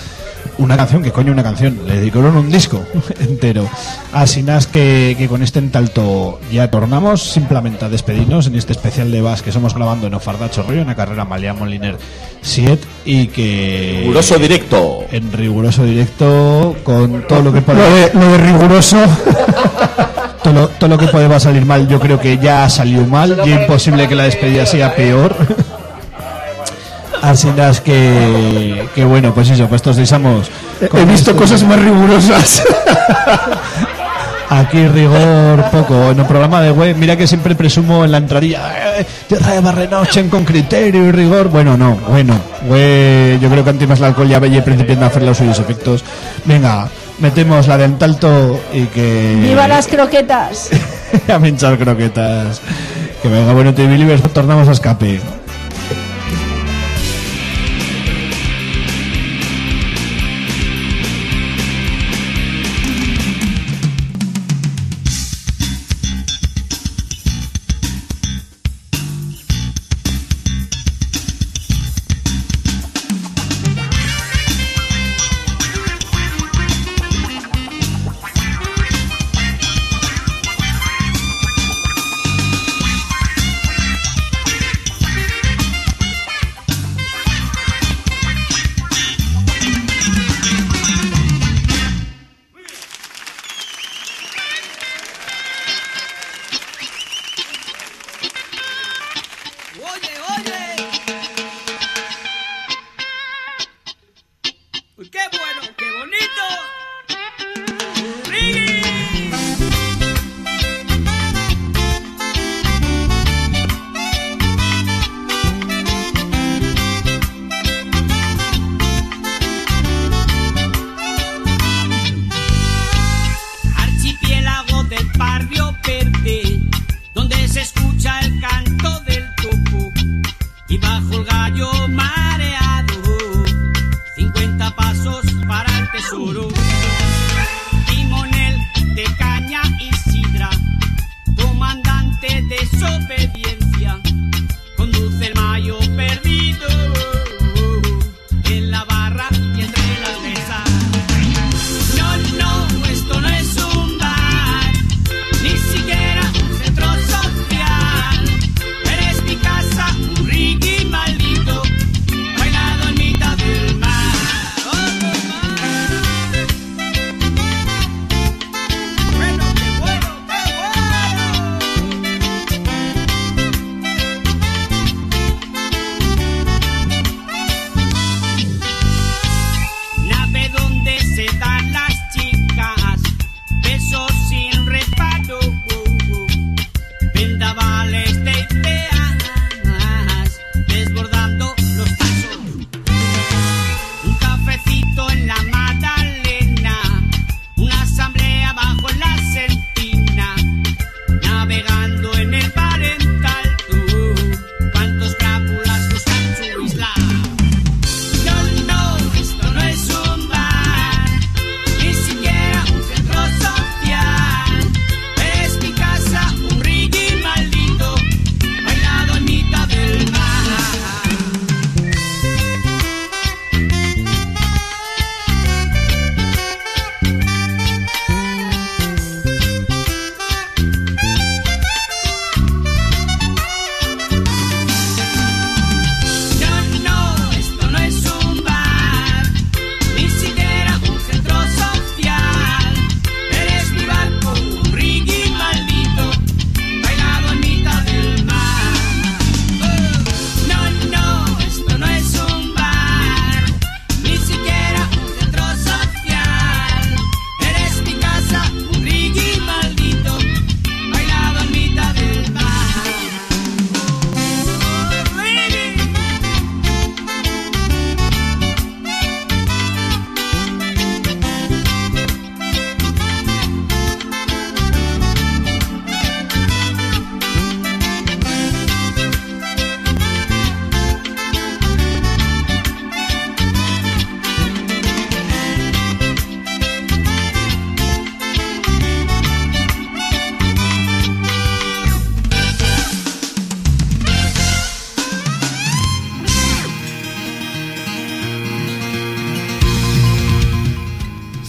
Una canción, que coño una canción, le dedicaron un disco <laughs> entero. Así nas que, que con este entalto ya tornamos simplemente a despedirnos en este especial de Vas que somos grabando en Ofardacho Río, en la carrera Malia Moliner 7 y que... Riguroso directo. En riguroso directo con todo lo que puede... Lo de, lo de riguroso. <laughs> todo, lo, todo lo que puede salir mal yo creo que ya salió mal y es imposible que la despedida sea peor Así es que, que bueno, pues eso, pues todos deixamos. He visto cosas más rigurosas. <laughs> Aquí rigor poco. En el programa de web, mira que siempre presumo en la entradilla, eh, tierra de barrenochen con criterio y rigor. Bueno, no, bueno, güey, yo creo que antes más la alcohol ya veía principiando a hacer los suyos efectos. Venga, metemos la del talto y que. ¡Viva las croquetas! <laughs> a minchar croquetas. Que venga, bueno, te believers, tornamos a escape.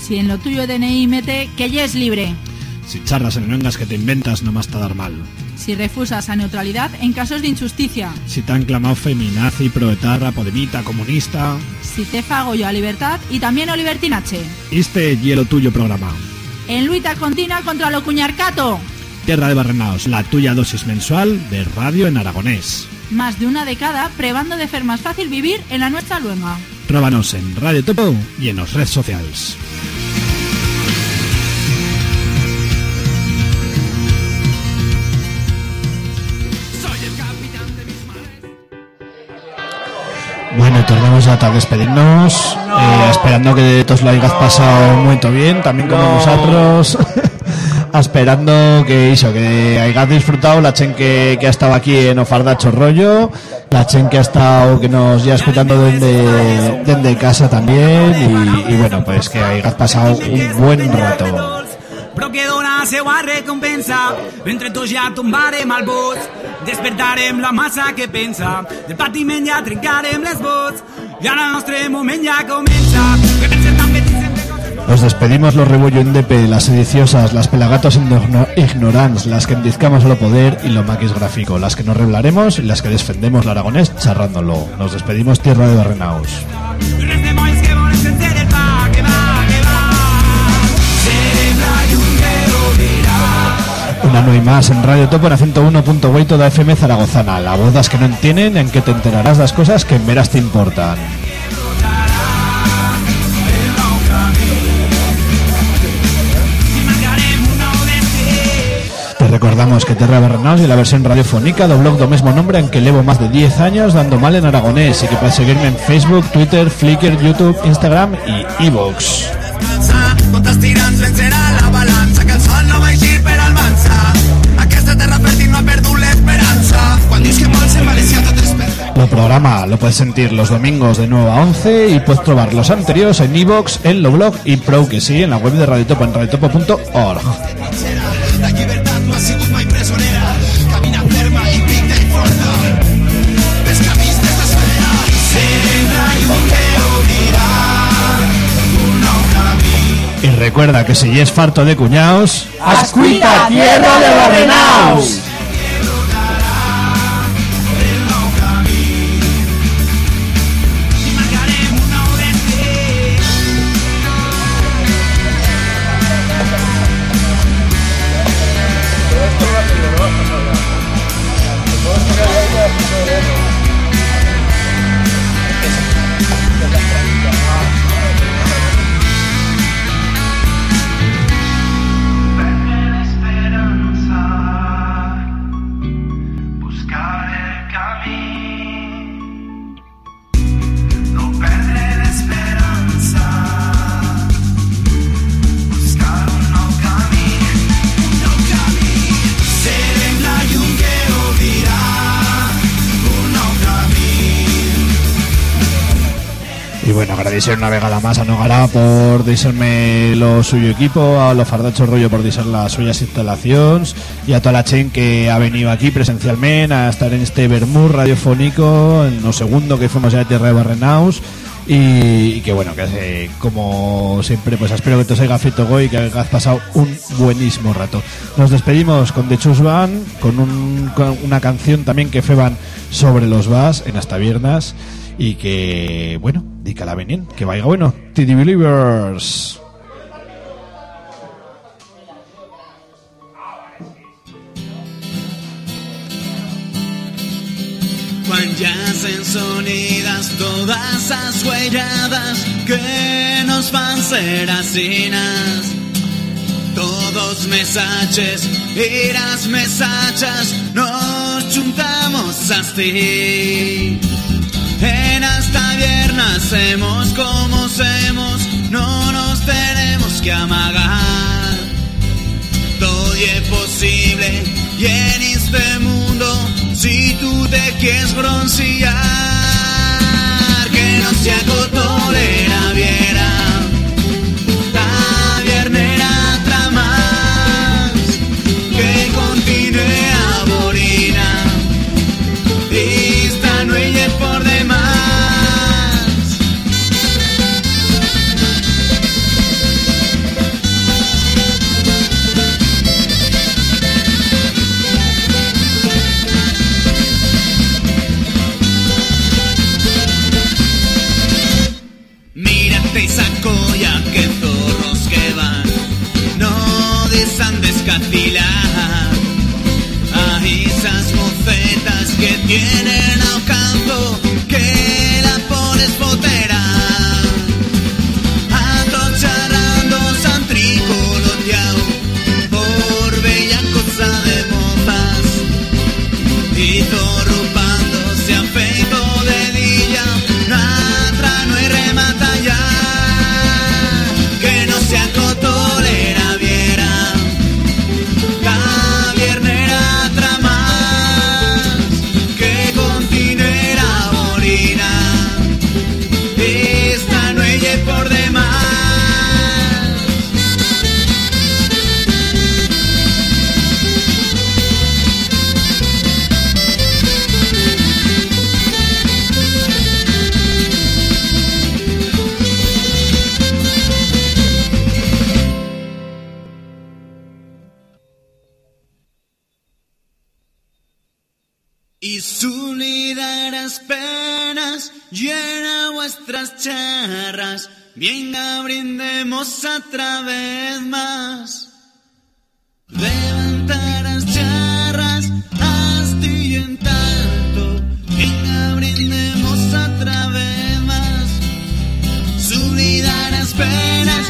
Si en lo tuyo DNI mete que ya es libre. Si charlas en lenguas que te inventas, no más te dar mal. Si refusas a neutralidad en casos de injusticia. Si te han clamado feminazi, proetarra, podemita, comunista. Si te fago yo a libertad y también a libertinache. Este hielo tuyo programa. En luita continua contra lo cuñarcato. Tierra de Barrenaos, la tuya dosis mensual de radio en aragonés. Más de una década probando de fer más fácil vivir en la nuestra luenga. Tróbanos en Radio Topo y en las redes sociales. Bueno, tornamos ya a despedirnos, eh, esperando que todos lo hayáis pasado muy bien, también como No. nosotros, <laughs> esperando que hizo, que hayáis disfrutado, la chen que, que ha estado aquí en Ofardacho Rollo, la chen que ha estado, que nos ya escuchando desde, desde casa también, y, y bueno, pues que hayáis pasado un buen rato. Però que dona la seua recompensa. Mentre tots ja tombarem al bus Despertarem la massa que pensa. Del patiment ja trencarem les bots. I ara el nostre moment ja comença Que pensem també Os despedimos los rebollo indepe, las sediciosas, las pelagatos igno- ignorants, las que endizcamos lo poder y lo maquis gráfico, las que nos reblaremos y las que defendemos el aragonés charrándolo. Nos despedimos tierra de Barrenaus. Una noche más en Radio Topo en la 101.8 da FM Zaragozana. La voz das que no entienden en que te enterarás las cosas que en veras te importan. Te recordamos que Terra Barrenaus y la versión radiofónica do blog do mismo nombre en que llevo más de 10 años dando mal en aragonés y que puedes seguirme en Facebook, Twitter, Flickr, YouTube, Instagram y Evox. Aquesta terra fèrtil no ha perdut l'esperança quan dius que vols en València tot es perd Lo programa lo puedes sentir los domingos de 9 a 11 y puedes probar los anteriores en Evox, en lo blog y Pro que sí, en la web de Radio Topo en radiotopo.org. recuerda que si es farto de cuñaos, Ascuita, tierra de Barrenaus! Agradecer una vegada más a Nogara por dejarme lo suyo equipo, a los Fardachos Rollo por dejar las suyas instalaciones y a toda la chen que ha venido aquí presencialmente a estar en este Bermú radiofónico, en lo segundo que fuimos ya de Tierra de Barrenaus y, que bueno, que eh, como siempre pues espero que te os haya feito hoy y que hayas pasado un buenísimo rato. Nos despedimos con The Chus Band, con, un- una canción también que feban sobre los vas en hasta viernes y que, bueno, di que que vaya bueno. TD Believers. Quan ja hacen sonidas todas esas huelladas que nos van ser asinas. Todos mensajes y las mesachas nos juntamos así. En hasta viernes hacemos como hacemos, no nos tenemos que amagar. Todo es posible y en este mundo, si tú te quieres broncear, que no se tolera viera. Venga, brindemos otra vez más. Levantarás charras hasta en tanto. Venga, brindemos otra vez más. Solidaras penas